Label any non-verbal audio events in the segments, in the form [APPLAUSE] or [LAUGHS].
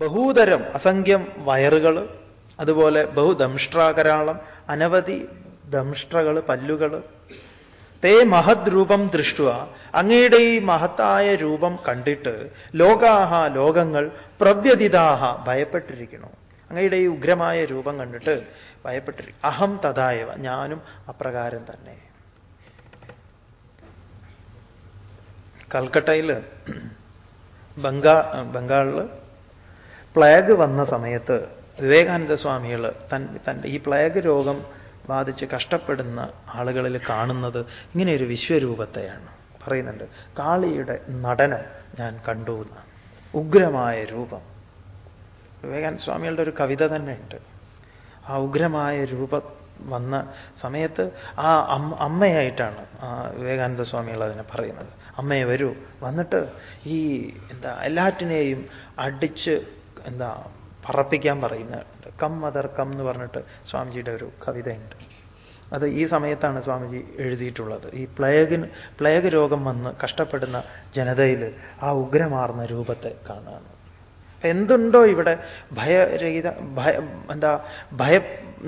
ബഹൂതരം അസംഖ്യം വയറുകൾ അതുപോലെ ബഹുദംഷ്ട്രാകരാളം അനവധി ദംഷ്ട്രകൾ പല്ലുകൾ. തേ മഹദ് രൂപം ദൃഷ്ടുവ. അങ്ങയുടെ ഈ മഹത്തായ രൂപം കണ്ടിട്ട് ലോകാഹ ലോകങ്ങൾ പ്രവ്യതിതാഹ ഭയപ്പെട്ടിരിക്കണോ അങ്ങയുടെ ഈ ഉഗ്രമായ രൂപം കണ്ടിട്ട് ഭയപ്പെട്ടിരിക്കും അഹം തഥായവ ഞാനും അപ്രകാരം തന്നെ. കൽക്കട്ടയിൽ ബംഗാ ബംഗാളിൽ പ്ലേഗ് വന്ന സമയത്ത് വിവേകാനന്ദ സ്വാമികൾ തൻ തന്റെ ഈ പ്ലേഗ് രോഗം ബാധിച്ച് കഷ്ടപ്പെടുന്ന ആളുകളിൽ കാണുന്നത് ഇങ്ങനെയൊരു വിശ്വരൂപത്തെയാണ് പറയുന്നുണ്ട്. കാളിയുടെ നടനം ഞാൻ കണ്ടു എന്ന്. ഉഗ്രമായ രൂപം. വിവേകാനന്ദ സ്വാമികളുടെ ഒരു കവിത തന്നെ ഉണ്ട് ആ ഉഗ്രമായ രൂപം വന്ന സമയത്ത് ആ അമ്മയായിട്ടാണ് വിവേകാനന്ദ സ്വാമികൾ അതിനെ പറയുന്നത്. അമ്മയെ വരൂ. വന്നിട്ട് ഈ എന്താ എല്ലാറ്റിനെയും അടിച്ച് എന്താ പറപ്പിക്കാൻ പറയുന്നുണ്ട്. കം മദർ കം എന്ന് പറഞ്ഞിട്ട് സ്വാമിജിയുടെ ഒരു കവിതയുണ്ട്. അത് ഈ സമയത്താണ് സ്വാമിജി എഴുതിയിട്ടുള്ളത്. ഈ പ്ലേഗിന് പ്ലേഗ് രോഗം വന്ന് കഷ്ടപ്പെടുന്ന ജനതയിൽ ആ ഉഗ്രമാർന്ന രൂപത്തെ കാണുകയാണ് എന്തുണ്ടോ ഇവിടെ ഭയരഹിത ഭയ എന്താ ഭയ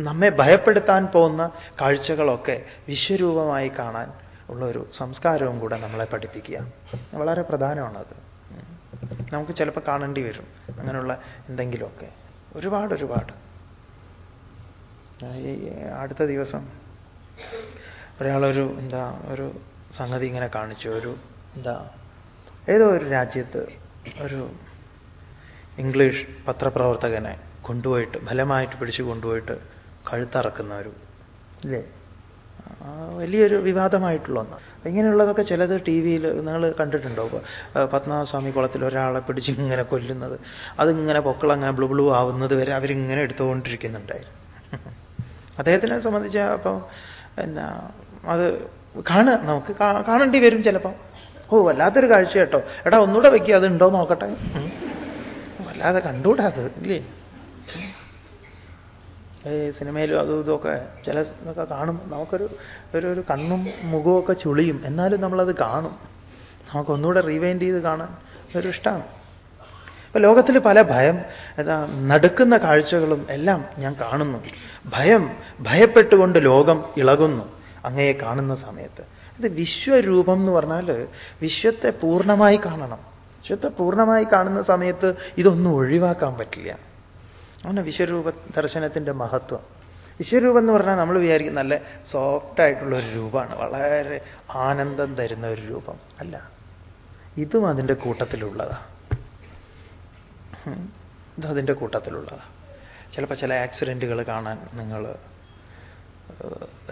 നമ്മെ ഭയപ്പെടുത്താൻ പോകുന്ന കാഴ്ചകളൊക്കെ വിശ്വരൂപമായി കാണാൻ ഉള്ള ഒരു സംസ്കാരവും കൂടെ നമ്മളെ പഠിപ്പിക്കുക വളരെ പ്രധാനമാണത്. നമുക്ക് ചിലപ്പോൾ കാണേണ്ടി വരും. അങ്ങനെയുള്ള എന്തെങ്കിലുമൊക്കെ. ഒരുപാട് ഒരുപാട്. അടുത്ത ദിവസം ഒരാളൊരു എന്താ ഒരു സംഗതി ഇങ്ങനെ കാണിച്ചു. ഒരു എന്താ ഏതോ ഒരു രാജ്യത്ത് ഒരു ഇംഗ്ലീഷ് പത്രപ്രവർത്തകനെ കൊണ്ടുപോയിട്ട് ഫലമായിട്ട് പിടിച്ചു കൊണ്ടുപോയിട്ട് കഴുത്തറക്കുന്ന ഒരു ഇല്ലേ? വലിയൊരു വിവാദമായിട്ടുള്ള ഒന്ന്. ഇങ്ങനെയുള്ളതൊക്കെ ചിലത് ടി വിയിൽ നിങ്ങൾ കണ്ടിട്ടുണ്ടോ? പത്മനാഭസ്വാമി കുളത്തിൽ ഒരാളെ പിടിച്ച് ഇങ്ങനെ കൊല്ലുന്നത്. അതിങ്ങനെ പൊക്കളങ്ങനെ ബ്ലു ബ്ലൂ ആവുന്നത് വരെ അവരിങ്ങനെ എടുത്തുകൊണ്ടിരിക്കുന്നുണ്ടായിരുന്നു. അദ്ദേഹത്തിനെ സംബന്ധിച്ച് അപ്പം എന്നാ അത് കാണുക നമുക്ക് കാണേണ്ടി വരും ചിലപ്പം. ഓ വല്ലാത്തൊരു കാഴ്ച കേട്ടോ. എടാ ഒന്നുകൂടെ വെക്കുക അത് ഉണ്ടോ നോക്കട്ടെ. വല്ലാതെ കണ്ടുകൂടാ ഇല്ലേ? ഈ സിനിമയിലും അതും ഇതൊക്കെ ചില ഇതൊക്കെ കാണും. നമുക്കൊരു ഒരു ഒരു കണ്ണും മുഖമൊക്കെ ചുളിയും. എന്നാലും നമ്മളത് കാണും. നമുക്ക് ഒന്നുകൂടെ റീവൈൻഡ് ചെയ്ത് കാണാൻ ഒരു ഇഷ്ടമാണ് ഇപ്പൊ ലോകത്തിൽ പല ഭയം എന്താ നടുക്കുന്ന കാഴ്ചകളും എല്ലാം ഞാൻ കാണുന്നു. ഭയം ഭയപ്പെട്ടുകൊണ്ട് ലോകം ഇളകുന്നു അങ്ങയെ കാണുന്ന സമയത്ത്. ഇത് വിശ്വരൂപം എന്ന് പറഞ്ഞാൽ വിശ്വത്തെ പൂർണമായി കാണണം. വിശ്വത്തെ പൂർണമായി കാണുന്ന സമയത്ത് ഇതൊന്നും ഒഴിവാക്കാൻ പറ്റില്ല. അങ്ങനെ വിശ്വരൂപ ദർശനത്തിന്റെ മഹത്വം. വിശ്വരൂപം എന്ന് പറഞ്ഞാൽ നമ്മൾ വിചാരിക്കും നല്ല സോഫ്റ്റ് ആയിട്ടുള്ള ഒരു രൂപമാണ്. വളരെ ആനന്ദം തരുന്ന ഒരു രൂപം. അല്ല. ഇതും അതിന്റെ കൂട്ടത്തിലുള്ളതാണ്. ഇത് അതിന്റെ കൂട്ടത്തിലുള്ളതാണ്. ചിലപ്പോൾ ചില ആക്സിഡന്റുകൾ കാണാൻ നിങ്ങൾ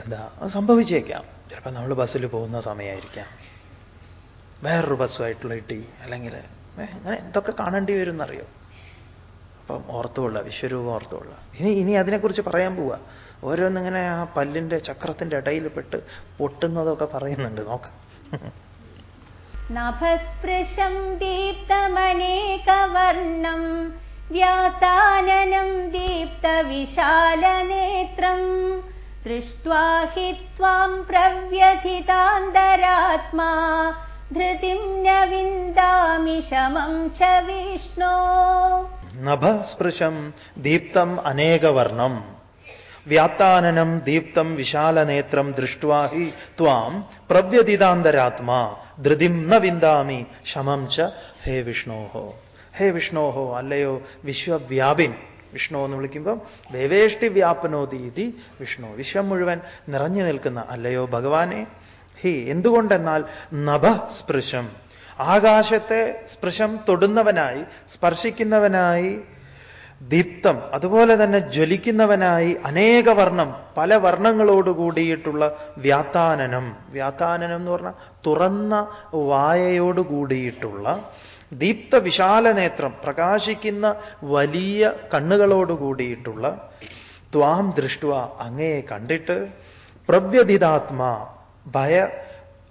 എന്താ സംഭവിച്ചേക്കാം. ചിലപ്പോൾ നമ്മൾ ബസ്സിൽ പോകുന്ന സമയമായിരിക്കാം. വേറൊരു ബസ്സുമായിട്ടുള്ള ഇട്ടി അല്ലെങ്കിൽ അങ്ങനെ എന്തൊക്കെ കാണേണ്ടി വരും എന്നറിയോ അപ്പം ഓർത്തുകൊള്ളുക വിശ്വരൂപം ഓർത്തുകൊള്ളുക. ഇനി ഇനി അതിനെക്കുറിച്ച് പറയാൻ പോവുക ഓരോന്നിങ്ങനെ ആ പല്ലിന്റെ ചക്രത്തിന്റെ ഇടയിൽ പെട്ട് പൊട്ടുന്നതൊക്കെ പറയുന്നുണ്ട്. നോക്കാം. നഭസ്പൃശം ദീപ്തമനേകവർണം വ്യാതാനനം ദീപ്തവിശാലനേത്രം. ദൃഷ്ട്വാ ഹി ത്വാം പ്രവ്യഥിതാന്തരാത്മാ ധൃതിം ന വിന്ദാമി ശമം ച വിഷ്ണോ. നഭസ്പൃശം ദീപ്തം അനേകവർണം വ്യാത്താനനം ദീപ്തം വിശാലനേത്രം ദൃഷ്ട്വാ ഹി ത്വാം പ്രവ്യതിതാന്തരാത്മാ. ധൃതിം ന വിന്ദാമി. ശമം ച ഹേ വിഷ്ണോഹോ. ഹേ വിഷ്ണോഹോ അല്ലയോ വിശ്വവ്യാപിൻ. വിഷ്ണു എന്ന് വിളിക്കുമ്പോൾ ദേവേഷ്ടി വ്യാപനോതി ഇതി വിഷ്ണു. വിശ്വം മുഴുവൻ നിറഞ്ഞു നിൽക്കുന്ന അല്ലയോ ഭഗവാനെ. ഹി എന്തുകൊണ്ടെന്നാൽ നഭസ്പൃശം ആകാശത്തെ സ്പൃശം തൊടുന്നവനായി സ്പർശിക്കുന്നവനായി ദീപ്തം അതുപോലെ തന്നെ ജ്വലിക്കുന്നവനായി അനേക വർണം പല വർണങ്ങളോട് കൂടിയിട്ടുള്ള വ്യാത്താനനം വ്യാത്താനനം എന്ന് പറഞ്ഞാൽ തുറന്ന വായയോട് കൂടിയിട്ടുള്ള ദീപ്ത വിശാല നേത്രം പ്രകാശിക്കുന്ന വലിയ കണ്ണുകളോട് കൂടിയിട്ടുള്ള ത്വാം ദൃഷ്ടുവ അങ്ങയെ കണ്ടിട്ട് പ്രവ്യതിതാത്മാ ഭയ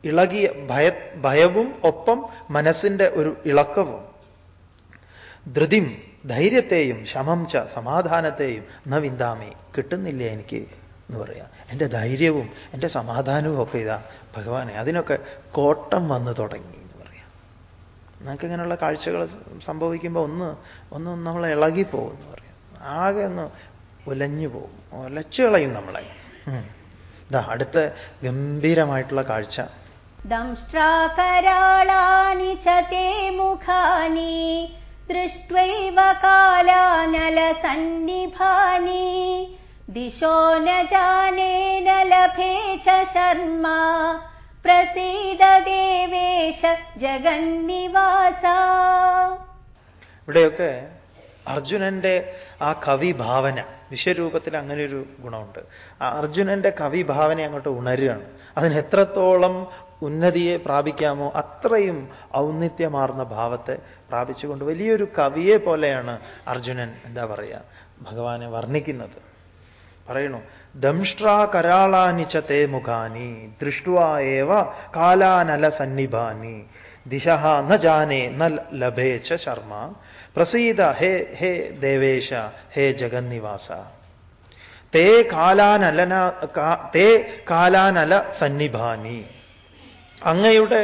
ഇളകിയ ഭയ ഭയവും ഒപ്പം മനസ്സിന്റെ ഒരു ഇളക്കവും. ധൃതിം ധൈര്യത്തെയും ശമം ച സമാധാനത്തെയും ന വിന്താമി കിട്ടുന്നില്ല എനിക്ക് എന്ന് പറയാം. എന്റെ ധൈര്യവും എന്റെ സമാധാനവും ഒക്കെ ഇതാ ഭഗവാനെ. അതിനൊക്കെ കോട്ടം വന്നു തുടങ്ങി എന്ന് പറയാം. നമുക്ക് ഇങ്ങനെയുള്ള കാഴ്ചകൾ സംഭവിക്കുമ്പോൾ ഒന്ന് ഒന്ന് നമ്മളെ ഇളകിപ്പോകും എന്ന് പറയാം. ആകെ ഒന്ന് ഉലഞ്ഞു പോകും. ഉലച്ചു കളയും നമ്മളെ. ഇതാ അടുത്ത ഗംഭീരമായിട്ടുള്ള കാഴ്ച. दंष्ट्राकराळानि च ते मुखानि दृष्ट्वैव कालानलसन्निभानि दिशो न जाने न लभे च शर्मा प्रसीद देवेश जगन्निवासा ഇവിടെയൊക്കെ അർജുനന്റെ ആ കവി ഭാവന വിശ്വരൂപത്തിൽ അങ്ങനെ ഒരു ഗുണമുണ്ട് ആ അർജുനന്റെ കവി ഭാവന അങ്ങോട്ട് ഉണരുകയാണ് അതിന് എത്രത്തോളം ഉന്നതിയെ പ്രാപിക്കാമോ അത്രയും ഔന്നിത്യമാർന്ന ഭാവത്തെ പ്രാപിച്ചുകൊണ്ട് വലിയൊരു കവിയെ പോലെയാണ് അർജുനൻ എന്താ പറയുക ഭഗവാനെ വർണിക്കുന്നത്. പറയണു ദംഷ്ട്രാ കരാളാനി ച തേ മുഖാനി ദൃഷ്ടുവേവ കാലാനല സന്നിഭാനി ദിശ ന ജാനേ ന ലഭേ ച ശർമ്മ പ്രസീത ഹേ ഹേ ദേവേശ ഹേ ജഗന്നിവാസ. തേ കാലാനലന തേ കാലാനല സന്നിഭാനി അങ്ങയുടെ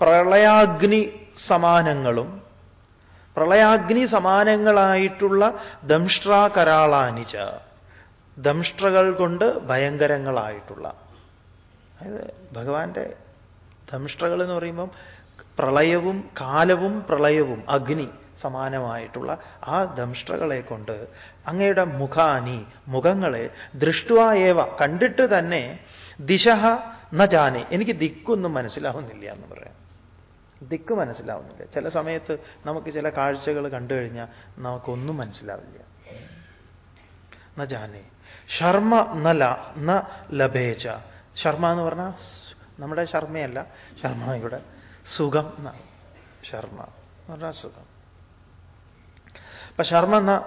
പ്രളയാഗ്നി സമാനങ്ങളും പ്രളയാഗ്നി സമാനങ്ങളായിട്ടുള്ള ദംഷ്ട്രാ കരാളാനിച്ച ദംഷ്ട്രകൾ കൊണ്ട് ഭയങ്കരങ്ങളായിട്ടുള്ള. അതായത് ഭഗവാന്റെ ദംഷ്ട്രകൾ എന്ന് പറയുമ്പം പ്രളയവും കാലവും പ്രളയവും അഗ്നി സമാനമായിട്ടുള്ള ആ ദംഷ്ട്രകളെ കൊണ്ട് അങ്ങയുടെ മുഖാനി മുഖങ്ങളെ ദൃഷ്ടുവായേവ കണ്ടിട്ട് തന്നെ ദിശ ന ജാനെ. എനിക്ക് ദിക്കൊന്നും മനസ്സിലാവുന്നില്ല എന്ന് പറയാം. ദിക്ക് മനസ്സിലാവുന്നില്ല. ചില സമയത്ത് നമുക്ക് ചില കാഴ്ചകൾ കണ്ടു കഴിഞ്ഞാൽ നമുക്കൊന്നും മനസ്സിലാവില്ല. ന ജാനെ. ശർമ്മ നല ന ലഭേച്ച ശർമ്മ എന്ന് പറഞ്ഞാൽ നമ്മുടെ ശർമ്മയല്ല. ശർമ്മ ഇവിടെ സുഖം ന ശർമ്മ എന്ന് പറഞ്ഞാൽ സുഖം. അപ്പൊ ശർമ്മ ന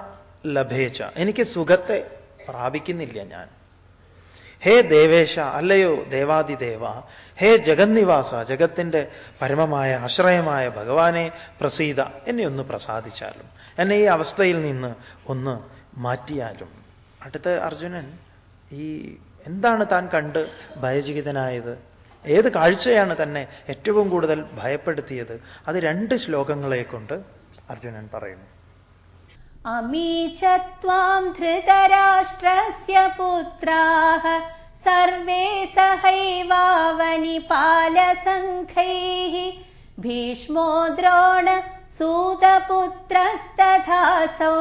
ലഭേച്ച എനിക്ക് സുഖത്തെ പ്രാപിക്കുന്നില്ല ഞാൻ. ഹേ ദേവേശ അല്ലയോ ദേവാദിദേവ ഹേ ജഗന്നിവാസ ജഗത്തിന്റെ പരമമായ ആശ്രയമായ ഭഗവാനെ പ്രസീത എന്നെ ഒന്ന് പ്രസാദിച്ചാലും എന്നെ ഈ അവസ്ഥയിൽ നിന്ന് ഒന്ന് മാറ്റിയാലും. അടുത്ത അർജുനൻ ഈ എന്താണ് താൻ കണ്ട് ഭയചകിതനായത്? ഏത് കാഴ്ചയാണ് തന്നെ ഏറ്റവും കൂടുതൽ ഭയപ്പെടുത്തിയത്? അത് രണ്ട് ശ്ലോകങ്ങളെ കൊണ്ട് അർജുനൻ പറയുന്നു. अमी च त्वाम् धृतराष्ट्रस्य पुत्राः सर्वे सहैवावनिपालसङ्खैः भीष्मो द्रोण सूतपुत्रस्तथासौ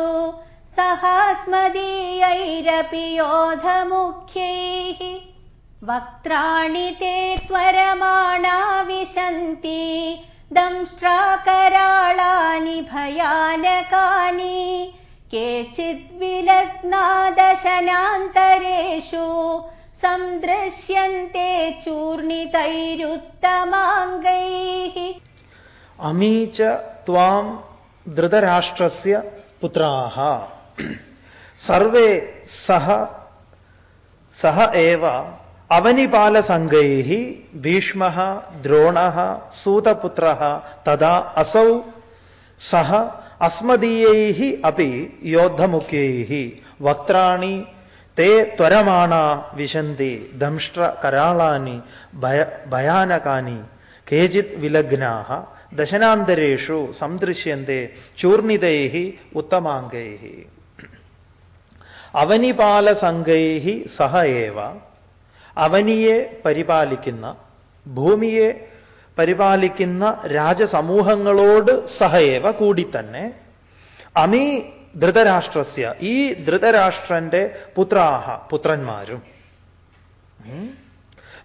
सहास्मदीयैरपि योधमुख्यैः। वक्त्राणि ते त्वरमाणा विशन्ति दंष्ट्राकराळानि भयानकानि केचिद्विलग्नादशनान्तरेषु सन्दृश्यन्ते चूर्णितैरुत्तमाङ्गैः अमी च त्वां धृतराष्ट्रस्य पुत्राः सर्वे सह सह एव അവനിപാലസംഗൈ ഭീഷ്മ ദ്രോണ സൂതപുത്ര തഥാ അസൗ സഹ അസ്മദീയൈ അപ്പി യോദ്ധമുഖ്യൈ വക്രാണി തേ ത്വരമാണ വിശന്തി ദംഷ്ട്ര കരാളാനി ഭയ ഭയാനകാനി കേചിത് വിലഗ്നാ ദശനാന്തരേഷു സംദൃശ്യന്തെ ചൂർണിതൈ ഉത്തമാംഗൈ അവനിപാലസംഗൈ സഹ ഏവ അവനിയെ പരിപാലിക്കുന്ന ഭൂമിയെ പരിപാലിക്കുന്ന രാജസമൂഹങ്ങളോട് സഹയവ കൂടി തന്നെ അമീ ധൃതരാഷ്ട്രസ്യ ഈ ധൃതരാഷ്ട്രന്റെ പുത്രാഹ പുത്രന്മാരും.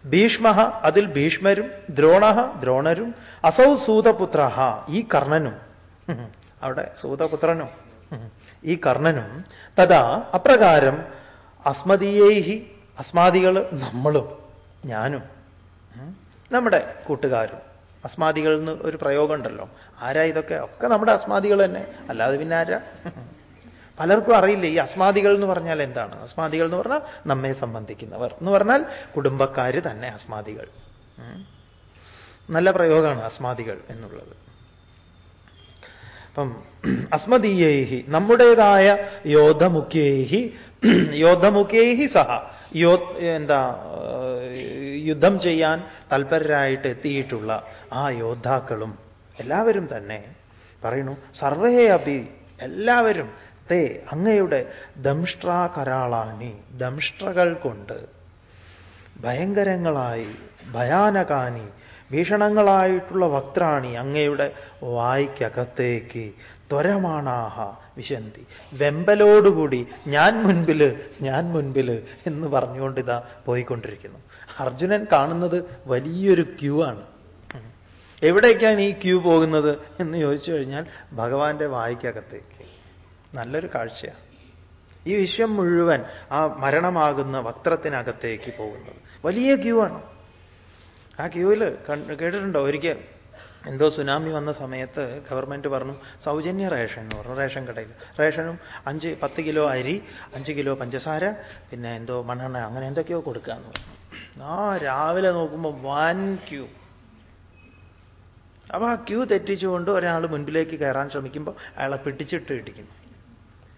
ഭീഷ്മ അതിൽ ഭീഷ്മരും ദ്രോണ ദ്രോണരും അസൗ സൂതപുത്ര ഈ കർണനും. അവിടെ സൂതപുത്രനും. ഈ കർണനും. തഥാ അപ്രകാരം അസ്മദീയൈഹി അസ്മാദികൾ നമ്മളും ഞാനും നമ്മുടെ കൂട്ടുകാരും. അസ്മാദികൾ എന്ന് ഒരു പ്രയോഗമുണ്ടല്ലോ. ആരാ ഇതൊക്കെ? ഒക്കെ നമ്മുടെ അസ്മാദികൾ തന്നെ. അല്ലാതെ പിന്നെ ആരാ? പലർക്കും അറിയില്ല ഈ അസ്മാദികൾ എന്ന് പറഞ്ഞാൽ എന്താണ്? അസ്മാദികൾ എന്ന് പറഞ്ഞാൽ നമ്മെ സംബന്ധിക്കുന്നവർ എന്ന് പറഞ്ഞാൽ കുടുംബക്കാർ തന്നെ അസ്മാദികൾ. നല്ല പ്രയോഗമാണ് അസ്മാദികൾ എന്നുള്ളത്. അപ്പം അസ്മദീയേഹി നമ്മുടേതായ യോധമുഖ്യേഹി യോധമുഖ്യേഹി സഹ. യോ എന്താ യുദ്ധം ചെയ്യാൻ തൽപരരായിട്ട് എത്തിയിട്ടുള്ള ആ യോദ്ധാക്കളും എല്ലാവരും തന്നെ പറയുന്നു സർവേ അഭി എല്ലാവരും തേ അങ്ങയുടെ ദംഷ്ട്രാ കരാളാനി ദംഷ്ട്രകൾ കൊണ്ട് ഭയങ്കരങ്ങളായി ഭയാനകാനി ഭീഷണങ്ങളായിട്ടുള്ള വക്രാണി അങ്ങയുടെ വായിക്കകത്തേക്ക് ത്വരമാണാഹ വിശന്തി. വെമ്പലോടുകൂടി ഞാൻ മുൻപിൽ ഞാൻ മുൻപിൽ എന്ന് പറഞ്ഞുകൊണ്ട് ഇതാ പോയിക്കൊണ്ടിരിക്കുന്നു. അർജുനൻ കാണുന്നത് വലിയൊരു ക്യൂ ആണ്. എവിടേക്കാണ് ഈ ക്യൂ പോകുന്നത് എന്ന് ചോദിച്ചു കഴിഞ്ഞാൽ ഭഗവാന്റെ വായിക്കകത്തേക്ക്. നല്ലൊരു കാഴ്ചയാണ് ഈ വിശ്വം മുഴുവൻ ആ മരണമാകുന്ന വക്രത്തിനകത്തേക്ക് പോകുന്നത് വലിയ ക്യൂ ആണ്. ആ ക്യൂവിൽ കേട്ടിട്ടുണ്ടോ? ഒരിക്കൽ എന്തോ സുനാമി വന്ന സമയത്ത് ഗവൺമെന്റ് പറഞ്ഞു സൗജന്യ റേഷൻ എന്ന് പറഞ്ഞു റേഷൻ കടയിൽ. റേഷനും അഞ്ച് പത്ത് കിലോ അരി അഞ്ച് കിലോ പഞ്ചസാര പിന്നെ എന്തോ മണ്ണെണ്ണ അങ്ങനെ എന്തൊക്കെയോ കൊടുക്കാന്ന് പറഞ്ഞു. ആ രാവിലെ നോക്കുമ്പോൾ വൻ ക്യൂ. അപ്പൊ ആ ക്യൂ തെറ്റിച്ചുകൊണ്ട് ഒരാൾ മുൻപിലേക്ക് കയറാൻ ശ്രമിക്കുമ്പോൾ അയാളെ പിടിച്ചിട്ട് ഇടിക്കുന്നു.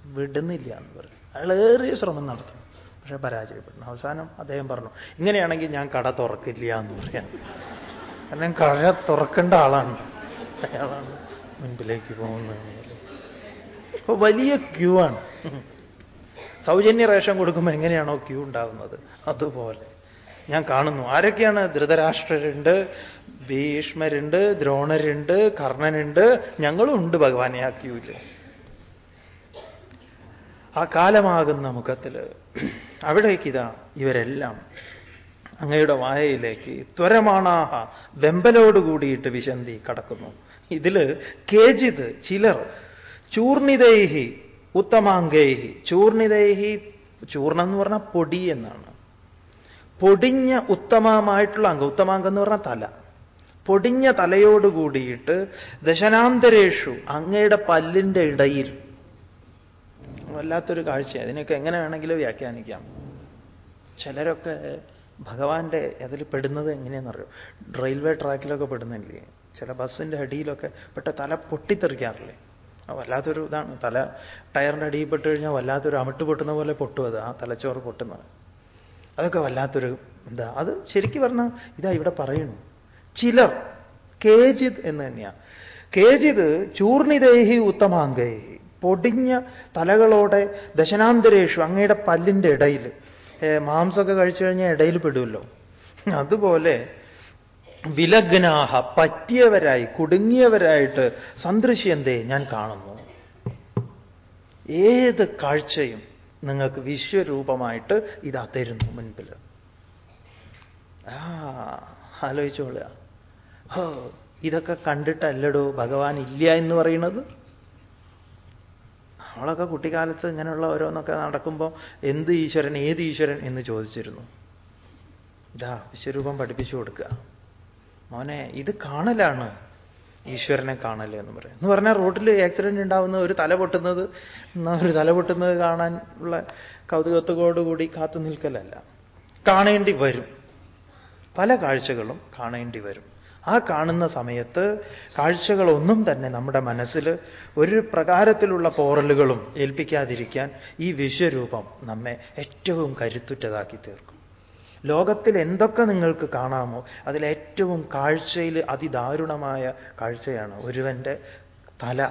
വിടുന്നില്ല എന്ന് പറഞ്ഞു. അയാൾ ഏറിയ ശ്രമം നടത്തുന്നു. പക്ഷെ പരാജയപ്പെടുന്നു അവസാനം അദ്ദേഹം പറഞ്ഞു ഇങ്ങനെയാണെങ്കിൽ ഞാൻ കട തുറക്കില്ല എന്ന് പറയാം കാരണം കഴ തുറക്കേണ്ട ആളാണ്. അയാളാണ് മുൻപിലേക്ക് പോകുന്നത്. അപ്പൊ വലിയ ക്യൂ ആണ്. സൗജന്യ റേഷൻ കൊടുക്കുമ്പോൾ എങ്ങനെയാണോ ക്യൂ ഉണ്ടാകുന്നത് അതുപോലെ. ഞാൻ കാണുന്നു. ആരൊക്കെയാണ് ധൃതരാഷ്ട്രരുണ്ട് ഭീഷ്മരുണ്ട് ദ്രോണരുണ്ട് കർണനുണ്ട്? ഞങ്ങളും ഉണ്ട് ഭഗവാനെ ആ ക്യൂൽ ആ കാലമാകുന്ന മുഖത്തിൽ അവിടേക്കിതാ ഇവരെല്ലാം. അങ്ങയുടെ വായയിലേക്ക് ത്വരമാണാഹ വെമ്പലോട് കൂടിയിട്ട് വിശന്തി കടക്കുന്നു. ഇതിൽ കേജിത് ചിലർ ചൂർണിതൈഹി ഉത്തമാങ്കേഹി ചൂർണിതൈഹി ചൂർണം എന്ന് പറഞ്ഞാൽ പൊടി എന്നാണ്. പൊടിഞ്ഞ ഉത്തമമായിട്ടുള്ള അംഗം. ഉത്തമാംഗം എന്ന് പറഞ്ഞാൽ തല. പൊടിഞ്ഞ തലയോട് കൂടിയിട്ട് ദശനാന്തരേഷു അങ്ങയുടെ പല്ലിന്റെ ഇടയിൽ. വല്ലാത്തൊരു കാഴ്ച അതിനൊക്കെ എങ്ങനെ വേണമെങ്കിലും വ്യാഖ്യാനിക്കാം. ചിലരൊക്കെ ഭഗവാന്റെ അതിൽ പെടുന്നത് എങ്ങനെയാണെന്നറിയോ റെയിൽവേ ട്രാക്കിലൊക്കെ പെടുന്നില്ലേ? ചില ബസ്സിന്റെ അടിയിലൊക്കെ പെട്ട തല പൊട്ടിത്തെറിക്കാറില്ലേ? വല്ലാത്തൊരു ഇതാണ്. തല ടയറിന്റെ അടിയിൽ പെട്ട് കഴിഞ്ഞാൽ വല്ലാത്തൊരു അമിട്ട് പൊട്ടുന്ന പോലെ പൊട്ടും അത് ആ തലച്ചോറ് പൊട്ടുന്നത്. അതൊക്കെ വല്ലാത്തൊരു എന്താ അത് ശരിക്കും പറഞ്ഞാൽ ഇതാ ഇവിടെ പറയുന്നു. ചിലർ കേജിത് എന്ന് തന്നെയാണ് കേജിത് ചൂർണിതേഹി ഉത്തമാങ്കേഹി പൊടിഞ്ഞ തലകളോടെ ദശനാന്തരേഷു അങ്ങയുടെ പല്ലിന്റെ ഇടയിൽ മാംസമൊക്കെ കഴിച്ചു കഴിഞ്ഞാൽ ഇടയിൽ പെടുമല്ലോ അതുപോലെ വിലഗ്നാഹ പറ്റിയവരായി കുടുങ്ങിയവരായിട്ട് സന്ദൃശ്യന്തേ ഞാൻ കാണുന്നു. ഏത് കാഴ്ചയും നിങ്ങൾക്ക് വിശ്വരൂപമായിട്ട് ഇതാ തരുന്നു മുൻപിൽ. ആ ആലോചിച്ചോളുക. ഇതൊക്കെ കണ്ടിട്ടല്ലടോ ഭഗവാൻ ഇല്ല എന്ന് പറയുന്നത്? നമ്മളൊക്കെ കുട്ടിക്കാലത്ത് ഇങ്ങനെയുള്ള ഓരോന്നൊക്കെ നടക്കുമ്പോൾ എന്ത് ഈശ്വരൻ ഏത് ഈശ്വരൻ എന്ന് ചോദിച്ചിരുന്നു. ഇതാ വിശ്വരൂപം പഠിപ്പിച്ചു കൊടുക്കുക. മോനെ ഇത് കാണലാണ്. ഈശ്വരനെ കാണല്ലേ എന്ന് പറയും എന്ന് പറഞ്ഞാൽ റോഡിൽ ആക്സിഡന്റ് ഉണ്ടാവുന്ന ഒരു തല പൊട്ടുന്നത് ഒരു തല പൊട്ടുന്നത് കാണാൻ ഉള്ള കൗതുകത്തോടുകൂടി കാത്തു നിൽക്കലല്ല. കാണേണ്ടി വരും. പല കാഴ്ചകളും കാണേണ്ടി വരും. ആ കാണുന്ന സമയത്ത് കാഴ്ചകളൊന്നും തന്നെ നമ്മുടെ മനസ്സിൽ ഒരു പ്രകാരത്തിലുള്ള പോറലുകളും ഏൽപ്പിക്കാതിരിക്കാൻ ഈ വിശ്വരൂപം നമ്മെ ഏറ്റവും കരുത്തുറ്റതാക്കി തീർക്കും. ലോകത്തിൽ എന്തൊക്കെ നിങ്ങൾക്ക് കാണാമോ അതിലേറ്റവും കാഴ്ചയിൽ അതിദാരുണമായ കാഴ്ചയാണ് ഒരുവന്റെ തല.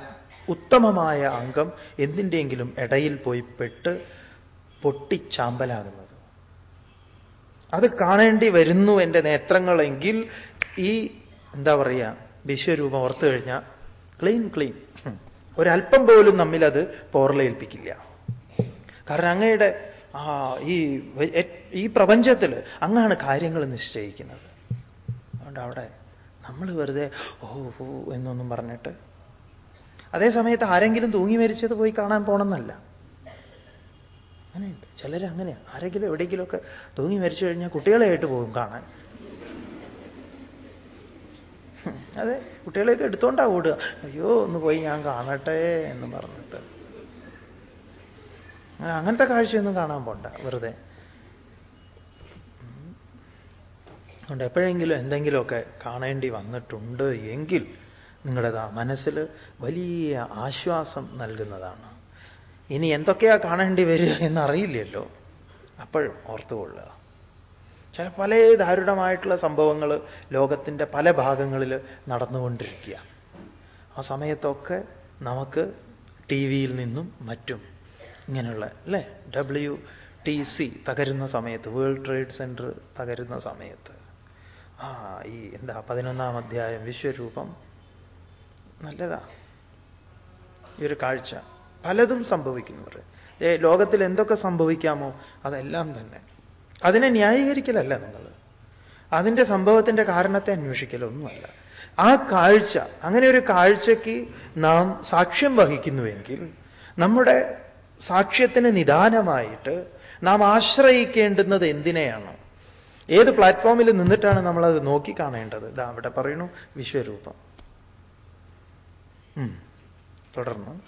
ഉത്തമമായ അംഗം എന്തിന്റെയെങ്കിലും ഇടയിൽ പോയി പെട്ട് പൊട്ടിച്ചാമ്പലാകുന്നത്. അത് കാണേണ്ടി വരുന്നു എന്റെ നേത്രങ്ങളെങ്കിൽ ഈ എന്താ പറയുക വിശ്വരൂപം ഓർത്തു കഴിഞ്ഞാൽ ക്ലീൻ ക്ലീൻ. ഒരല്പം പോലും നമ്മിലത് പോറലേൽപ്പിക്കില്ല. കാരണം അങ്ങയുടെ ആ ഈ ഈ പ്രപഞ്ചത്തിൽ അങ്ങാണ് കാര്യങ്ങൾ നിശ്ചയിക്കുന്നത്. അതുകൊണ്ട് അവിടെ നമ്മൾ വെറുതെ ഓ ഓ എന്നൊന്നും പറഞ്ഞിട്ട്. അതേ സമയത്ത് ആരെങ്കിലും തൂങ്ങി മരിച്ചത് പോയി കാണാൻ പോണമെന്നല്ല അങ്ങനെയുണ്ട്. ചിലർ അങ്ങനെയാണ് ആരെങ്കിലും എവിടെയെങ്കിലുമൊക്കെ തൂങ്ങി മരിച്ചു കഴിഞ്ഞാൽ കുട്ടികളെയായിട്ട് പോകും കാണാൻ. അതെ. കുട്ടികളെയൊക്കെ എടുത്തോണ്ടാ ഓടുക. അയ്യോ ഒന്ന് പോയി ഞാൻ കാണട്ടെ എന്ന് പറഞ്ഞിട്ട്. അങ്ങനത്തെ കാഴ്ചയൊന്നും കാണാൻ പോണ്ട വെറുതെ. അതുകൊണ്ട് എപ്പോഴെങ്കിലും എന്തെങ്കിലുമൊക്കെ കാണേണ്ടി വന്നിട്ടുണ്ട് എങ്കിൽ നിങ്ങളുടെ മനസ്സിൽ വലിയ ആശ്വാസം നൽകുന്നതാണ്. ഇനി എന്തൊക്കെയാ കാണേണ്ടി വരിക എന്നറിയില്ലല്ലോ. അപ്പോഴും ഓർത്തുകൊള്ളുക. ചില പല ദാരുണമായിട്ടുള്ള സംഭവങ്ങൾ ലോകത്തിന്റെ പല ഭാഗങ്ങളിൽ നടന്നുകൊണ്ടിരിക്കുക. ആ സമയത്തൊക്കെ നമുക്ക് ടി വിയിൽ നിന്നും മറ്റും ഇങ്ങനെയുള്ള അല്ലേ? ഡബ്ല്യു ടി സി തകരുന്ന സമയത്ത് വേൾഡ് ട്രേഡ് സെന്റർ തകരുന്ന സമയത്ത്. ആ ഈ എന്താ പതിനൊന്നാം അധ്യായം വിശ്വരൂപം നല്ലതാ. ഈ ഒരു കാഴ്ച പലതും സംഭവിക്കുന്നവർ ലോകത്തിൽ എന്തൊക്കെ സംഭവിക്കാമോ അതെല്ലാം തന്നെ. അതിനെ ന്യായീകരിക്കലല്ല നിങ്ങൾ അതിന്റെ സംഭവത്തിന്റെ കാരണത്തെ അന്വേഷിക്കലൊന്നുമല്ല. ആ കാഴ്ച അങ്ങനെ ഒരു കാഴ്ചയ്ക്ക് നാം സാക്ഷ്യം വഹിക്കുന്നുവെങ്കിൽ നമ്മുടെ സാക്ഷ്യത്തിന് നിദാനമായിട്ട് നാം ആശ്രയിക്കേണ്ടുന്നത് എന്തിനെയാണ്? ഏത് പ്ലാറ്റ്ഫോമിൽ നിന്നിട്ടാണ് നമ്മളത് നോക്കിക്കാണേണ്ടത് ഇതാ അവിടെ പറയുന്നു വിശ്വരൂപം. തുടർന്ന്.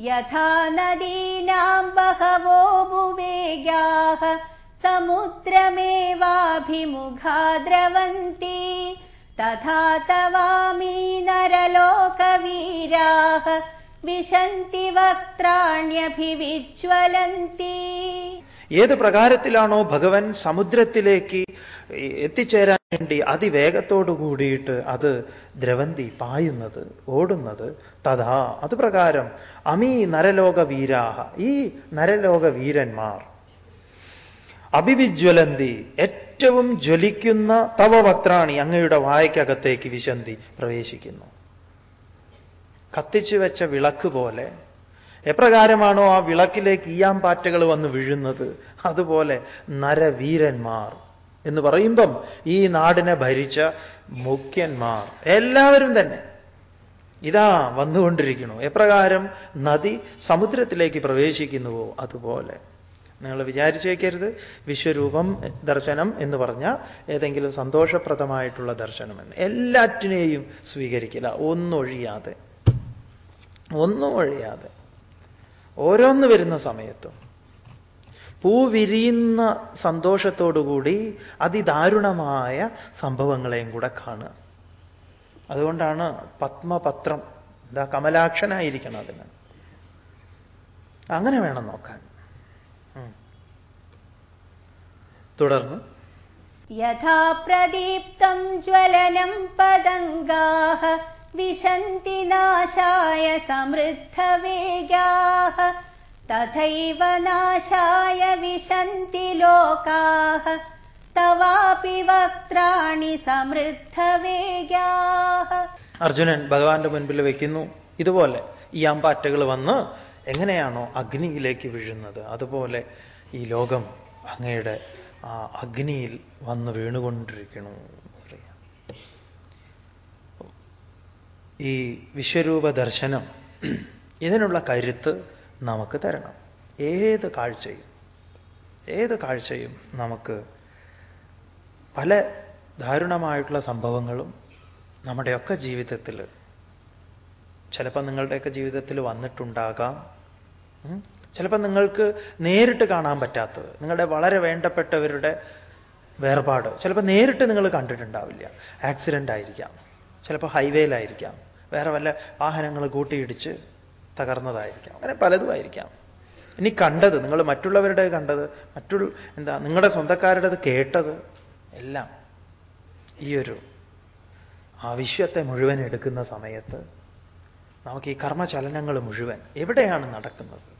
യഥാ നദീനാം ബഹവോ ഭുവേഗാः സമുദ്രമേവാഭിമുഖാ ദ്രവന്തി തഥാ തവാമീ നരലോകവീരാഃ വിശന്തി വക്ത്രാണ്യഭിവിജ്വലന്തി. ഏത് പ്രകാരത്തിലാണോ ഭഗവൻ സമുദ്രത്തിലേക്ക് എത്തിച്ചേരാൻ വേണ്ടി അതിവേഗത്തോടു കൂടിയിട്ട് അത് ദ്രവന്തി പായുന്നത് ഓടുന്നത്. തഥാ അത് പ്രകാരം അമീ നരലോകവീരാഹ. ഈ നരലോക വീരന്മാർ അഭിവിജ്വലന്തി ഏറ്റവും ജ്വലിക്കുന്ന തവ വക്രാണി അങ്ങയുടെ വായ്ക്കകത്തേക്ക് വിശന്തി പ്രവേശിക്കുന്നു. കത്തിച്ചു വെച്ച വിളക്ക് പോലെ എപ്രകാരമാണോ ആ വിളക്കിലേക്ക് ഈയാമ്പാറ്റകൾ വന്ന് വിഴുന്നത്? അതുപോലെ നരവീരന്മാർ എന്ന് പറയുമ്പം ഈ നാടിനെ ഭരിച്ച മുഖ്യന്മാർ എല്ലാവരും തന്നെ ഇതാ വന്നുകൊണ്ടിരിക്കുന്നു. എപ്രകാരം നദി സമുദ്രത്തിലേക്ക് പ്രവേശിക്കുന്നുവോ? അതുപോലെ. നിങ്ങൾ വിചാരിച്ചു വയ്ക്കരുത് വിശ്വരൂപം ദർശനം എന്ന് പറഞ്ഞാൽ ഏതെങ്കിലും സന്തോഷപ്രദമായിട്ടുള്ള ദർശനമെന്ന് എല്ലാറ്റിനെയും സ്വീകരിക്കില്ല. ഒന്നൊഴിയാതെ. ഒന്നും ഒഴിയാതെ ഓരോന്ന് വരുന്ന സമയത്തും. പൂ വിരിയുന്ന സന്തോഷത്തോടുകൂടി അതിദാരുണമായ സംഭവങ്ങളെയും കൂടെ കാണുക. അതുകൊണ്ടാണ് പത്മപത്രം എന്താ കമലാക്ഷനായിരിക്കണം അതിന്. അങ്ങനെ വേണം നോക്കാൻ. തുടർന്ന് യഥാ പ്രദീപ്തം ജ്വലനം പതംഗാഹ വിശന്തി നാശായ സമൃദ്ധവേഗാः തഥൈവ നാശായ വിശന്തി ലോകാഹ തവാപി വക്ത്രാണി സമൃദ്ധവേഗാः അർജുനൻ ഭഗവാന്റെ മുൻപിൽ വയ്ക്കുന്നു ഇതുപോലെ ഈ അമ്പാറ്റകൾ വന്ന് എങ്ങനെയാണോ അഗ്നിയിലേക്ക് വീഴുന്നത്. അതുപോലെ ഈ ലോകം അങ്ങയുടെ ആ അഗ്നിയിൽ വന്ന് വീണുകൊണ്ടിരിക്കണു ഈ വിശ്വരൂപ ദർശനം ഇതിനുള്ള കരുത്ത് നമുക്ക് തരണം. ഏത് കാഴ്ചയും ഏത് കാഴ്ചയും നമുക്ക് പല ദാരുണമായിട്ടുള്ള സംഭവങ്ങളും നമ്മുടെയൊക്കെ ജീവിതത്തിൽ ചിലപ്പോൾ നിങ്ങളുടെയൊക്കെ ജീവിതത്തിൽ വന്നിട്ടുണ്ടാകാം. ചിലപ്പോൾ നിങ്ങൾക്ക് നേരിട്ട് കാണാൻ പറ്റാത്തത് നിങ്ങളുടെ വളരെ വേണ്ടപ്പെട്ടവരുടെ വേർപാട്. ചിലപ്പോൾ നേരിട്ട് നിങ്ങൾ കണ്ടിട്ടുണ്ടാവില്ല. ആക്സിഡന്റ് ആയിരിക്കാം. ചിലപ്പോൾ ഹൈവേയിലായിരിക്കാം വേറെ വല്ല വാഹനങ്ങൾ കൂട്ടിയിടിച്ച് തകർന്നതായിരിക്കാം. അങ്ങനെ പലതും ആയിരിക്കാം. ഇനി കണ്ടത് നിങ്ങൾ മറ്റുള്ളവരുടെ കണ്ടത് മറ്റുള്ള എന്താ നിങ്ങളുടെ സ്വന്തക്കാരുടേത് കേട്ടത് എല്ലാം ഈ ഒരു ആ വിശ്വത്തെ മുഴുവൻ എടുക്കുന്ന സമയത്ത് നമുക്ക് ഈ കർമ്മചലനങ്ങൾ മുഴുവൻ എവിടെയാണ് നടക്കുന്നത്?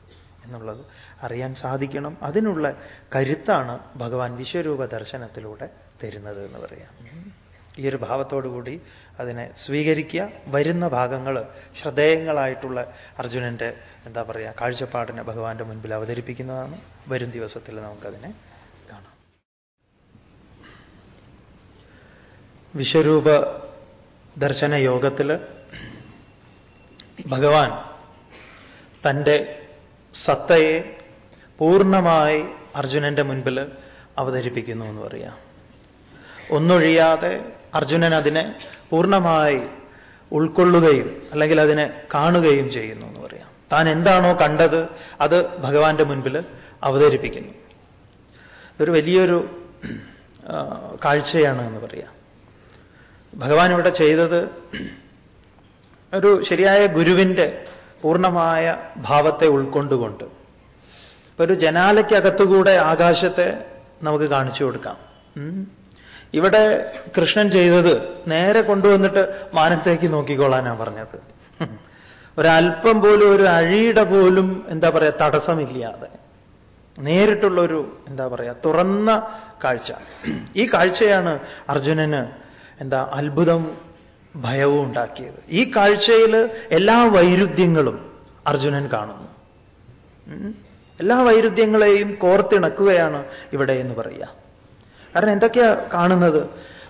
എന്നുള്ളത് അറിയാൻ സാധിക്കണം. അതിനുള്ള കരുത്താണ് ഭഗവാൻ വിശ്വരൂപ ദർശനത്തിലൂടെ തരുന്നത് എന്ന് പറയാം. ഈ ഒരു ഭാവത്തോടുകൂടി അതിനെ സ്വീകരിക്കുക. വരുന്ന ഭാഗങ്ങൾ ശ്രദ്ധേയങ്ങളായിട്ടുള്ള അർജുനന്റെ എന്താ പറയുക കാഴ്ചപ്പാടിനെ ഭഗവാന്റെ മുൻപിൽ അവതരിപ്പിക്കുന്നതാണ്. വരും ദിവസത്തിൽ നമുക്കതിനെ കാണാം. വിശ്വരൂപ ദർശന യോഗത്തിൽ ഭഗവാൻ തന്റെ സത്തയെ പൂർണമായി അർജുനന്റെ മുൻപിൽ അവതരിപ്പിക്കുന്നു എന്ന് പറയാം. ഒന്നൊഴിയാതെ അർജുനൻ അതിനെ പൂർണമായി ഉൾക്കൊള്ളുകയും അല്ലെങ്കിൽ അതിനെ കാണുകയും ചെയ്യുന്നു എന്ന് പറയാം. താൻ എന്താണോ കണ്ടത് അത് ഭഗവാന്റെ മുൻപിൽ അവതരിപ്പിക്കുന്നു. ഒരു വലിയൊരു കാഴ്ചയാണ് എന്ന് പറയാം. ഭഗവാൻ ഇവിടെ ചെയ്തത് ഒരു ശരിയായ ഗുരുവിന്റെ പൂർണമായ ഭാവത്തെ ഉൾക്കൊണ്ടുകൊണ്ട്. ഒരു ജനാലയ്ക്കകത്തുകൂടെ ആകാശത്തെ നമുക്ക് കാണിച്ചു കൊടുക്കാം. ഇവിടെ കൃഷ്ണൻ ചെയ്തത് നേരെ കൊണ്ടുവന്നിട്ട് മാനത്തേക്ക് നോക്കിക്കോളാനാണ് പറഞ്ഞത്. ഒരല്പം പോലും ഒരു അഴിയുടെ പോലും എന്താ പറയുക തടസ്സമില്ലാതെ. നേരിട്ടുള്ള ഒരു എന്താ പറയുക തുറന്ന കാഴ്ച. ഈ കാഴ്ചയാണ് അർജുനന് എന്താ അത്ഭുതം ഭയവും ഉണ്ടാക്കിയത്. ഈ കാഴ്ചയിൽ എല്ലാ വൈരുദ്ധ്യങ്ങളും അർജുനൻ കാണുന്നു. എല്ലാ വൈരുദ്ധ്യങ്ങളെയും കോർത്തിണക്കുകയാണ് ഇവിടെ എന്ന് പറയുക. കാരണം എന്തൊക്കെയാ കാണുന്നത്?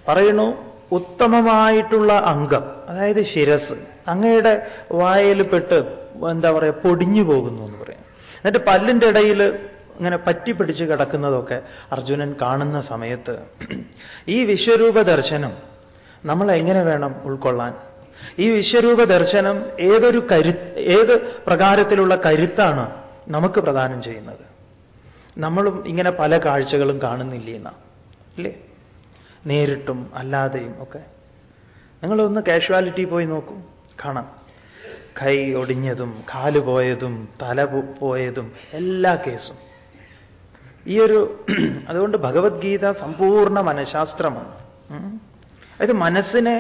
പറയുന്നു ഉത്തമമായിട്ടുള്ള അംഗം അതായത് ശിരസ് അങ്ങയുടെ വായയിൽ പെട്ട് എന്താ പറയുക പൊടിഞ്ഞു പോകുന്നു എന്ന് പറയാം. എന്നിട്ട് പല്ലിന്റെ ഇടയിൽ ഇങ്ങനെ പറ്റി പിടിച്ച് കിടക്കുന്നതൊക്കെ അർജുനൻ കാണുന്ന സമയത്ത് ഈ വിശ്വരൂപ ദർശനം നമ്മൾ എങ്ങനെ വേണം ഉൾക്കൊള്ളാൻ? ഈ വിശ്വരൂപ ദർശനം ഏതൊരു കരു ഏത് പ്രകാരത്തിലുള്ള കരുത്താണ് നമുക്ക് പ്രദാനം ചെയ്യുന്നത്? നമ്മളും ഇങ്ങനെ പല കാഴ്ചകളും കാണുന്നില്ല അല്ലേ നേരിട്ടും അല്ലാതെയും ഒക്കെ. നിങ്ങളൊന്ന് കാഷ്വാലിറ്റി പോയി നോക്കൂ. കാണാം. കൈ ഒടിഞ്ഞതും കാൽ പോയതും തല പോയതും എല്ലാ കേസും. ഈ ഒരു അതുകൊണ്ട് ഭഗവത്ഗീത സമ്പൂർണ മനഃശാസ്ത്രമാണ്. അതായത് മനസ്സിനെ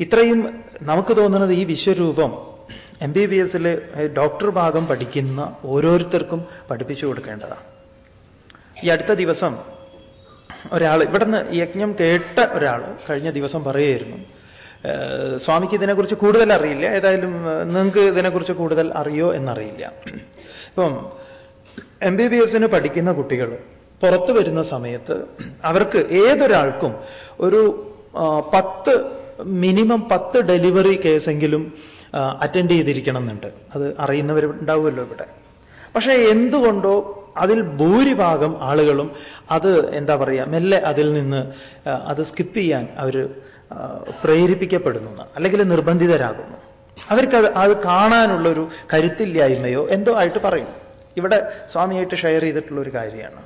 ഇത്രയും നമുക്ക് തോന്നുന്നത് ഈ വിശ്വരൂപം എം ബി ബി എസിൽ ഡോക്ടർ ഭാഗം പഠിക്കുന്ന ഓരോരുത്തർക്കും പഠിപ്പിച്ചു കൊടുക്കേണ്ടതാണ്. ഈ അടുത്ത ദിവസം ഒരാൾ ഇവിടുന്ന് യജ്ഞം കേട്ട ഒരാൾ കഴിഞ്ഞ ദിവസം പറയുമായിരുന്നു സ്വാമിക്ക് ഇതിനെക്കുറിച്ച് കൂടുതൽ അറിയില്ല ഏതായാലും നിങ്ങൾക്ക് ഇതിനെക്കുറിച്ച് കൂടുതൽ അറിയോ എന്നറിയില്ല. ഇപ്പം എം ബി ബി എസിന് പഠിക്കുന്ന കുട്ടികൾ പുറത്തു വരുന്ന സമയത്ത് അവർക്ക് ഏതൊരാൾക്കും ഒരു പത്ത് മിനിമം പത്ത് ഡെലിവറി കേസെങ്കിലും അറ്റൻഡ് ചെയ്തിരിക്കണം എന്നുണ്ട് അത് അറിയുന്നവരുണ്ടാവുമല്ലോ ഇവിടെ. പക്ഷേ എന്തുകൊണ്ടോ അതിൽ ഭൂരിഭാഗം ആളുകളും അത് എന്താ പറയുക മെല്ലെ അതിൽ നിന്ന് അത് സ്കിപ്പ് ചെയ്യാൻ അവർ പ്രേരിപ്പിക്കപ്പെടുന്നു അല്ലെങ്കിൽ നിർബന്ധിതരാകുന്നു. അവർക്ക് അത് കാണാനുള്ള ഒരു കരുത്തില്ലായ്മയോ എന്തോ ആയിട്ട് പറയും. ഇവിടെ സ്വാമിയായിട്ട് ഷെയർ ചെയ്തിട്ടുള്ള ഒരു കാര്യമാണ്.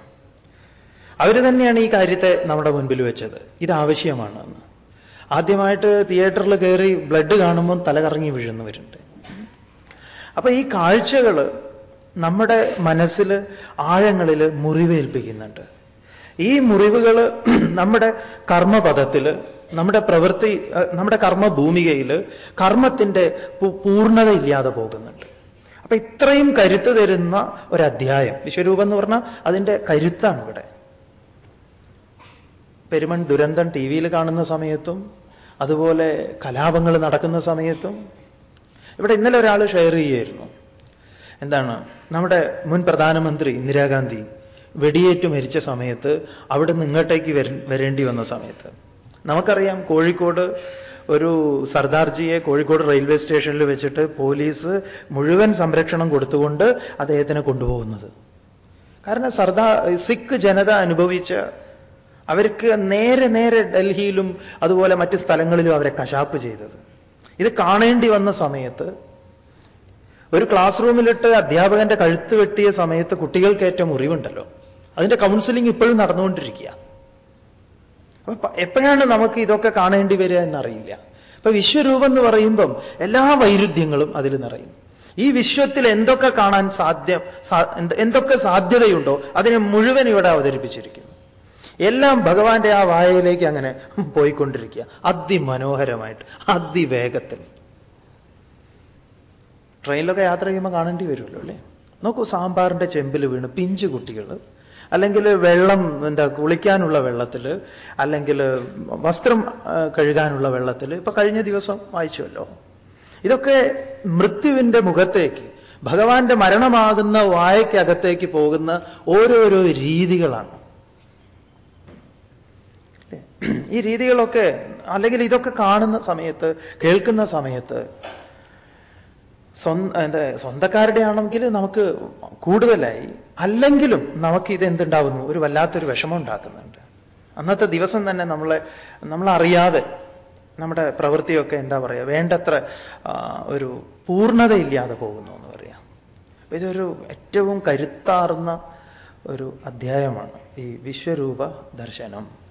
അവർ തന്നെയാണ് ഈ കാര്യത്തെ നമ്മുടെ മുൻപിൽ വെച്ചത്. ഇത് ആവശ്യമാണ് എന്ന് ആദ്യമായിട്ട് തിയേറ്ററിൽ കയറി ബ്ലഡ് കാണുമ്പോൾ തലകറങ്ങി വീഴുന്നവരുണ്ട് അപ്പൊ ഈ കാഴ്ചകൾ നമ്മുടെ മനസ്സിൽ ആഴങ്ങളിൽ മുറിവേൽപ്പിക്കുന്നുണ്ട്. ഈ മുറിവുകൾ [CLEARS THROAT] നമ്മുടെ കർമ്മപഥത്തിൽ നമ്മുടെ പ്രവൃത്തി നമ്മുടെ കർമ്മഭൂമികയിൽ കർമ്മത്തിന്റെ പൂർണത ഇല്ലാതെ പോകുന്നുണ്ട്. അപ്പൊ ഇത്രയും കരുത്ത് തരുന്ന ഒരു അധ്യായം വിശ്വരൂപം എന്ന് പറഞ്ഞാൽ അതിന്റെ കരുത്താണ് ഇവിടെ. പെരുമൺ ദുരന്തം ടി വിയിൽ കാണുന്ന സമയത്തും അതുപോലെ കലാപങ്ങൾ നടക്കുന്ന സമയത്തും. ഇവിടെ ഇന്നലെ ഒരാൾ ഷെയർ ചെയ്യുമായിരുന്നു എന്താണ്? നമ്മുടെ മുൻ പ്രധാനമന്ത്രി ഇന്ദിരാഗാന്ധി വെടിയേറ്റ് മരിച്ച സമയത്ത് അവിടെ നിന്ന് ഇങ്ങോട്ടേക്ക് വരേണ്ടി വന്ന സമയത്ത്. നമുക്കറിയാം കോഴിക്കോട് ഒരു സർദാർജിയെ കോഴിക്കോട് റെയിൽവേ സ്റ്റേഷനിൽ വെച്ചിട്ട് പോലീസ് മുഴുവൻ സംരക്ഷണം കൊടുത്തുകൊണ്ട് അദ്ദേഹത്തിനെ കൊണ്ടുപോകുന്നത്. കാരണം സർദാർ സിഖ് ജനത അനുഭവിച്ച അവർക്ക് നേരെ നേരെ ഡൽഹിയിലും അതുപോലെ മറ്റ് സ്ഥലങ്ങളിലും അവരെ കശാപ്പ് ചെയ്തത്. ഇത് കാണേണ്ടി വന്ന സമയത്ത് ഒരു ക്ലാസ് റൂമിലിട്ട് അധ്യാപകന്റെ കഴുത്ത് വെട്ടിയ സമയത്ത് കുട്ടികൾക്ക് ഏറ്റവും മുറിവുണ്ടല്ലോ. അതിന്റെ കൗൺസിലിംഗ് ഇപ്പോഴും നടന്നുകൊണ്ടിരിക്കുക അപ്പൊ എപ്പോഴാണ് നമുക്ക് ഇതൊക്കെ കാണേണ്ടി വരിക എന്നറിയില്ല. അപ്പൊ വിശ്വരൂപം എന്ന് പറയുമ്പം എല്ലാ വൈരുദ്ധ്യങ്ങളും അതിൽ നിറയും ഈ വിശ്വത്തിൽ എന്തൊക്കെ കാണാൻ സാധ്യം എന്തൊക്കെ സാധ്യതയുണ്ടോ അതിനെ മുഴുവൻ ഇവിടെ അവതരിപ്പിച്ചിരിക്കുന്നു. എല്ലാം ഭഗവാന്റെ ആ വായയിലേക്ക് അങ്ങനെ പോയിക്കൊണ്ടിരിക്കുക. അതിമനോഹരമായിട്ട് അതിവേഗത്തിൽ. ട്രെയിനിലൊക്കെ യാത്ര ചെയ്യുമ്പോൾ കാണേണ്ടി വരുമല്ലോ അല്ലേ? നോക്കൂ സാമ്പാറിന്റെ ചെമ്പിൽ വീണ് പിഞ്ചു കുട്ടികൾ അല്ലെങ്കിൽ വെള്ളം എന്താ കുളിക്കാനുള്ള വെള്ളത്തിൽ അല്ലെങ്കിൽ വസ്ത്രം കഴുകാനുള്ള വെള്ളത്തിൽ. ഇപ്പൊ കഴിഞ്ഞ ദിവസം വായിച്ചുവല്ലോ. ഇതൊക്കെ മൃത്യുവിന്റെ മുഖത്തേക്ക് ഭഗവാന്റെ മരണമാകുന്ന വായയ്ക്കകത്തേക്ക് പോകുന്ന ഓരോരോ രീതികളാണ്? ഈ രീതികളൊക്കെ അല്ലെങ്കിൽ ഇതൊക്കെ കാണുന്ന സമയത്ത് കേൾക്കുന്ന സമയത്ത് സ്വന്തം എന്റെ സ്വന്തക്കാരുടെ ആണെങ്കിൽ നമുക്ക് കൂടുതലായി അല്ലെങ്കിലും നമുക്ക് ഇത് എന്തുണ്ടാവുന്നു? ഒരു വല്ലാത്തൊരു വിഷമം ഉണ്ടാക്കുന്നുണ്ട്. അന്നത്തെ ദിവസം തന്നെ നമ്മളെ നമ്മളറിയാതെ നമ്മുടെ പ്രവൃത്തിയൊക്കെ എന്താ പറയുക? വേണ്ടത്ര ഒരു പൂർണതയില്ലാതെ പോകുന്നു എന്ന് പറയാം. ഇതൊരു ഏറ്റവും കരുത്താർന്ന ഒരു അധ്യായമാണ്. ഈ വിശ്വരൂപ ദർശനം.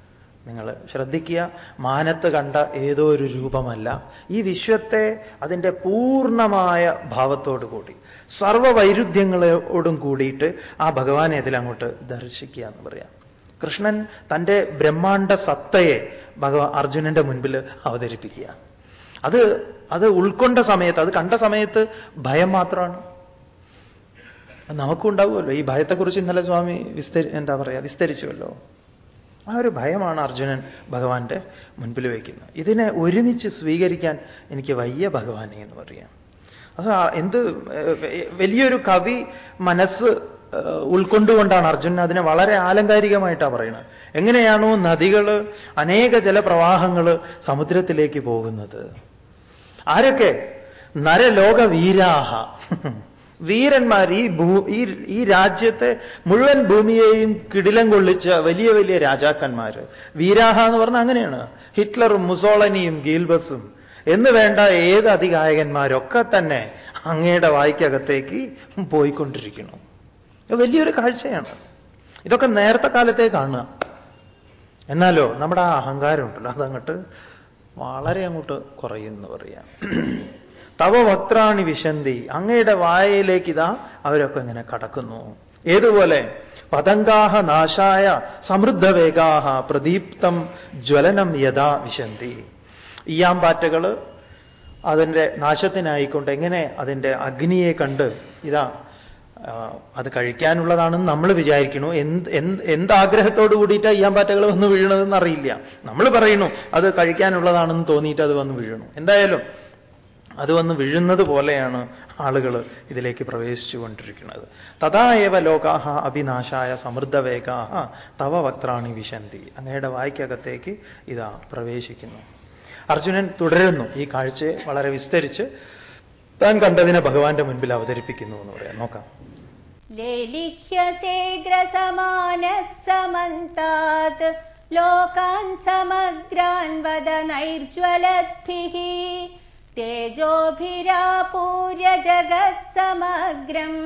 നിങ്ങൾ ശ്രദ്ധിക്കുക. മാനത്ത് കണ്ട ഏതോ ഒരു രൂപമല്ല. ഈ വിശ്വത്തെ അതിന്റെ പൂർണമായ ഭാവത്തോടു കൂടി സർവ വൈരുദ്ധ്യങ്ങളോടും കൂടിയിട്ട് ആ ഭഗവാനെ അതിലങ്ങോട്ട് ദർശിക്കുക എന്ന് പറയാം. കൃഷ്ണൻ തന്റെ ബ്രഹ്മാണ്ട സത്തയെ ഭഗവാൻ അർജുനന്റെ മുൻപിൽ അവതരിപ്പിക്കുക. അത് അത് ഉൾക്കൊണ്ട സമയത്ത് അത് കണ്ട സമയത്ത് ഭയം മാത്രമാണ്. നമുക്കും ഉണ്ടാവുമല്ലോ. ഈ ഭയത്തെക്കുറിച്ച് ഇന്നലെ സ്വാമി വിസ്തരി എന്താ പറയുക വിസ്തരിച്ചുവല്ലോ. ആ ഒരു ഭയമാണ് അർജുനൻ ഭഗവാന്റെ മുൻപിൽ വയ്ക്കുന്നത് ഇതിനെ ഒരുമിച്ച് സ്വീകരിക്കാൻ എനിക്ക് വയ്യ ഭഗവാനെ എന്ന് പറയാം. അത് എന്ത് വലിയൊരു കവി മനസ്സ് ഉൾക്കൊണ്ടുകൊണ്ടാണ് അർജുനൻ അതിനെ വളരെ ആലങ്കാരികമായിട്ടാണ് പറയുന്നത്. എങ്ങനെയാണോ നദികൾ അനേക ജലപ്രവാഹങ്ങൾ സമുദ്രത്തിലേക്ക് പോകുന്നത്. ആരൊക്കെ? നരലോക വീരാഹ വീരന്മാർ ഈ ഭൂ ഈ രാജ്യത്തെ മുഴുവൻ ഭൂമിയെയും കിടിലം കൊള്ളിച്ച വലിയ വലിയ രാജാക്കന്മാർ. വീരാഹ എന്ന് പറഞ്ഞാൽ അങ്ങനെയാണ്. ഹിറ്റ്ലറും മുസോളനിയും ഗീൽബസും. എന്ന് വേണ്ട ഏത് അധികായകന്മാരൊക്കെ തന്നെ അങ്ങയുടെ വായിക്കകത്തേക്ക് പോയിക്കൊണ്ടിരിക്കുന്നു. വലിയൊരു കാഴ്ചയാണ്. ഇതൊക്കെ നേരത്തെ കാലത്തെ കാണുക. എന്നാലോ നമ്മുടെ ആ അഹങ്കാരം ഉണ്ടല്ലോ അതങ്ങോട്ട് വളരെ അങ്ങോട്ട് കുറയുന്നു പറയാം. തവ വക്രാണി വിശന്തി. അങ്ങയുടെ വായയിലേക്ക് ഇതാ അവരൊക്കെ ഇങ്ങനെ കടക്കുന്നു. ഏതുപോലെ? പതങ്കാഹ നാശായ സമൃദ്ധവേഗാഹ പ്രദീപ്തം ജ്വലനം യഥാ വിശന്തി. ഈയാമ്പാറ്റകൾ അതിന്റെ നാശത്തിനായിക്കൊണ്ട് എങ്ങനെ അതിന്റെ അഗ്നിയെ കണ്ട് ഇതാ അത് കഴിക്കാനുള്ളതാണെന്ന് നമ്മൾ വിചാരിക്കുന്നു. എന്ത് എന്ത് എന്താഗ്രഹത്തോട് കൂടിയിട്ട് ഈയാമ്പാറ്റകൾ വന്ന് വീഴണതെന്ന് അറിയില്ല. നമ്മൾ പറയുന്നു അത് കഴിക്കാനുള്ളതാണെന്ന് തോന്നിയിട്ട് അത് വന്ന് വീഴണു എന്തായാലും അത് വന്ന് വീഴുന്നത് പോലെയാണ് ആളുകൾ ഇതിലേക്ക് പ്രവേശിച്ചു കൊണ്ടിരിക്കുന്നത് തഥാ ലോകാഹ അഭിനാശായ സമൃദ്ധവേഗാഹ തവ വക്രാണി വിശന്തി. അങ്ങയുടെ വായിക്കകത്തേക്ക് ഇതാ പ്രവേശിക്കുന്നു. അർജുനൻ തുടരുന്നു ഈ കാഴ്ചയെ വളരെ വിസ്തരിച്ച്. താൻ കണ്ടതിനെ ഭഗവാന്റെ മുൻപിൽ അവതരിപ്പിക്കുന്നു എന്ന് പറയാം. നോക്കാം. ലോകാൻ സമഗ്രാൻ വദനൈർജ്വലദ്ഭിः. तेजोभिरापूर्य जगत्समग्रम्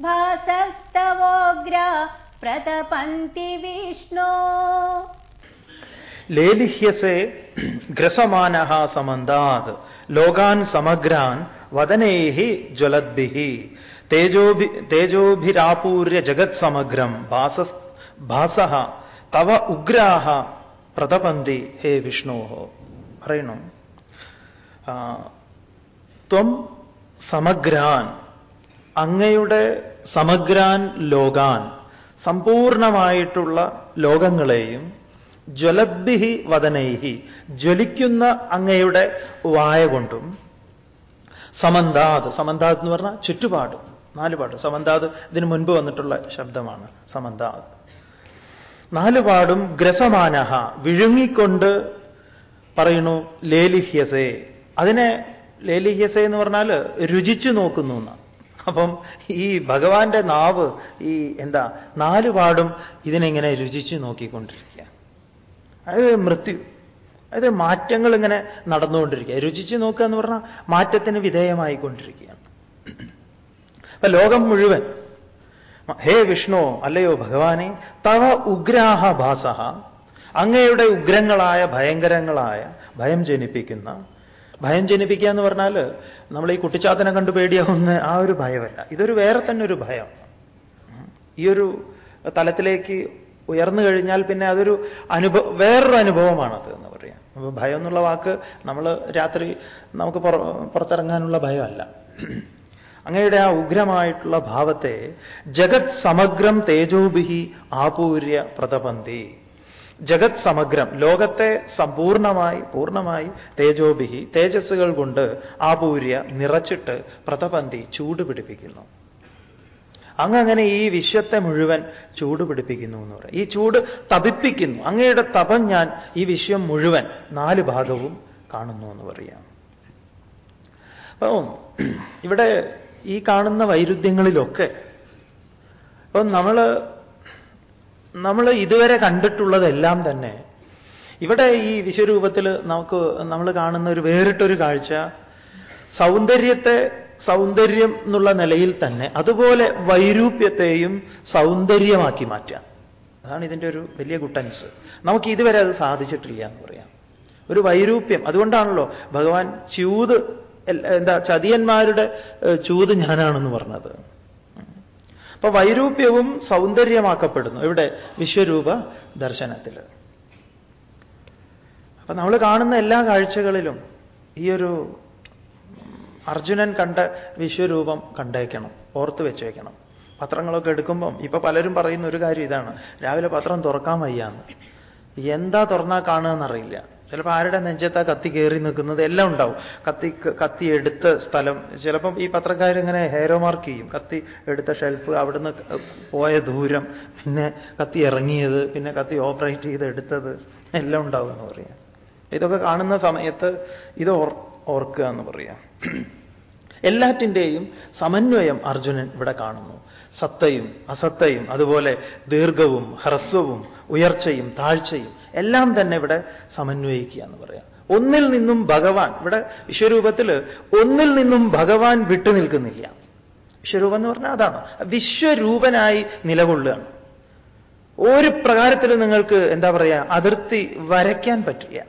भासस्तवोग्रा प्रतपन्ति विष्णो ലേലിഹ്യസേ ഗ്രസമാനഃ സമന്താത് ലോകാൻ സമഗ്രാൻ വദനൈഹി ജ്വലദ്ഭിഹി തേജോഭി തേജോഭിരാപൂര്യ ജഗത് സമഗ്രം ഭാസ ഭാസ തവ ഉഗ്രാഹ പ്രതപന്തി ഹേ വിഷ്ണു പറയണു ത്വം സമഗ്രാൻ അങ്ങയുടെ സമഗ്രാൻ ലോകാൻ സമ്പൂർണമായിട്ടുള്ള ലോകങ്ങളെയും ജ്വലദ്ഭിഹി വദനൈഹി ജ്വലിക്കുന്ന അങ്ങയുടെ വായ കൊണ്ടും സമന്താത് സമന്താത് എന്ന് പറഞ്ഞാൽ ചുറ്റുപാട് നാലുപാട്. സമന്താത് ഇതിന് മുൻപ് വന്നിട്ടുള്ള ശബ്ദമാണ് സമന്താത് നാലുപാടും ഗ്രസമാനഹ വിഴുങ്ങിക്കൊണ്ട് പറയുന്നു ലേലിഹ്യസേ. അതിനെ ലേലിഹ്യസ എന്ന് പറഞ്ഞാൽ രുചിച്ചു നോക്കുന്നു എന്നാണ്. അപ്പം ഈ ഭഗവാന്റെ നാവ് ഈ എന്താ നാലുപാടും ഇതിനെങ്ങനെ രുചിച്ചു നോക്കിക്കൊണ്ടിരിക്കുക. അത് മൃത്യു അതായത് മാറ്റങ്ങൾ ഇങ്ങനെ നടന്നുകൊണ്ടിരിക്കുക. രുചിച്ചു നോക്കുക എന്ന് പറഞ്ഞാൽ മാറ്റത്തിന് വിധേയമായിക്കൊണ്ടിരിക്കുകയാണ്. അപ്പൊ ലോകം മുഴുവൻ ഹേ വിഷ്ണു അല്ലയോ ഭഗവാനെ തവ ഉഗ്രാഹ ഭാസഹ അങ്ങയുടെ ഉഗ്രങ്ങളായ ഭയങ്കരങ്ങളായ ഭയം ജനിപ്പിക്കുന്ന ഭയം ജനിപ്പിക്കുക എന്ന് പറഞ്ഞാൽ നമ്മൾ ഈ കുട്ടിച്ചാത്തനെ കണ്ടു പേടിയാവുന്ന ആ ഒരു ഭയമല്ല. ഇതൊരു വേറെ തന്നെ ഒരു ഭയം. ഈ ഒരു തലത്തിലേക്ക് ഉയർന്നു കഴിഞ്ഞാൽ പിന്നെ അതൊരു അനുഭവം വേറൊരു അനുഭവമാണത് എന്ന് പറയാം. അപ്പൊ ഭയം എന്നുള്ള വാക്ക് നമ്മൾ രാത്രി നമുക്ക് പുറത്തിറങ്ങാനുള്ള ഭയമല്ല. അങ്ങയുടെ ആ ഉഗ്രമായിട്ടുള്ള ഭാവത്തെ ജഗത് സമഗ്രം തേജോഭിഹി ആപൂര്യ പ്രതപന്തി. ജഗത് സമഗ്രം ലോകത്തെ സമ്പൂർണമായി പൂർണമായി തേജോഭിഹി തേജസ്സുകൾ കൊണ്ട് ആപൂര്യ നിറച്ചിട്ട് പ്രതപന്തി ചൂടുപിടിപ്പിക്കുന്നു. അങ്ങ് അങ്ങങ്ങനെ ഈ വിശ്വത്തെ മുഴുവൻ ചൂടുപിടിപ്പിക്കുന്നു എന്ന് പറയും. ഈ ചൂട് തപിപ്പിക്കുന്നു. അങ്ങയുടെ തപം ഞാൻ ഈ വിശ്വം മുഴുവൻ നാല് ഭാഗവും കാണുന്നു എന്ന് പറയാം. അപ്പം ഇവിടെ ഈ കാണുന്ന വൈരുദ്ധ്യങ്ങളിലൊക്കെ അപ്പം നമ്മൾ നമ്മൾ ഇതുവരെ കണ്ടിട്ടുള്ളതെല്ലാം തന്നെ. ഇവിടെ ഈ വിശ്വരൂപത്തിൽ നമുക്ക് നമ്മൾ കാണുന്ന ഒരു വേറിട്ടൊരു കാഴ്ച സൗന്ദര്യത്തെ സൗന്ദര്യം എന്നുള്ള നിലയിൽ തന്നെ അതുപോലെ വൈരൂപ്യത്തെയും സൗന്ദര്യമാക്കി മാറ്റാം. അതാണ് ഇതിന്റെ ഒരു വലിയ ഗുട്ടൻസ്. നമുക്ക് ഇതുവരെ അത് സാധിച്ചിട്ടില്ല എന്ന് പറയാം. ഒരു വൈരൂപ്യം. അതുകൊണ്ടാണല്ലോ ഭഗവാൻ ചൂത് എന്താ ചതിയന്മാരുടെ ചൂത് ഞാനാണെന്ന് പറഞ്ഞത്. അപ്പൊ വൈരൂപ്യവും സൗന്ദര്യമാക്കപ്പെടുന്നു. ഇവിടെ വിശ്വരൂപ ദർശനത്തിൽ. അപ്പൊ നമ്മൾ കാണുന്ന എല്ലാ കാഴ്ചകളിലും ഈ ഒരു അർജുനൻ കണ്ട വിശ്വരൂപം കണ്ടേക്കണം ഓർത്ത് വെച്ചേക്കണം. പത്രങ്ങളൊക്കെ എടുക്കുമ്പം ഇപ്പൊ പലരും പറയുന്ന ഒരു കാര്യം ഇതാണ്. രാവിലെ പത്രം തുറക്കാൻ വയ്യാന്ന്. എന്താ തുറന്നാ കാണുകയെന്നറിയില്ല ചിലപ്പോൾ ആരുടെ നെഞ്ചത്താ കത്തി കയറി നിൽക്കുന്നത് എല്ലാം ഉണ്ടാവും. കത്തി കത്തി എടുത്ത സ്ഥലം. ചിലപ്പം ഈ പത്രക്കാരിങ്ങനെ ഹെയറോ മാർക്ക് ചെയ്യും. കത്തി എടുത്ത ഷെൽഫ് അവിടുന്ന് പോയ ദൂരം. പിന്നെ കത്തി ഇറങ്ങിയത് പിന്നെ കത്തി ഓപ്പറേറ്റ് ചെയ്ത് എടുത്തത് എല്ലാം ഉണ്ടാവും എന്ന് പറയാം. ഇതൊക്കെ കാണുന്ന സമയത്ത് ഇത് ഓർക്കുക എന്ന് പറയാം. [CLEARS THROAT] എല്ലാറ്റിന്റെയും സമന്വയം അർജുനൻ ഇവിടെ കാണുന്നു. സത്തയും അസത്തയും അതുപോലെ ദീർഘവും ഹ്രസ്വവും ഉയർച്ചയും താഴ്ചയും എല്ലാം തന്നെ ഇവിടെ സമന്വയിക്കുക എന്ന് പറയാം. ഒന്നിൽ നിന്നും ഭഗവാൻ ഇവിടെ വിശ്വരൂപത്തിൽ ഒന്നിൽ നിന്നും ഭഗവാൻ വിട്ടു നിൽക്കുന്നില്ല. വിശ്വരൂപം എന്ന് പറഞ്ഞാൽ അതാണ്. വിശ്വരൂപനായി നിലകൊള്ളുകയാണ്. ഒരു പ്രകാരത്തിൽ നിങ്ങൾക്ക് എന്താ പറയുക അതിർത്തി വരയ്ക്കാൻ പറ്റില്ല.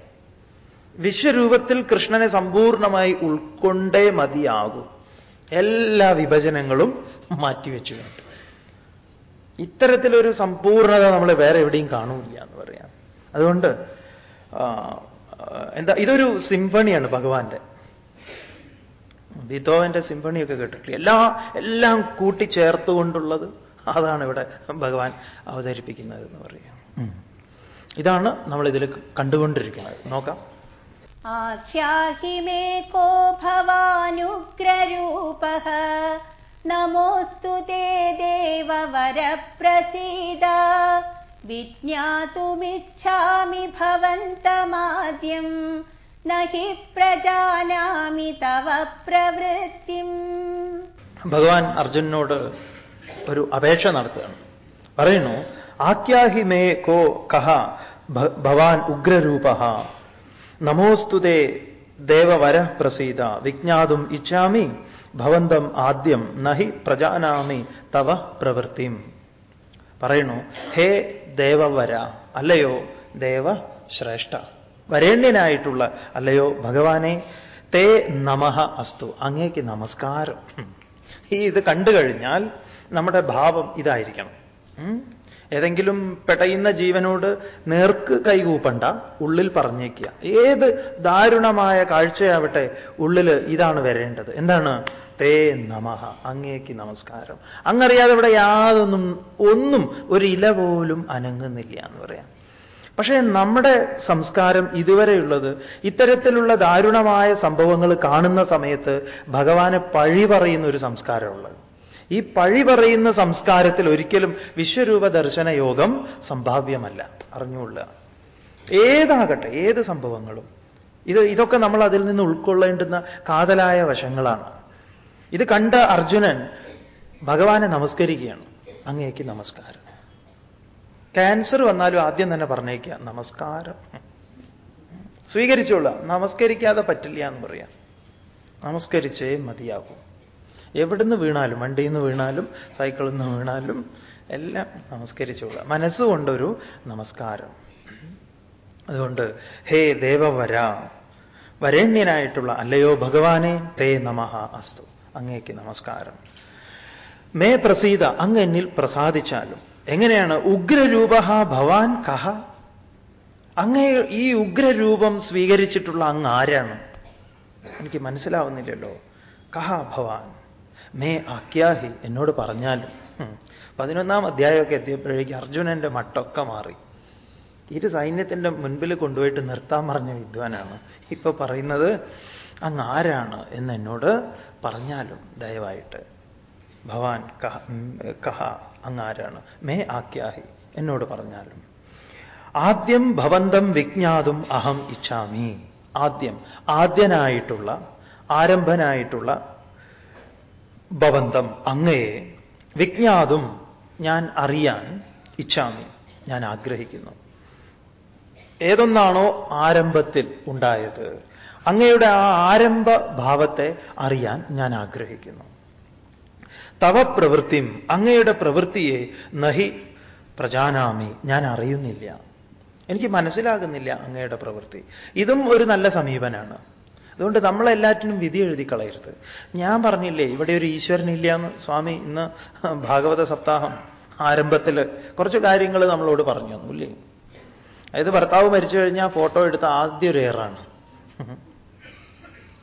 വിശ്വരൂപത്തിൽ കൃഷ്ണനെ സമ്പൂർണമായി ഉൾക്കൊണ്ടേ മതിയാകൂ. എല്ലാ വിഭജനങ്ങളും മാറ്റിവെച്ചു കണ്ടു ഇത്തരത്തിലൊരു സമ്പൂർണത നമ്മൾ വേറെ എവിടെയും കാണൂല്ല എന്ന് പറയാം. അതുകൊണ്ട് എന്താ ഇതൊരു സിംഫണിയാണ് ഭഗവാന്റെ. ബിതോവന്റെ സിംഫണിയൊക്കെ കേട്ടിട്ടില്ല? എല്ലാ എല്ലാം കൂട്ടിച്ചേർത്തുകൊണ്ടുള്ളത് അതാണ് ഇവിടെ ഭഗവാൻ അവതരിപ്പിക്കുന്നത് എന്ന് പറയാം. ഇതാണ് നമ്മൾ ഇതിൽ കണ്ടുകൊണ്ടിരിക്കുന്നത്. നോക്കാം. आख्याहि मे को भवानुग्ररूपः नमोऽस्तु ते देववरप्रसीद विज्ञातुमिच्छामि भवन्तमाद्यम् न हि प्रजानामि तव പ്രവൃത്തിം ഭഗവാൻ അർജുനോട് ഒരു അപേക്ഷ നടത്തുകയാണ് പറയുന്നു ആഖ്യാഹി മേ കോ കഹ ഭവാൻ ഉഗ്രരൂപ നമോസ്തുതേ ദേവവര പ്രസീത. വിജ്ഞാതും ഇച്ഛാമി. ഭവന്തം ആദ്യം നഹി പ്രജാനാമി തവ പ്രവൃത്തിം. പറയുന്നു ഹേ ദേവവര അല്ലയോ ദേവ ശ്രേഷ്ഠ വരേണ്യനായിട്ടുള്ള അല്ലയോ ഭഗവാനെ തേ നമഃ അസ്തു. അങ്ങേക്ക് നമസ്കാരം. ഈ ഇത് കണ്ടു കഴിഞ്ഞാൽ നമ്മുടെ ഭാവം ഇതായിരിക്കണം. ഏതെങ്കിലും പെടയുന്ന ജീവനോട് നേർക്ക് കൈകൂപ്പണ്ട ഉള്ളിൽ പറഞ്ഞേക്കുക. ഏത് ദാരുണമായ കാഴ്ചയാവട്ടെ ഉള്ളിൽ ഇതാണ് വരേണ്ടത്. എന്താണ്? തേ നമഃ അങ്ങേക്ക് നമസ്കാരം. അങ്ങറിയാതെ ഇവിടെ യാതൊന്നും ഒന്നും ഒരു ഇല പോലും അനങ്ങുന്നില്ല എന്ന് പറയാം. പക്ഷേ നമ്മുടെ സംസ്കാരം ഇതുവരെയുള്ളത് ഇത്തരത്തിലുള്ള ദാരുണമായ സംഭവങ്ങൾ കാണുന്ന സമയത്ത് ഭഗവാനെ പഴി പറയുന്ന ഒരു സംസ്കാരമുള്ളത്. ഈ പഴി പറയുന്ന സംസ്കാരത്തിൽ ഒരിക്കലും വിശ്വരൂപ ദർശന യോഗം സംഭാവ്യമല്ല. അറിഞ്ഞുകൊള്ളുക. ഏതാകട്ടെ ഏത് സംഭവങ്ങളും. ഇത് ഇതൊക്കെ നമ്മൾ അതിൽ നിന്ന് ഉൾക്കൊള്ളേണ്ടുന്ന കാതലായ വശങ്ങളാണ്. ഇത് കണ്ട അർജുനൻ ഭഗവാനെ നമസ്കരിക്കുകയാണ്. അങ്ങേക്ക് നമസ്കാരം. ക്യാൻസർ വന്നാലും ആദ്യം തന്നെ പറഞ്ഞേക്കുക നമസ്കാരം. സ്വീകരിച്ചോളാം നമസ്കരിക്കാതെ പറ്റില്ല എന്ന് പറയാം. നമസ്കരിച്ചേ മതിയാകും. എവിടുന്ന് വീണാലും വണ്ടിയിൽ നിന്ന് വീണാലും സൈക്കിളിൽ നിന്ന് വീണാലും എല്ലാം നമസ്കരിച്ചുകൊള്ളുക. മനസ്സുകൊണ്ടൊരു നമസ്കാരം. അതുകൊണ്ട് ഹേ ദേവവര വരേണ്യനായിട്ടുള്ള അല്ലയോ ഭഗവാനെ തേ നമഃ അസ്തു. അങ്ങേക്ക് നമസ്കാരം. മേ പ്രസീത അങ്ങ് എന്നിൽ പ്രസാദിച്ചാലും. എങ്ങനെയാണ്? ഉഗ്രരൂപ ഭവാൻ കഹ? അങ്ങേ ഈ ഉഗ്രരൂപം സ്വീകരിച്ചിട്ടുള്ള അങ്ങ് ആരാണ്? എനിക്ക് മനസ്സിലാവുന്നില്ലല്ലോ. കഹ ഭവാൻ. മേ ആക്യാഹി എന്നോട് പറഞ്ഞാൽ പതിനൊന്നാം അധ്യായമൊക്കെ എത്തിയപ്പോഴേക്ക് അർജുനന്റെ മട്ടൊക്കെ മാറി. ഇരു സൈന്യത്തിന്റെ മുൻപിൽ കൊണ്ടുപോയിട്ട് നിർത്താൻ പറഞ്ഞ വിദ്വാനാണ്. ഇപ്പൊ പറയുന്നത് അങ്ങ് ആരാണ് എന്ന് എന്നോട് പറഞ്ഞാലും ദയവായിട്ട്. ഭവാൻ കഹ കഹ അങ്ങ് ആരാണ്? മേ ആക്യാഹി എന്നോട് പറഞ്ഞാലും. ആദ്യം ഭവന്തം വിജ്ഞാതും അഹം ഇച്ഛാമി. ആദ്യം ആദ്യനായിട്ടുള്ള ആരംഭനായിട്ടുള്ള ഭവന്തം. അങ്ങയെ വിജ്ഞാതും ഞാൻ അറിയാൻ ഇച്ഛാമി. ഞാൻ ആഗ്രഹിക്കുന്നു. ഏതൊന്നാണോ ആരംഭത്തിൽ ഉണ്ടായത്. അങ്ങയുടെ ആ ആരംഭ ഭാവത്തെ അറിയാൻ ഞാൻ ആഗ്രഹിക്കുന്നു. തവ പ്രവൃത്തിം അങ്ങയുടെ പ്രവൃത്തിയെ നഹി പ്രജാനാമി ഞാൻ അറിയുന്നില്ല. എനിക്ക് മനസ്സിലാകുന്നില്ല അങ്ങയുടെ പ്രവൃത്തി. ഇതും ഒരു നല്ല സമീപനാണ്. അതുകൊണ്ട് നമ്മളെല്ലാറ്റിനും വിധി എഴുതി കളയരുത്. ഞാൻ പറഞ്ഞില്ലേ ഇവിടെ ഒരു ഈശ്വരൻ ഇല്ല എന്ന് സ്വാമി ഇന്ന് ഭാഗവത സപ്താഹം ആരംഭത്തിൽ കുറച്ച് കാര്യങ്ങൾ നമ്മളോട് പറഞ്ഞു തന്നു ഇല്ലേ? അതായത് ഭർത്താവ് മരിച്ചു കഴിഞ്ഞാൽ ഫോട്ടോ എടുത്ത ആദ്യ ഒരു ഏറാണ്.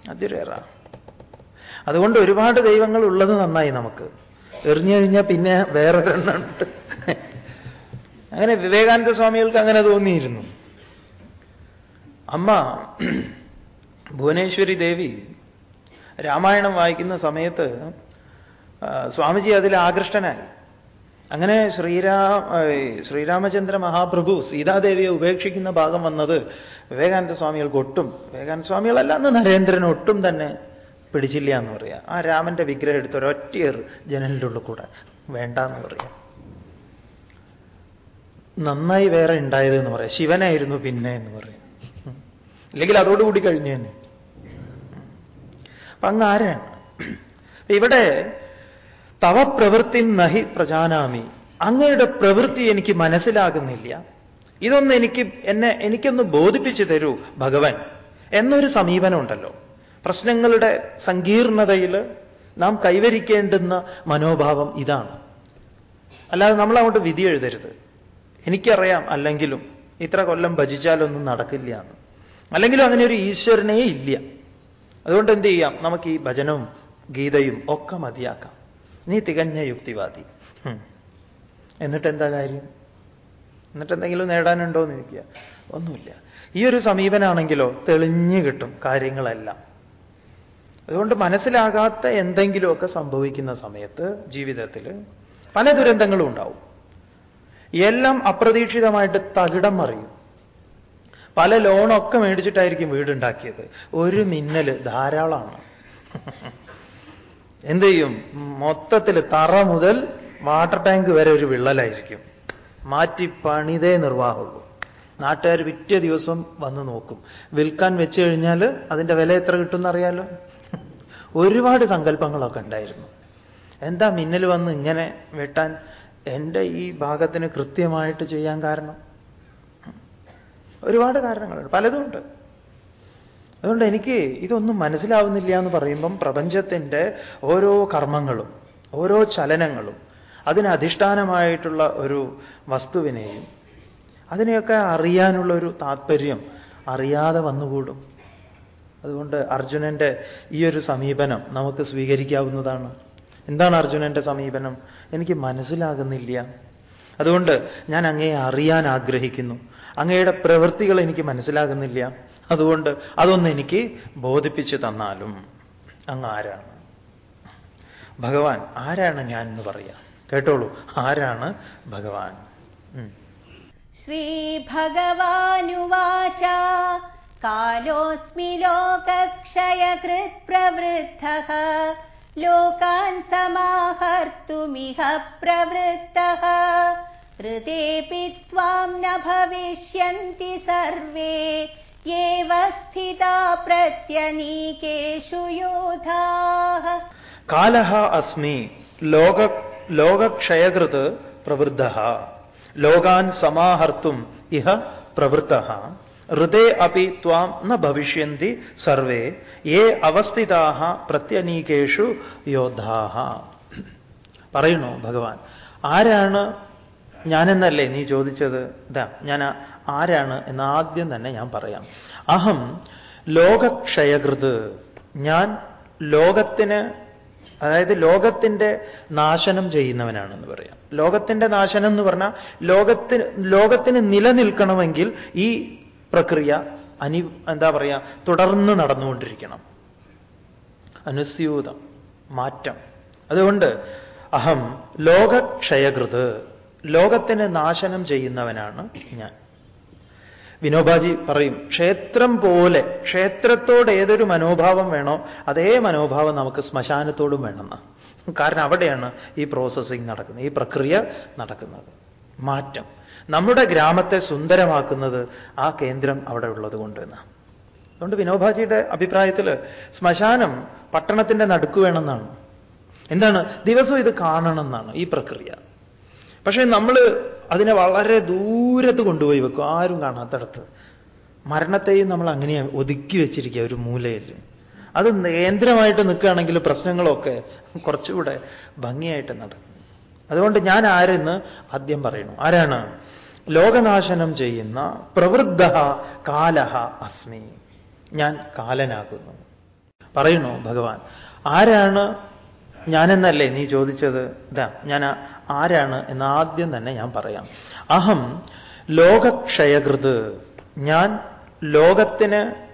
അതിരേറാ അതുകൊണ്ട് ഒരുപാട് ദൈവങ്ങൾ ഉള്ളത് നന്നായി നമുക്ക്. എറിഞ്ഞു കഴിഞ്ഞാൽ പിന്നെ വേറെ വേറൊരെണ്ണുണ്ട്. അങ്ങനെ വിവേകാനന്ദ സ്വാമികൾക്ക് അങ്ങനെ തോന്നിയിരുന്നു. അമ്മ ഭുവനേശ്വരി ദേവി രാമായണം വായിക്കുന്ന സമയത്ത് സ്വാമിജി അതിൽ ആകൃഷ്ടനായി. അങ്ങനെ ശ്രീരാമ ശ്രീരാമചന്ദ്ര മഹാപ്രഭു സീതാദേവിയെ ഉപേക്ഷിക്കുന്ന ഭാഗം വന്നത് വിവേകാനന്ദ സ്വാമികൾക്ക് ഒട്ടും. വിവേകാനന്ദ സ്വാമികളല്ല അന്ന് നരേന്ദ്രൻ ഒട്ടും തന്നെ പിടിച്ചില്ല എന്ന് പറയാം. ആ രാമന്റെ വിഗ്രഹം എടുത്ത് ഒരൊറ്റയേർ ജനലിന്റെ ഉള്ളിൽ കൂടെ വേണ്ട എന്ന് പറയാം. നന്നായി വേറെ ഉണ്ടായത് എന്ന് പറയാം. ശിവനായിരുന്നു പിന്നെ എന്ന് പറയാം. ഇല്ലെങ്കിൽ അതോടുകൂടി കഴിഞ്ഞു തന്നെ. അങ്ങ് ആരാണ് ഇവിടെ തവ പ്രവൃത്തി നഹി പ്രജാനാമി. അങ്ങയുടെ പ്രവൃത്തി എനിക്ക് മനസ്സിലാകുന്നില്ല. ഇതൊന്ന് എനിക്ക് എന്നെ എനിക്കൊന്ന് ബോധിപ്പിച്ചു തരൂ ഭഗവൻ എന്നൊരു സമീപനമുണ്ടല്ലോ. പ്രശ്നങ്ങളുടെ സങ്കീർണതയിൽ നാം കൈവരിക്കേണ്ടുന്ന മനോഭാവം ഇതാണ്. അല്ലാതെ നമ്മൾ അങ്ങോട്ട് വിധി എഴുതരുത്. എനിക്കറിയാം അല്ലെങ്കിലും ഇത്ര കൊല്ലം ഭജിച്ചാലൊന്നും നടക്കില്ല എന്ന്. അല്ലെങ്കിലും അങ്ങനെ ഒരു ഈശ്വരനേ ഇല്ല. അതുകൊണ്ട് എന്ത് ചെയ്യാം? നമുക്ക് ഈ ഭജനവും ഗീതയും ഒക്കെ മതിയാക്കാം. നീ തികഞ്ഞ യുക്തിവാദി. എന്നിട്ട് എന്താ കാര്യം? എന്നിട്ട് എന്തെങ്കിലും നേടാനുണ്ടോ എന്ന് ചോദിക്കുക. ഒന്നുമില്ല. ഈ ഒരു സമീപനാണെങ്കിലോ തെളിഞ്ഞു കിട്ടും കാര്യങ്ങളെല്ലാം. അതുകൊണ്ട് മനസ്സിലാകാത്ത എന്തെങ്കിലുമൊക്കെ സംഭവിക്കുന്ന സമയത്ത് ജീവിതത്തിൽ പല ദുരന്തങ്ങളും ഉണ്ടാവും. എല്ലാം അപ്രതീക്ഷിതമായിട്ട് തകിടം മറിയും. പല ലോണൊക്കെ മേടിച്ചിട്ടായിരിക്കും വീടുണ്ടാക്കിയത്. ഒരു മിന്നൽ ധാരാളമാണ്. [LAUGHS] എന്ത് ചെയ്യും? മൊത്തത്തിൽ തറ മുതൽ വാട്ടർ ടാങ്ക് വരെ ഒരു വിള്ളലായിരിക്കും. മാറ്റി പണിതേ നിർവാഹമുള്ളൂ നാട്ടുകാർ പിറ്റേ ദിവസം വന്ന് നോക്കും. വിൽക്കാൻ വെച്ച് കഴിഞ്ഞാൽ അതിന്റെ വില എത്ര കിട്ടുമെന്നറിയാലോ ഒരുപാട് സങ്കല്പങ്ങളൊക്കെ ഉണ്ടായിരുന്നു. എന്താ മിന്നൽ വന്ന് ഇങ്ങനെ വെട്ടാൻ? എന്റെ ഈ ഭാഗത്തിന് കൃത്യമായിട്ട് ചെയ്യാൻ കാരണം? ഒരുപാട് കാരണങ്ങളുണ്ട്. പലതുമുണ്ട് അതുകൊണ്ട് എനിക്ക് ഇതൊന്നും മനസ്സിലാവുന്നില്ല എന്ന് പറയുമ്പം പ്രപഞ്ചത്തിന്റെ ഓരോ കർമ്മങ്ങളും ഓരോ ചലനങ്ങളും അതിനധിഷ്ഠാനമായിട്ടുള്ള ഒരു വസ്തുവിനെയും അതിനെയൊക്കെ അറിയാനുള്ള ഒരു താല്പര്യം അറിയാതെ വന്നുകൂടും. അതുകൊണ്ട് അർജുനന്റെ ഈ ഒരു സമീപനം നമുക്ക് സ്വീകരിക്കാവുന്നതാണ്. എന്താണ് അർജുനന്റെ സമീപനം? എനിക്ക് മനസ്സിലാകുന്നില്ല. അതുകൊണ്ട് ഞാൻ അങ്ങേ അറിയാൻ ആഗ്രഹിക്കുന്നു. അങ്ങയുടെ പ്രവൃത്തികൾ എനിക്ക് മനസ്സിലാകുന്നില്ല. അതുകൊണ്ട് അതൊന്ന് എനിക്ക് ബോധിപ്പിച്ചു തന്നാലും അങ്ങ് ആരാണ്? ഭഗവാൻ ആരാണ് ഞാൻ എന്ന് പറയാം. കേട്ടോളൂ ആരാണ് ഭഗവാൻ? ശ്രീ ഭഗവാനുവാച കാലോസ്മി ലോകക്ഷയകൃത് പ്രവൃദ്ധ ലോകാൻ സമാഹർത്തുമിഹ പ്രവൃത്തः ഋതേപി ത്വാം ന ഭവിഷ്യന്തി സർവേ ഏവ സ്ഥിതാ പ്രത്യനീകേഷു യോധാः കാലഃ അസ്മി ലോക ലോകക്ഷയകൃത് പ്രവൃദ്ധ ലോകാൻ സമാഹർത്തും ഇഹ പ്രവൃത്ത ഋതേ അപ്പി ത്വാം ന ഭവിഷ്യന്തി സർവേ യേ അവസ്ഥിതാ പ്രത്യനീകേഷു യോദ്ധാ പറയുന്നു ഭഗവാൻ ആരാണ് ഞാനെന്നല്ലേ നീ ചോദിച്ചത്? ഇതാ ഞാൻ ആരാണ് എന്ന് ആദ്യം തന്നെ ഞാൻ പറയാം. അഹം ലോകക്ഷയകൃത്. ഞാൻ ലോകത്തിന് അതായത് ലോകത്തിന്റെ നാശനം ചെയ്യുന്നവനാണെന്ന് പറയാം. ലോകത്തിന്റെ നാശനം എന്ന് പറഞ്ഞാൽ ലോകത്തിന് ലോകത്തിന് നിലനിൽക്കണമെങ്കിൽ ഈ പ്രക്രിയ അനി എന്താ പറയുക തുടർന്ന് നടന്നുകൊണ്ടിരിക്കണം. അനുസ്യൂതം മാറ്റം. അതുകൊണ്ട് അഹം ലോകക്ഷയകൃത്. ലോകത്തിന് നാശനം ചെയ്യുന്നവനാണ് ഞാൻ. വിനോബാജി പറയും ക്ഷേത്രം പോലെ ക്ഷേത്രത്തോട് ഏതൊരു മനോഭാവം വേണോ അതേ മനോഭാവം നമുക്ക് ശ്മശാനത്തോടും വേണമെന്ന് കാരണം അവിടെയാണ് ഈ പ്രോസസ്സിംഗ് നടക്കുന്നത് ഈ പ്രക്രിയ നടക്കുന്നത്. മാറ്റം. നമ്മുടെ ഗ്രാമത്തെ സുന്ദരമാക്കുന്നത് ആ കേന്ദ്രം അവിടെ ഉള്ളത് കൊണ്ട് അതുകൊണ്ട് വിനോബാജിയുടെ അഭിപ്രായത്തിൽ ശ്മശാനം പട്ടണത്തിന്റെ നടുക്ക് വേണമെന്നാണ്. എന്താണ്? ദിവസവും ഇത് കാണണം എന്നാണ് ഈ പ്രക്രിയ. പക്ഷേ നമ്മൾ അതിനെ വളരെ ദൂരത്ത് കൊണ്ടുപോയി വെക്കും. ആരും കാണാത്തടത്ത്. മരണത്തെയും നമ്മൾ അങ്ങനെയാണ് ഒതുക്കി വെച്ചിരിക്കുക ഒരു മൂലയിൽ. അത് കേന്ദ്രമായിട്ട് നിൽക്കുകയാണെങ്കിൽ പ്രശ്നങ്ങളൊക്കെ കുറച്ചുകൂടെ ഭംഗിയായിട്ട് നടക്കും. അതുകൊണ്ട് ഞാൻ ആരെന്ന് ആദ്യം പറയുന്നു. ആരാണ്? ലോകനാശനം ചെയ്യുന്ന പ്രവൃദ്ധ കാലഹ അസ്മി. ഞാൻ കാലനാകുന്നു. പറയുന്നു ഭഗവാൻ ആരാണ് ഞാനെന്നല്ലേ നീ ചോദിച്ചത്? ഇതാ ഞാൻ ആരാണ് എന്ന് ആദ്യം തന്നെ ഞാൻ പറയാം. അഹം ലോകക്ഷയകൃത്. ഞാൻ ലോകത്തിന്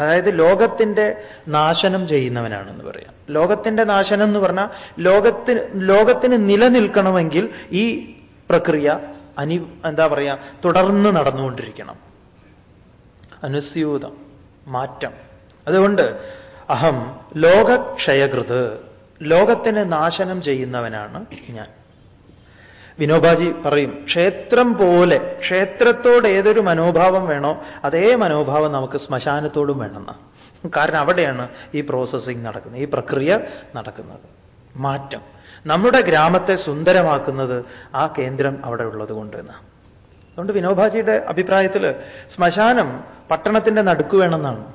അതായത് ലോകത്തിന്റെ നാശനം ചെയ്യുന്നവനാണെന്ന് പറയാം. ലോകത്തിന്റെ നാശനം എന്ന് പറഞ്ഞാൽ ലോകത്തിന് ലോകത്തിന് നിലനിൽക്കണമെങ്കിൽ ഈ പ്രക്രിയ അനി എന്താ പറയുക തുടർന്ന് നടന്നുകൊണ്ടിരിക്കണം. അനുസ്യൂതം മാറ്റം. അതുകൊണ്ട് അഹം ലോകക്ഷയകൃത്. ലോകത്തിന് നാശനം ചെയ്യുന്നവനാണ് ഞാൻ. വിനോബാജി പറയും ക്ഷേത്രം പോലെ ക്ഷേത്രത്തോട് ഏതൊരു മനോഭാവം വേണോ അതേ മനോഭാവം നമുക്ക് ശ്മശാനത്തോടും വേണമെന്ന. കാരണം അവിടെയാണ് ഈ പ്രോസസ്സിംഗ് നടക്കുന്നത് ഈ പ്രക്രിയ നടക്കുന്നത്. മാറ്റം. നമ്മുടെ ഗ്രാമത്തെ സുന്ദരമാക്കുന്നത് ആ കേന്ദ്രം അവിടെ ഉള്ളത് കൊണ്ട് അതുകൊണ്ട് വിനോബാജിയുടെ അഭിപ്രായത്തിൽ ശ്മശാനം പട്ടണത്തിന്റെ നടുക്ക് വേണമെന്നാണ്.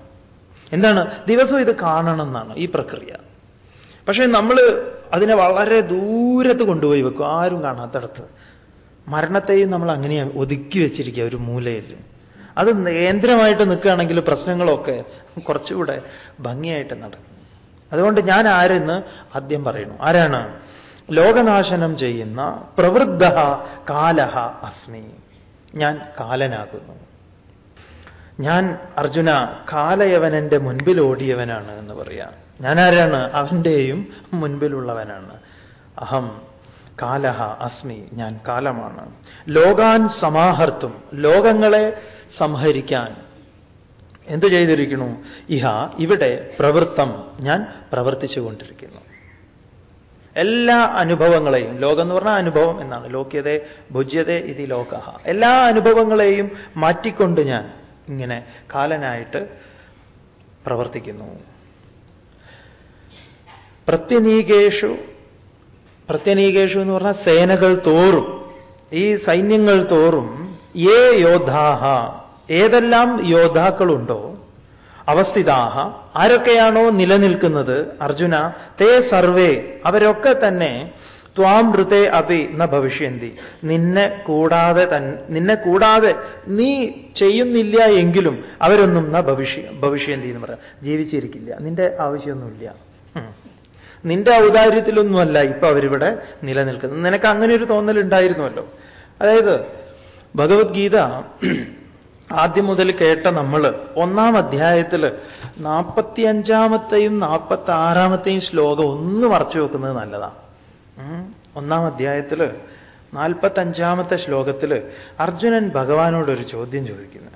എന്താണ്? ദിവസവും ഇത് കാണണം എന്നാണ് ഈ പ്രക്രിയ. പക്ഷേ നമ്മൾ അതിനെ വളരെ ദൂരത്ത് കൊണ്ടുപോയി വെക്കും. ആരും കാണാത്തടത്ത്. മരണത്തെയും നമ്മൾ അങ്ങനെയാണ് ഒതുക്കി വെച്ചിരിക്കുക ഒരു മൂലയിൽ. അത് കേന്ദ്രമായിട്ട് നിൽക്കുകയാണെങ്കിൽ പ്രശ്നങ്ങളൊക്കെ കുറച്ചുകൂടെ ഭംഗിയായിട്ട് നടക്കും. അതുകൊണ്ട് ഞാൻ ആരെന്ന് ആദ്യം പറയുന്നു. ആരാണ്? ലോകനാശനം ചെയ്യുന്ന പ്രവൃദ്ധ കാലഹ അസ്മി. ഞാൻ കാലനാകുന്നു. ഞാൻ അർജുന കാലയവനന്റെ മുൻപിൽ ഓടിയവനാണ് എന്ന് പറയാം. ഞാൻ ആരാണ് അവന്റെയും മുൻപിലുള്ളവനാണ്. അഹം കാലഹ അസ്മി ഞാൻ കാലമാണ്. ലോകാൻ സമാഹർത്തും ലോകങ്ങളെ സംഹരിക്കാൻ. എന്ത് ചെയ്തിരിക്കുന്നു? ഇഹ ഇവിടെ പ്രവൃത്തം ഞാൻ പ്രവർത്തിച്ചുകൊണ്ടിരിക്കുന്നു. എല്ലാ അനുഭവങ്ങളെയും ലോകം എന്ന് പറഞ്ഞാൽ അനുഭവം എന്നാണ്. ലോക്യത ഭുജ്യത ഇതി ലോക എല്ലാ അനുഭവങ്ങളെയും മാറ്റിക്കൊണ്ട് ഞാൻ ഇങ്ങനെ കാലനായിട്ട് പ്രവർത്തിക്കുന്നു. പ്രത്യനീകേഷു പ്രത്യനീകേഷു എന്ന് പറഞ്ഞാൽ സേനകൾ തോറും ഈ സൈന്യങ്ങൾ തോറും ഏ യോദ്ധാഹ ഏതെല്ലാം യോദ്ധാക്കളുണ്ടോ അവസ്ഥിതാഹ ആരൊക്കെയാണോ നിലനിൽക്കുന്നത്? അർജുന തേ സർവേ അവരൊക്കെ തന്നെ ത്വാം ഋതേ അപി ന ഭവിഷ്യന്തി. നിന്നെ കൂടാതെ തൻ നിന്നെ കൂടാതെ നീ ചെയ്യുന്നില്ല എങ്കിലും അവരൊന്നും ന ഭവിഷ്യ ഭവിഷ്യന്തി എന്ന് പറയാം. ജീവിച്ചിരിക്കില്ല. നിന്റെ ആവശ്യമൊന്നുമില്ല. നിന്റെ ഔദാര്യത്തിലൊന്നുമല്ല ഇപ്പൊ അവരിവിടെ നിലനിൽക്കുന്നത്. നിനക്ക് അങ്ങനെ ഒരു തോന്നൽ ഉണ്ടായിരുന്നുവല്ലോ അതായത് ഭഗവത്ഗീത ആദ്യം മുതൽ കേട്ട നമ്മൾ ഒന്നാം അധ്യായത്തിൽ നാൽപ്പത്തിയഞ്ചാമത്തെയും നാൽപ്പത്തി ആറാമത്തെയും ശ്ലോകം ഒന്ന് മറച്ചു വെക്കുന്നത് നല്ലതാണ് ഒന്നാം അധ്യായത്തിൽ നാൽപ്പത്തഞ്ചാമത്തെ ശ്ലോകത്തിൽ അർജുനൻ ഭഗവാനോടൊരു ചോദ്യം ചോദിക്കുന്നു.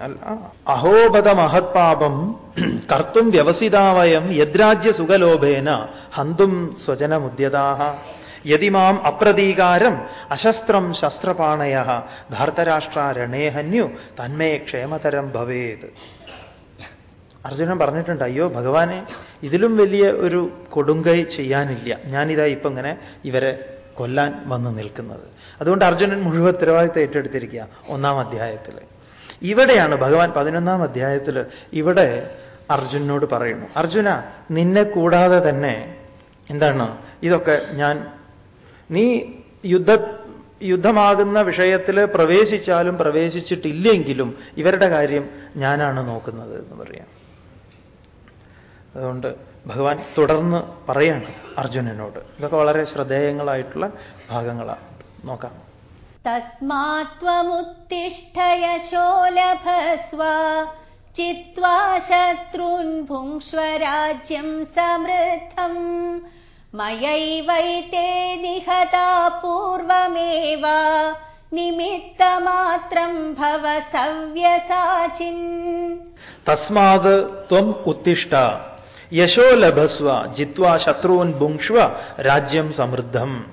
അഹോബത മഹത്പാപം കർത്തും വ്യവസിതാവയം യദ്രാജ്യ സുഖലോഭേന ഹന്തും സ്വജനമുദ്യതാഹ. യതിമാം അപ്രതീകാരം അശസ്ത്രം ശസ്ത്രപാണയ ധാർത്തരാഷ്ട്ര രണേഹന്യു തന്മേ ക്ഷേമതരം ഭവേത്. അർജുനൻ പറഞ്ഞിട്ടുണ്ട് അയ്യോ ഭഗവാനെ ഇതിലും വലിയ ഒരു കൊടുങ്കൈ ചെയ്യാനില്ല. ഞാനിതാ ഇപ്പൊ ഇങ്ങനെ ഇവരെ കൊല്ലാൻ വന്ന് നിൽക്കുന്നത്. അതുകൊണ്ട് അർജുനൻ മുഴുവൻ ഉത്തരവാദിത്തം ഏറ്റെടുത്തിരിക്കുക ഒന്നാം അധ്യായത്തിൽ ഇവിടെയാണ് ഭഗവാൻ പതിനൊന്നാം അധ്യായത്തിൽ ഇവിടെ അർജുനോട് പറയുന്നു അർജുന നിന്നെ കൂടാതെ തന്നെ എന്താണ്? ഇതൊക്കെ ഞാൻ നീ യുദ്ധ യുദ്ധമാകുന്ന വിഷയത്തിൽ പ്രവേശിച്ചാലും പ്രവേശിച്ചിട്ടില്ലെങ്കിലും ഇവരുടെ കാര്യം ഞാനാണ് നോക്കുന്നത് എന്ന് പറയാം. അതുകൊണ്ട് ഭഗവാൻ തുടർന്ന് പറയാണ് അർജുനനോട്. ഇതൊക്കെ വളരെ ശ്രദ്ധേയങ്ങളായിട്ടുള്ള ഭാഗങ്ങളാണ് നോക്കാം. തസ്മാത്വമുത്തിഷ്ഠയശോലഭസ്വ ചിത്വാ ശത്രുൻ ഭുങ്ക്ഷ്വ സമൃദ്ധം. മയൈവൈതേ നിഹതാ പൂർവമേവ നിമിത്തമാത്രം ഭവ സവ്യസാചിൻ. തസ്മാത് ത്വം ഉത്തിഷ്ഠ യശോ ലഭസ്വ ജിത്വ ശത്രുവൻ ഭുങ്ഷ്വ രാജ്യം സമൃദ്ധം.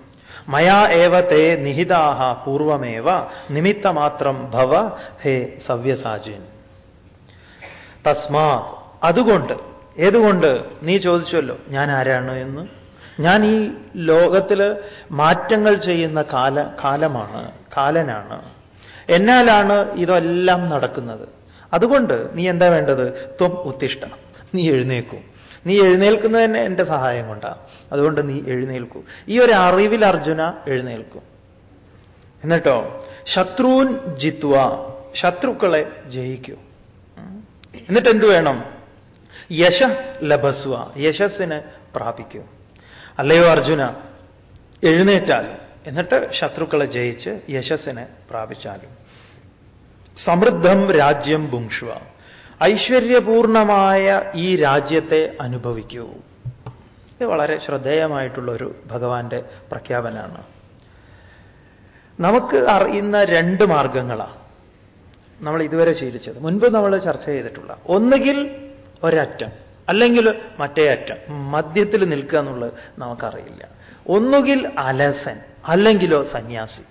മയാ ഏവ തേ നിഹിതാഹ പൂർവമേവ നിമിത്തമാത്രം ഭവ ഹേ സവ്യസാചിൻ. തസ്മാ അതുകൊണ്ട് ഏതുകൊണ്ട്? നീ ചോദിച്ചല്ലോ ഞാൻ ആരാണ് എന്ന്. ഞാൻ ഈ ലോകത്തിൽ മാറ്റങ്ങൾ ചെയ്യുന്ന കാല കാലമാണ് കാലനാണ്. എന്നാലാണ് ഇതെല്ലാം നടക്കുന്നത്. അതുകൊണ്ട് നീ എന്താ വേണ്ടത്? ത്വം ഉത്തിഷ്ഠ. നീ എഴുന്നേക്കും. നീ എഴുന്നേൽക്കുന്നത് തന്നെ എന്റെ സഹായം കൊണ്ടാണ്. അതുകൊണ്ട് നീ എഴുന്നേൽക്കൂ. ഈ ഒരു അറിവിൽ അർജുന എഴുന്നേൽക്കും. എന്നിട്ടോ? ശത്രുൻ ജിത്വ. ശത്രുക്കളെ ജയിക്കൂ. എന്നിട്ട് എന്തു വേണം? യശ ലഭസ്വ. യശസ്സിന് പ്രാപിക്കൂ. അല്ലയോ അർജുന? എഴുന്നേറ്റാൽ. എന്നിട്ട് ശത്രുക്കളെ ജയിച്ച് യശസ്സിനെ പ്രാപിച്ചാലും. സമൃദ്ധം രാജ്യം ഭുങ്ഷ്വ ഐശ്വര്യപൂർണമായ ഈ രാജ്യത്തെ അനുഭവിക്കൂ. ഇത് വളരെ ശ്രദ്ധേയമായിട്ടുള്ള ഒരു ഭഗവാന്റെ പ്രഖ്യാപനമാണ്. നമുക്ക് അറിയുന്ന രണ്ട് മാർഗങ്ങളാണ് നമ്മൾ ഇതുവരെ ശീലിച്ചത്. മുൻപ് നമ്മൾ ചർച്ച ചെയ്തിട്ടുള്ള ഒന്നുകിൽ ഒരറ്റം അല്ലെങ്കിൽ മറ്റേ അറ്റം മധ്യത്തിൽ നിൽക്കുക എന്നുള്ളത് നമുക്കറിയില്ല. ഒന്നുകിൽ അലസൻ അല്ലെങ്കിലോ സന്യാസി.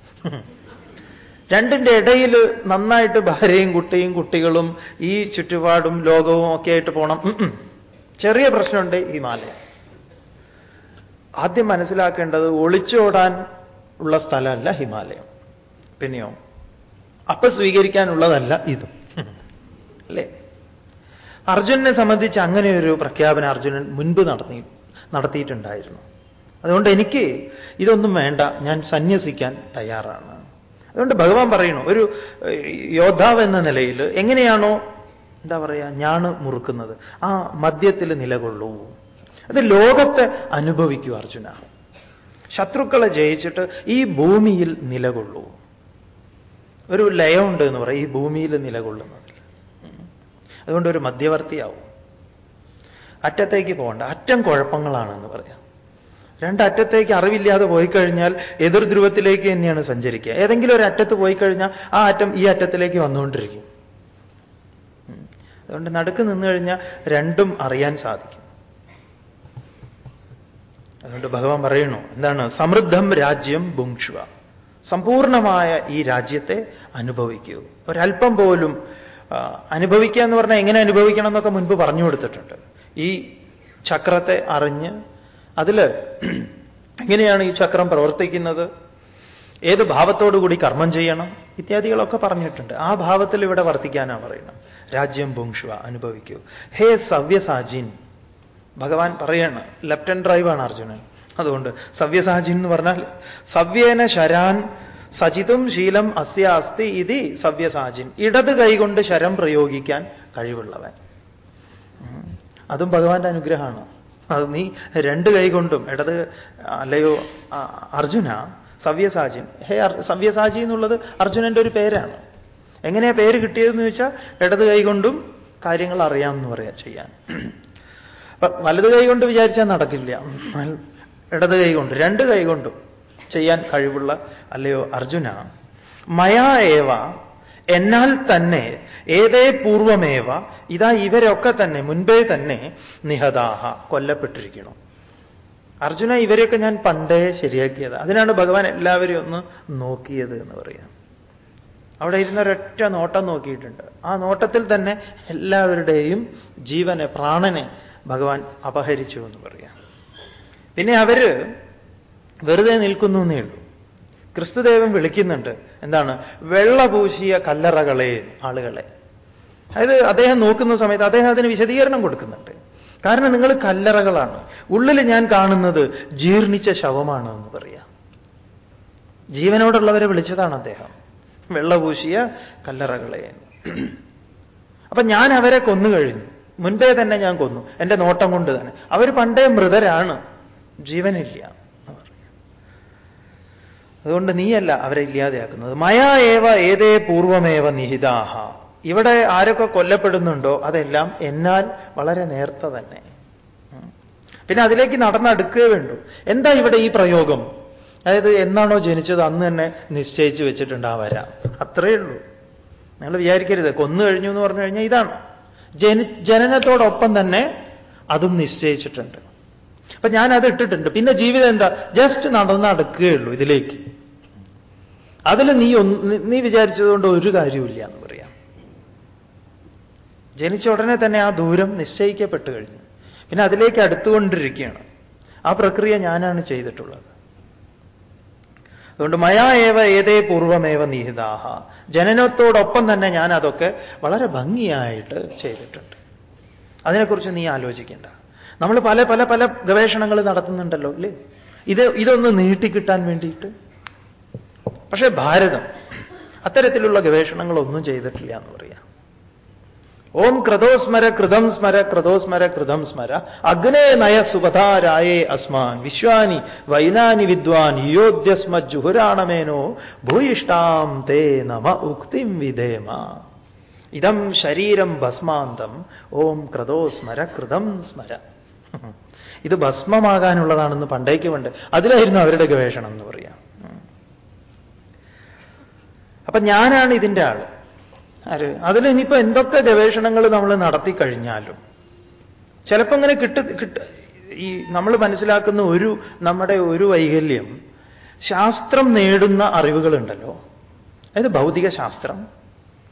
രണ്ടിന്റെ ഇടയിൽ നന്നായിട്ട് ഭാര്യയും കുട്ടിയും കുട്ടികളും ഈ ചുറ്റുപാടും ലോകവും ഒക്കെ ആയിട്ട് പോകണം ചെറിയ പ്രശ്നമുണ്ട് ഹിമാലയം ആദ്യം മനസ്സിലാക്കേണ്ടത് ഒളിച്ചോടാൻ ഉള്ള സ്ഥലമല്ല ഹിമാലയം. പിന്നെയോ അപ്പൊ സ്വീകരിക്കാനുള്ളതല്ല ഇതും. അല്ലേ? അർജുനനെ സംബന്ധിച്ച് അങ്ങനെ ഒരു പ്രഖ്യാപനം അർജുനൻ മുൻപ് നടത്തി നടത്തിയിട്ടുണ്ടായിരുന്നു. അതുകൊണ്ട് എനിക്ക് ഇതൊന്നും വേണ്ട ഞാൻ സന്യസിക്കാൻ തയ്യാറാണ്. അതുകൊണ്ട് ഭഗവാൻ പറയണു ഒരു യോദ്ധാവ് എന്ന നിലയിൽ എങ്ങനെയാണോ എന്താ പറയുക ഞാണ് മുറുക്കുന്നത്. ആ മദ്യത്തിൽ നിലകൊള്ളൂ. അത് ലോകത്തെ അനുഭവിക്കൂ അർജുന. ശത്രുക്കളെ ജയിച്ചിട്ട് ഈ ഭൂമിയിൽ നിലകൊള്ളൂ. ഒരു ലയമുണ്ട് എന്ന് പറയും ഈ ഭൂമിയിൽ നിലകൊള്ളുന്നതിൽ അതുകൊണ്ട് ഒരു മധ്യവർത്തിയാവും. അറ്റത്തേക്ക് പോകണ്ട. അറ്റം കുഴപ്പങ്ങളാണെന്ന് പറയാം. രണ്ടറ്റത്തേക്ക് അറിവില്ലാതെ പോയി കഴിഞ്ഞാൽ എതിർ ധ്രുവത്തിലേക്ക് തന്നെയാണ് സഞ്ചരിക്കുക. ഏതെങ്കിലും ഒരു അറ്റത്ത് പോയി കഴിഞ്ഞാൽ ആ അറ്റം ഈ അറ്റത്തിലേക്ക് വന്നുകൊണ്ടിരിക്കും. അതുകൊണ്ട് നടുക്ക് നിന്നു കഴിഞ്ഞാൽ രണ്ടും അറിയാൻ സാധിക്കും. അതുകൊണ്ട് ഭഗവാൻ പറയണു എന്താണ്? സമൃദ്ധം രാജ്യം ഭുങ്ക്ഷുവ. സമ്പൂർണമായ ഈ രാജ്യത്തെ അനുഭവിക്കൂ. ഒരല്പം പോലും അനുഭവിക്കുക എന്ന് പറഞ്ഞാൽ എങ്ങനെ അനുഭവിക്കണം എന്നൊക്കെ മുൻപ് പറഞ്ഞു കൊടുത്തിട്ടുണ്ട്. ഈ ചക്രത്തെ അറിഞ്ഞ് അതിൽ എങ്ങനെയാണ് ഈ ചക്രം പ്രവർത്തിക്കുന്നത്? ഏത് ഭാവത്തോടുകൂടി കർമ്മം ചെയ്യണം? ഇത്യാദികളൊക്കെ പറഞ്ഞിട്ടുണ്ട്. ആ ഭാവത്തിൽ ഇവിടെ വർത്തിക്കാനാണ് പറയുന്നത്. രാജ്യം ഭുങ്ഷുവ അനുഭവിക്കൂ. ഹേ സവ്യസാജിൻ. ഭഗവാൻ പറയാണ് ലെഫ്റ്റ് ആൻഡ് ഡ്രൈവാണ് അർജുനൻ. അതുകൊണ്ട് സവ്യസാജിൻ എന്ന് പറഞ്ഞാൽ സവ്യേന ശരാൻ സചിതും ശീലം അസ്യ അസ്തി ഇതി സവ്യസാജിൻ. ഇടത് കൈകൊണ്ട് ശരം പ്രയോഗിക്കാൻ കഴിവുള്ളവൻ. അതും ഭഗവാന്റെ അനുഗ്രഹമാണ്. അത് നീ രണ്ട് കൈകൊണ്ടും ഇടത് അല്ലയോ അർജുന സവ്യസാചിൻ. ഹേ സവ്യസാചി എന്നുള്ളത് അർജുനന്റെ ഒരു പേരാണ്. എങ്ങനെയാ പേര് കിട്ടിയതെന്ന് ചോദിച്ചാൽ ഇടത് കൈകൊണ്ടും കാര്യങ്ങൾ അറിയാമെന്ന് പറയാം ചെയ്യാൻ. വലത് കൈ കൊണ്ട് വിചാരിച്ചാൽ നടക്കില്ല. ഇടത് കൈ കൊണ്ട് രണ്ട് കൈകൊണ്ടും ചെയ്യാൻ കഴിവുള്ള അല്ലയോ അർജുന. മയാ ഏവ എന്നാൽ തന്നെ ഏതേ പൂർവമേവ ഇതാ ഇവരൊക്കെ തന്നെ മുൻപേ തന്നെ നിഹതാഹ കൊല്ലപ്പെട്ടിരിക്കണം അർജുന ഇവരെയൊക്കെ ഞാൻ പണ്ടേ ശരിയാക്കിയത്. അതിനാണ് ഭഗവാൻ എല്ലാവരെയും ഒന്ന് നോക്കിയത് എന്ന് പറയാം അവിടെ ഇരുന്ന ഒരൊറ്റ നോട്ടം നോക്കിയിട്ടുണ്ട്. ആ നോട്ടത്തിൽ തന്നെ എല്ലാവരുടെയും ജീവനെ പ്രാണനെ ഭഗവാൻ അപഹരിച്ചു എന്ന് പറയാം. പിന്നെ അവർ വെറുതെ നിൽക്കുന്നു എന്നേ ഉള്ളൂ. ക്രിസ്തുദേവൻ വിളിക്കുന്നുണ്ട്. എന്താണ്? വെള്ളപൂശിയ കല്ലറകളെ ആളുകളെ. അതായത് അദ്ദേഹം നോക്കുന്ന സമയത്ത് അദ്ദേഹം അതിന് വിശദീകരണം കൊടുക്കുന്നുണ്ട്. കാരണം നിങ്ങൾ കല്ലറകളാണ്. ഉള്ളിൽ ഞാൻ കാണുന്നത് ജീർണിച്ച ശവമാണ് എന്ന് പറയാം. ജീവനോടുള്ളവരെ വിളിച്ചതാണ് അദ്ദേഹം. വെള്ളപൂശിയ കല്ലറകളെ. അപ്പൊ ഞാൻ അവരെ കൊന്നു കഴിഞ്ഞു. മുൻപേ തന്നെ ഞാൻ കൊന്നു. എന്റെ നോട്ടം കൊണ്ട് തന്നെ. അവർ പണ്ടേ മൃതരാണ്. ജീവനില്ല. അതുകൊണ്ട് നീയല്ല അവരെ ഇല്ലാതെയാക്കുന്നത്. മയാ ഏവ ഏതേ പൂർവമേവ നിഹിതാഹ. ഇവിടെ ആരൊക്കെ കൊല്ലപ്പെടുന്നുണ്ടോ അതെല്ലാം എന്നാൽ വളരെ നേർത്ത തന്നെ. പിന്നെ അതിലേക്ക് നടന്നടുക്കുകയേ വേണ്ടു. എന്താ ഇവിടെ ഈ പ്രയോഗം? അതായത് എന്നാണോ ജനിച്ചത് അന്ന് തന്നെ നിശ്ചയിച്ചു വെച്ചിട്ടുണ്ട് ആ വരാം. അത്രയേ ഉള്ളൂ. നിങ്ങൾ വിചാരിക്കരുത്. കൊന്നു കഴിഞ്ഞു എന്ന് പറഞ്ഞു കഴിഞ്ഞാൽ ഇതാണ്. ജനി ജനനത്തോടൊപ്പം തന്നെ അതും നിശ്ചയിച്ചിട്ടുണ്ട്. അപ്പൊ ഞാൻ അത് ഇട്ടിട്ടുണ്ട്. പിന്നെ ജീവിതം എന്താ? ജസ്റ്റ് നടന്നടക്കുകയുള്ളൂ ഇതിലേക്ക്. അതിൽ നീ ഒന്ന് നീ വിചാരിച്ചതുകൊണ്ട് ഒരു കാര്യമില്ല എന്ന് പറയാം. ജനിച്ച ഉടനെ തന്നെ ആ ദൂരം നിശ്ചയിക്കപ്പെട്ടു കഴിഞ്ഞു. പിന്നെ അതിലേക്ക് അടുത്തുകൊണ്ടിരിക്കുകയാണ്. ആ പ്രക്രിയ ഞാനാണ് ചെയ്തിട്ടുള്ളത്. അതുകൊണ്ട് മയാ ഏവ ഏതേ പൂർവമേവ നിഹിതാഹ. ജനനത്തോടൊപ്പം തന്നെ ഞാൻ അതൊക്കെ വളരെ ഭംഗിയായിട്ട് ചെയ്തിട്ടുണ്ട്. അതിനെക്കുറിച്ച് നീ ആലോചിക്കേണ്ട. നമ്മൾ പല പല പല ഗവേഷണങ്ങൾ നടത്തുന്നുണ്ടല്ലോ അല്ലേ? ഇത് ഇതൊന്ന് നീട്ടിക്കിട്ടാൻ വേണ്ടിയിട്ട് പക്ഷേ ഭാരതം അത്തരത്തിലുള്ള ഗവേഷണങ്ങളൊന്നും ചെയ്തിട്ടില്ല എന്ന് പറയാം. ഓം ക്രതോസ്മര കൃതം സ്മര ക്രതോസ്മര കൃതം സ്മര. അഗ്നേ നയ സുപധാരായേ അസ്മാൻ. വിശ്വാനി വൈനാനി വിദ്വാൻ യോദ്യസ്മജ്ജുഹുരാണമേനോ ഭൂയിഷ്ടാം തേ നമ ഉക്തിം വിധേമ. ഇതം ശരീരം ഭസ്മാന്തം. ഓം ക്രതോസ്മര കൃതം സ്മര. ഇത് ഭസ്മമാകാനുള്ളതാണെന്ന് പണ്ടേക്ക് പണ്ട് അതിലായിരുന്നു അവരുടെ ഗവേഷണം എന്ന് പറയാം. അപ്പൊ ഞാനാണ് ഇതിന്റെ ആൾ. ആര്? അതിലിനിയിപ്പോ എന്തൊക്കെ ഗവേഷണങ്ങൾ നമ്മൾ നടത്തി കഴിഞ്ഞാലും ചിലപ്പോൾ ഇങ്ങനെ കിട്ട കിട്ട ഈ നമ്മൾ മനസ്സിലാക്കുന്ന ഒരു നമ്മുടെ ഒരു വൈകല്യം ശാസ്ത്രം നേടുന്ന അറിവുകളുണ്ടല്ലോ. അതായത് ഭൗതിക ശാസ്ത്രം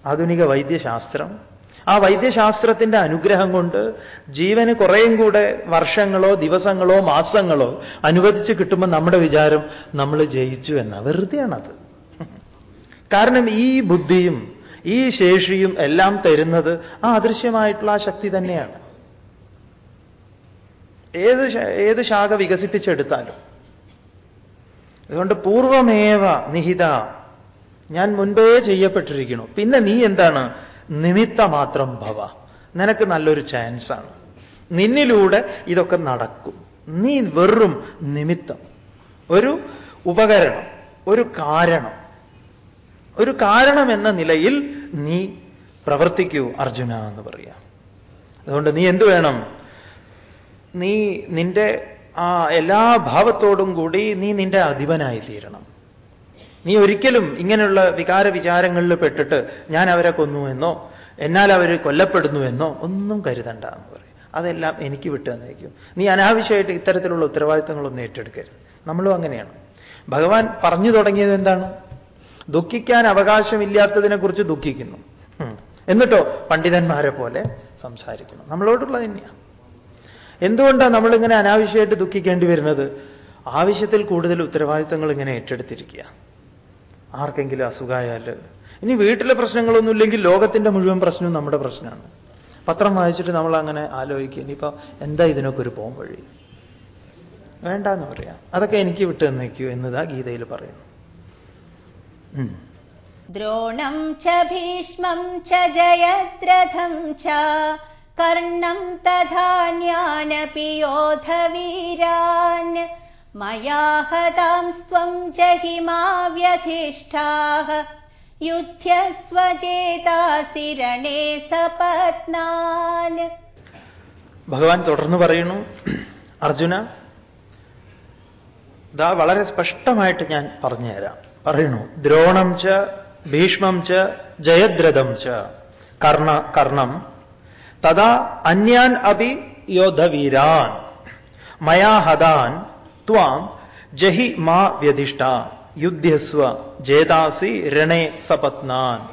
ആധുനിക വൈദ്യശാസ്ത്രം. ആ വൈദ്യശാസ്ത്രത്തിന്റെ അനുഗ്രഹം കൊണ്ട് ജീവന് കുറേയും കൂടെ വർഷങ്ങളോ ദിവസങ്ങളോ മാസങ്ങളോ അനുവദിച്ച് കിട്ടുമ്പോൾ നമ്മുടെ വിചാരം നമ്മൾ ജയിച്ചു എന്ന. വെറുതെയാണത്. കാരണം ഈ ബുദ്ധിയും ഈ ശേഷിയും എല്ലാം തരുന്നത് ആ അദൃശ്യമായിട്ടുള്ള ആ ശക്തി തന്നെയാണ്. ഏത് ഏത് ശാഖ വികസിപ്പിച്ചെടുത്താലും. അതുകൊണ്ട് പൂർവമേവ നിഹിത ഞാൻ മുൻപേ ചെയ്യപ്പെട്ടിരിക്കുന്നു. പിന്നെ നീ എന്താണ്? നിമിത്ത മാത്രം ഭവ. നിനക്ക് നല്ലൊരു ചാൻസാണ് നിന്നിലൂടെ ഇതൊക്കെ നടക്കും. നീ വെറും നിമിത്തം. ഒരു ഉപകരണം ഒരു കാരണം. ഒരു കാരണം എന്ന നിലയിൽ നീ പ്രവർത്തിക്കൂ അർജുന എന്ന് പറയാം. അതുകൊണ്ട് നീ എന്തു വേണം? നീ നിന്റെ ആ എല്ലാ ഭാവത്തോടും കൂടി നീ നിന്റെ അധിപനായി തീരണം. നീ ഒരിക്കലും ഇങ്ങനെയുള്ള വികാര വിചാരങ്ങളിൽ പെട്ടിട്ട് ഞാൻ അവരെ കൊന്നു എന്നോ എന്നാൽ അവർ കൊല്ലപ്പെടുന്നുവെന്നോ ഒന്നും കരുതണ്ട എന്ന് പറയും. അതെല്ലാം എനിക്ക് വിട്ടു തന്നേക്കും. നീ അനാവശ്യമായിട്ട് ഇത്തരത്തിലുള്ള ഉത്തരവാദിത്തങ്ങളൊന്നും ഏറ്റെടുക്കരുത്. നമ്മളും അങ്ങനെയാണ്. ഭഗവാൻ പറഞ്ഞു തുടങ്ങിയത് എന്താണ്? ദുഃഖിക്കാൻ അവകാശമില്ലാത്തതിനെ കുറിച്ച് ദുഃഖിക്കുന്നു എന്നിട്ടോ പണ്ഡിതന്മാരെ പോലെ സംസാരിക്കുന്നു. നമ്മളോടുള്ള തന്നെയാണ് എന്തുകൊണ്ടാണ് നമ്മളിങ്ങനെ അനാവശ്യമായിട്ട് ദുഃഖിക്കേണ്ടി വരുന്നത്? ആവശ്യത്തിൽ കൂടുതൽ ഉത്തരവാദിത്തങ്ങൾ ഇങ്ങനെ ഏറ്റെടുത്തിരിക്കുക. ആർക്കെങ്കിലും അസുഖമായാൽ. ഇനി വീട്ടിലെ പ്രശ്നങ്ങളൊന്നുമില്ലെങ്കിൽ ലോകത്തിന്റെ മുഴുവൻ പ്രശ്നവും നമ്മുടെ പ്രശ്നമാണ്. പത്രം വായിച്ചിട്ട് നമ്മൾ അങ്ങനെ ആലോചിക്കുക. ഇനിയിപ്പോൾ എന്താ ഇതിനൊക്കെ ഒരു പോം വഴി വേണ്ടെന്ന് പറയാം. അതൊക്കെ എനിക്ക് വിട്ടു തന്നേക്കൂ എന്നതാ ഗീതയിൽ പറയുന്നു ദ്രോണം ച ഭീഷ്മം ച ജയദ്രഥം ച കർണം തഥാന്യാനപി യോധവീരാൻ മയാഹതാം സ്വം ജഹിമാ വ്യധിഷ്ഠാः യുദ്ധ്യസ്വജേതാസി രണേ സപത്നാൻ. ഭഗവാൻ തുടർന്ന് പറയുന്നു അർജുന ദാ വളരെ സ്പഷ്ടമായിട്ട് ഞാൻ പറഞ്ഞുതരാം. പറയുന്നു. ദ്രോണം ച ഭീഷ്മം ച ജയദ്രഥം ച. കർണ കർണം. തഥാ അന്യാൻ അപി യോധവീരാൻ. മയാ ഹതാൻ ത്വാം ജഹി മാ വ്യധിഷ്ഠ യുദ്ധ്യസ്വ ജേതാസി രണേ സപത്നാൻ.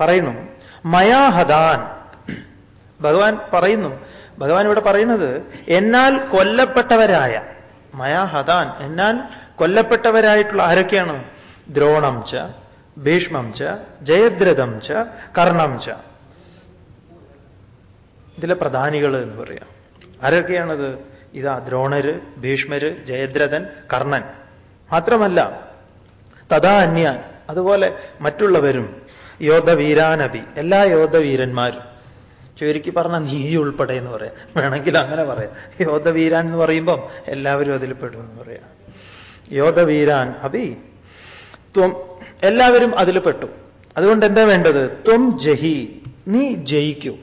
പറയുന്നു. മയാ ഹതാൻ. ഭഗവാൻ പറയുന്നു. ഭഗവാൻ ഇവിടെ പറയുന്നത് എന്നാൽ കൊല്ലപ്പെട്ടവരായ മയാ ഹതാൻ എന്നാൽ കൊല്ലപ്പെട്ടവരായിട്ടുള്ള ആരൊക്കെയാണ്? ദ്രോണം ച ഭീഷ്മം ച ജയദ്രഥം ച കർണം ച. ഇതിലെ പ്രധാനികൾ എന്ന് പറയാം. ആരൊക്കെയാണത്? ഇതാ ദ്രോണര് ഭീഷ്മര് ജയദ്രഥൻ കർണൻ. മാത്രമല്ല തഥാ അന്യാൻ അതുപോലെ മറ്റുള്ളവരും യോധവീരാനബി എല്ലാ യോധവീരന്മാരും ചുരുക്കി പറഞ്ഞ നീ ഉൾപ്പെടെ എന്ന് പറയാം. വേണമെങ്കിൽ അങ്ങനെ പറയാം. യോധവീരാൻ എന്ന് പറയുമ്പം എല്ലാവരും അതിൽ പെടും എന്ന് പറയാം. യോധവീരാൻ അഭി. ത്വം എല്ലാവരും അതിൽ പെട്ടു. അതുകൊണ്ട് എന്താ വേണ്ടത്? ത്വം ജഹി നീ ജയിക്കൂ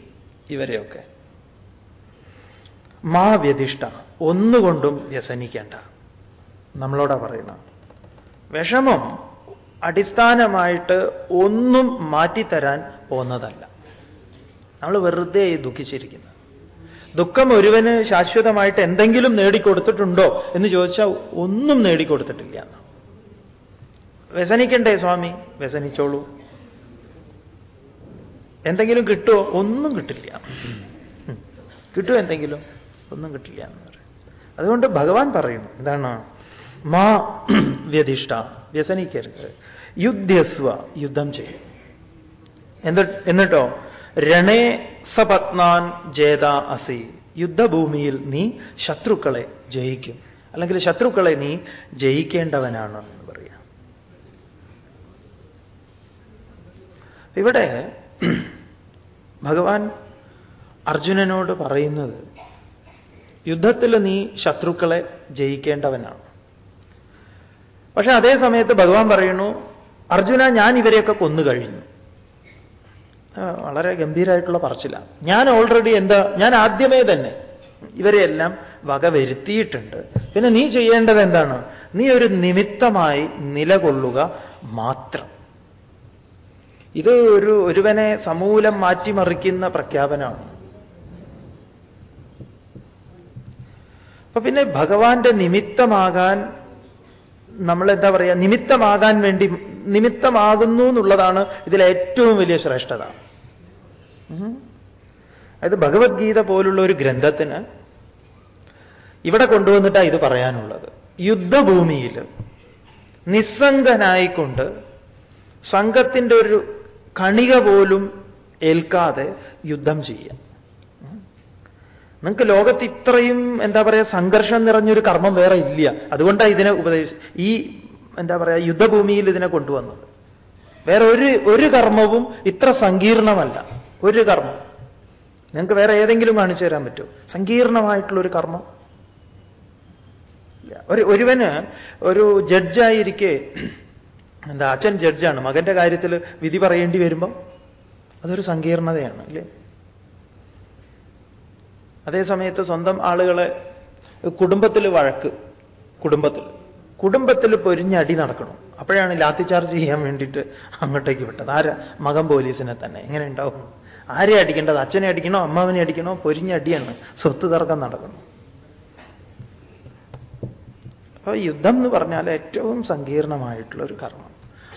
ഇവരെയൊക്കെ. മാ വ്യതിഷ്ഠ ഒന്നുകൊണ്ടും വ്യസനിക്കേണ്ട. നമ്മളോടാ പറയണം വിഷമം അടിസ്ഥാനമായിട്ട് ഒന്നും മാറ്റിത്തരാൻ പോന്നതല്ല നമ്മൾ വെറുതെ ദുഃഖിച്ചിരിക്കുന്നത് ദുഃഖം ഒരുവന് ശാശ്വതമായിട്ട് എന്തെങ്കിലും നേടിക്കൊടുത്തിട്ടുണ്ടോ എന്ന് ചോദിച്ചാൽ ഒന്നും നേടിക്കൊടുത്തിട്ടില്ല. വ്യസനിക്കണ്ടേ സ്വാമി? വ്യസനിച്ചോളൂ. എന്തെങ്കിലും കിട്ടുമോ ഒന്നും കിട്ടില്ല. കിട്ടുമോ എന്തെങ്കിലും? ഒന്നും കിട്ടില്ല എന്ന് പറയും. അതുകൊണ്ട് ഭഗവാൻ പറയുന്നു എന്താണ്? മാ വ്യധിഷ്ഠ വ്യസനിക്കരുത്. യുദ്ധസ്വ യുദ്ധം ചെയ്യും. എന്നിട്ടോ? രണേ സപത്നാൻ ജേത അസി. യുദ്ധഭൂമിയിൽ നീ ശത്രുക്കളെ ജയിക്കും. അല്ലെങ്കിൽ ശത്രുക്കളെ നീ ജയിക്കേണ്ടവനാണ് എന്ന് പറയാം. ഇവിടെ [CLEARS THROAT] ഭഗവാൻ അർജുനനോട് പറയുന്നത് യുദ്ധത്തിൽ നീ ശത്രുക്കളെ ജയിക്കേണ്ടവനാണ്. പക്ഷെ അതേ സമയത്ത് ഭഗവാൻ പറയുന്നു അർജുന ഞാൻ ഇവരെയൊക്കെ കൊന്നു കഴിഞ്ഞു വളരെ ഗംഭീരമായിട്ടുള്ള പറച്ചില്ല ഞാൻ ഓൾറെഡി എന്താ ഞാൻ ആദ്യമേ തന്നെ ഇവരെയെല്ലാം വകവരുത്തിയിട്ടുണ്ട് പിന്നെ നീ ചെയ്യേണ്ടത് എന്താണ്? നീ ഒരു നിമിത്തമായി നിലകൊള്ളുക മാത്രം. ഇത് ഒരു ഒരുവനെ സമൂലം മാറ്റിമറിക്കുന്ന പ്രഖ്യാപനമാണ്. അപ്പൊ പിന്നെ ഭഗവാന്റെ നിമിത്തമാകാൻ നമ്മൾ എന്താ പറയുക നിമിത്തമാകാൻ വേണ്ടി നിമിത്തമാകുന്നു എന്നുള്ളതാണ് ഇതിലെ ഏറ്റവും വലിയ ശ്രേഷ്ഠത. അതായത് ഭഗവത്ഗീത പോലുള്ള ഒരു ഗ്രന്ഥത്തിന് ഇവിടെ കൊണ്ടുവന്നിട്ടാണ് ഇത് പറയാനുള്ളത്. യുദ്ധഭൂമിയിൽ നിസ്സംഗനായിക്കൊണ്ട് സംഘത്തിന്റെ ഒരു കണിക പോലും ഏൽക്കാതെ യുദ്ധം ചെയ്യാം നിങ്ങൾക്ക് ലോകത്ത് ഇത്രയും എന്താ പറയുക സംഘർഷം നിറഞ്ഞൊരു കർമ്മം വേറെ ഇല്ല. അതുകൊണ്ടാണ് ഇതിനെ ഉപദേശി ഈ എന്താ പറയുക യുദ്ധഭൂമിയിൽ ഇതിനെ കൊണ്ടുവന്നത്. വേറെ ഒരു ഒരു കർമ്മവും ഇത്ര സങ്കീർണമല്ല. ഒരു കർമ്മം. നിങ്ങൾക്ക് വേറെ ഏതെങ്കിലും കാണിച്ചു തരാൻ പറ്റുമോ? സങ്കീർണമായിട്ടുള്ളൊരു കർമ്മം? ഒരു ഒരുവന് ഒരു ജഡ്ജായിരിക്കെ എന്താ അച്ഛൻ ജഡ്ജാണ്. മകന്റെ കാര്യത്തിൽ വിധി പറയേണ്ടി വരുമ്പം അതൊരു സങ്കീർണതയാണ് അല്ലേ? അതേ സമയത്ത് സ്വന്തം ആളുകളെ കുടുംബത്തിൽ വഴക്ക് കുടുംബത്തിൽ കുടുംബത്തിൽ പൊരിഞ്ഞടി നടക്കണം. അപ്പോഴാണ് ലാത്തി ചാർജ് ചെയ്യാൻ വേണ്ടിയിട്ട് അങ്ങോട്ടേക്ക് വിട്ടത്. ആരാ? മകൻ പോലീസിനെ തന്നെ. എങ്ങനെ ഉണ്ടാവും? ആരെ അടിക്കേണ്ടത്? അച്ഛനെ അടിക്കണോ? അമ്മാവനെ അടിക്കണോ? പൊരിഞ്ഞടിയാണ് സ്വത്ത് തർക്കം നടക്കണം അപ്പൊ യുദ്ധം എന്ന് പറഞ്ഞാൽ ഏറ്റവും സങ്കീർണമായിട്ടുള്ള ഒരു കർമ്മം.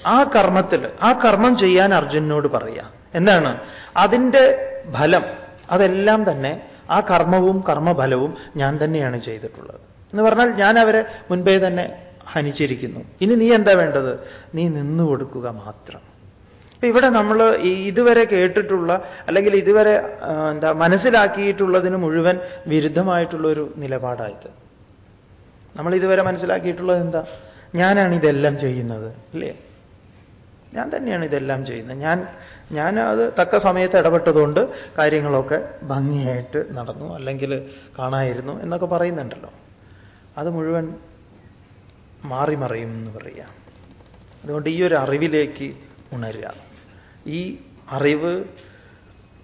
ആ കർമ്മത്തിൽ ആ കർമ്മം ചെയ്യാൻ അർജുനോട് പറയുക എന്താണ്? അതിന്റെ ഫലം അതെല്ലാം തന്നെ ആ കർമ്മവും കർമ്മഫലവും ഞാൻ തന്നെയാണ് ചെയ്തിട്ടുള്ളത്. എന്ന് പറഞ്ഞാൽ ഞാൻ അവരെ മുൻപേ തന്നെ ഹനിച്ചിരിക്കുന്നു. ഇനി നീ എന്താ വേണ്ടത്? നീ നിന്നു കൊടുക്കുക മാത്രം. അപ്പൊ ഇവിടെ നമ്മൾ ഇതുവരെ കേട്ടിട്ടുള്ള അല്ലെങ്കിൽ ഇതുവരെ എന്താ മനസ്സിലാക്കിയിട്ടുള്ളതിന് മുഴുവൻ വിരുദ്ധമായിട്ടുള്ള ഒരു നിലപാടായത് നമ്മൾ ഇതുവരെ മനസ്സിലാക്കിയിട്ടുള്ളത് എന്താ? ഞാനാണ് ഇതെല്ലാം ചെയ്യുന്നത് അല്ലേ ഞാൻ തന്നെയാണ് ഇതെല്ലാം ചെയ്യുന്നത്. ഞാൻ ഞാൻ അത് തക്ക സമയത്ത് ഇടപെട്ടതുകൊണ്ട് കാര്യങ്ങളൊക്കെ ഭംഗിയായിട്ട് നടന്നു അല്ലെങ്കിൽ കാണായിരുന്നു എന്നൊക്കെ പറയുന്നുണ്ടല്ലോ. അത് മുഴുവൻ മാറി മറിയും എന്ന് പറയുക അതുകൊണ്ട് ഈ ഒരു അറിവിലേക്ക് ഉണരുക. ഈ അറിവ്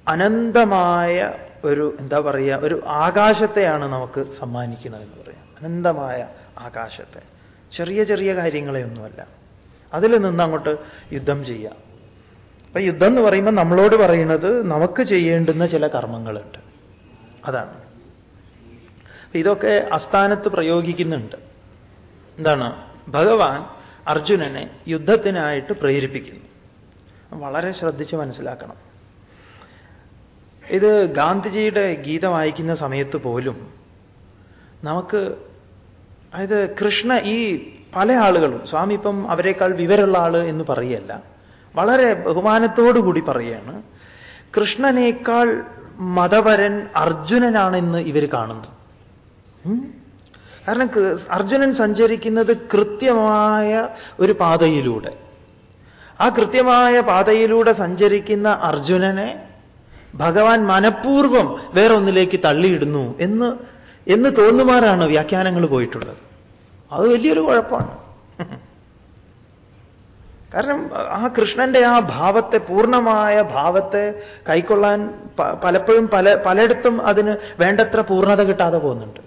അനന്തമായ ഒരു എന്താ പറയുക ഒരു ആകാശത്തെയാണ് നമുക്ക് സമ്മാനിക്കുന്നത് എന്ന് പറയാം. അനന്തമായ ആകാശത്തെ. ചെറിയ ചെറിയ കാര്യങ്ങളെ ഒന്നുമല്ല അതിൽ നിന്ന് അങ്ങോട്ട് യുദ്ധം ചെയ്യാം അപ്പൊ യുദ്ധം എന്ന് പറയുമ്പോൾ നമ്മളോട് പറയുന്നത് നമുക്ക് ചെയ്യേണ്ടുന്ന ചില കർമ്മങ്ങളുണ്ട്. അതാണ്. ഇതൊക്കെ അസ്ഥാനത്ത് പ്രയോഗിക്കുന്നുണ്ട്. എന്താണ്? ഭഗവാൻ അർജുനനെ യുദ്ധത്തിനായിട്ട് പ്രേരിപ്പിക്കുന്നു. വളരെ ശ്രദ്ധിച്ച് മനസ്സിലാക്കണം. ഇത് ഗാന്ധിജിയുടെ ഗീത വായിക്കുന്ന സമയത്ത് പോലും നമുക്ക് അതായത് കൃഷ്ണ ഈ പല ആളുകളും സ്വാമി ഇപ്പം അവരെക്കാൾ വിവരമുള്ള ആൾ എന്ന് പറയല്ല വളരെ ബഹുമാനത്തോടുകൂടി പറയാണ് കൃഷ്ണനേക്കാൾ മതപരൻ അർജുനനാണെന്ന് ഇവർ കാണുന്നു. കാരണം അർജുനൻ സഞ്ചരിക്കുന്നത് കൃത്യമായ ഒരു പാതയിലൂടെ. ആ കൃത്യമായ പാതയിലൂടെ സഞ്ചരിക്കുന്ന അർജുനനെ ഭഗവാൻ മനഃപൂർവം വേറൊന്നിലേക്ക് തള്ളിയിടുന്നു എന്ന് എന്ന് തോന്നുമാറാണ് വ്യാഖ്യാനങ്ങൾ പോയിട്ടുള്ളത്. അത് വലിയൊരു കുഴപ്പമാണ്. കാരണം ആ കൃഷ്ണന്റെ ആ ഭാവത്തെ പൂർണമായ ഭാവത്തെ കൈക്കൊള്ളാൻ പലപ്പോഴും പല പലയിടത്തും അതിന് വേണ്ടത്ര പൂർണത കിട്ടാതെ പോകുന്നുണ്ട്.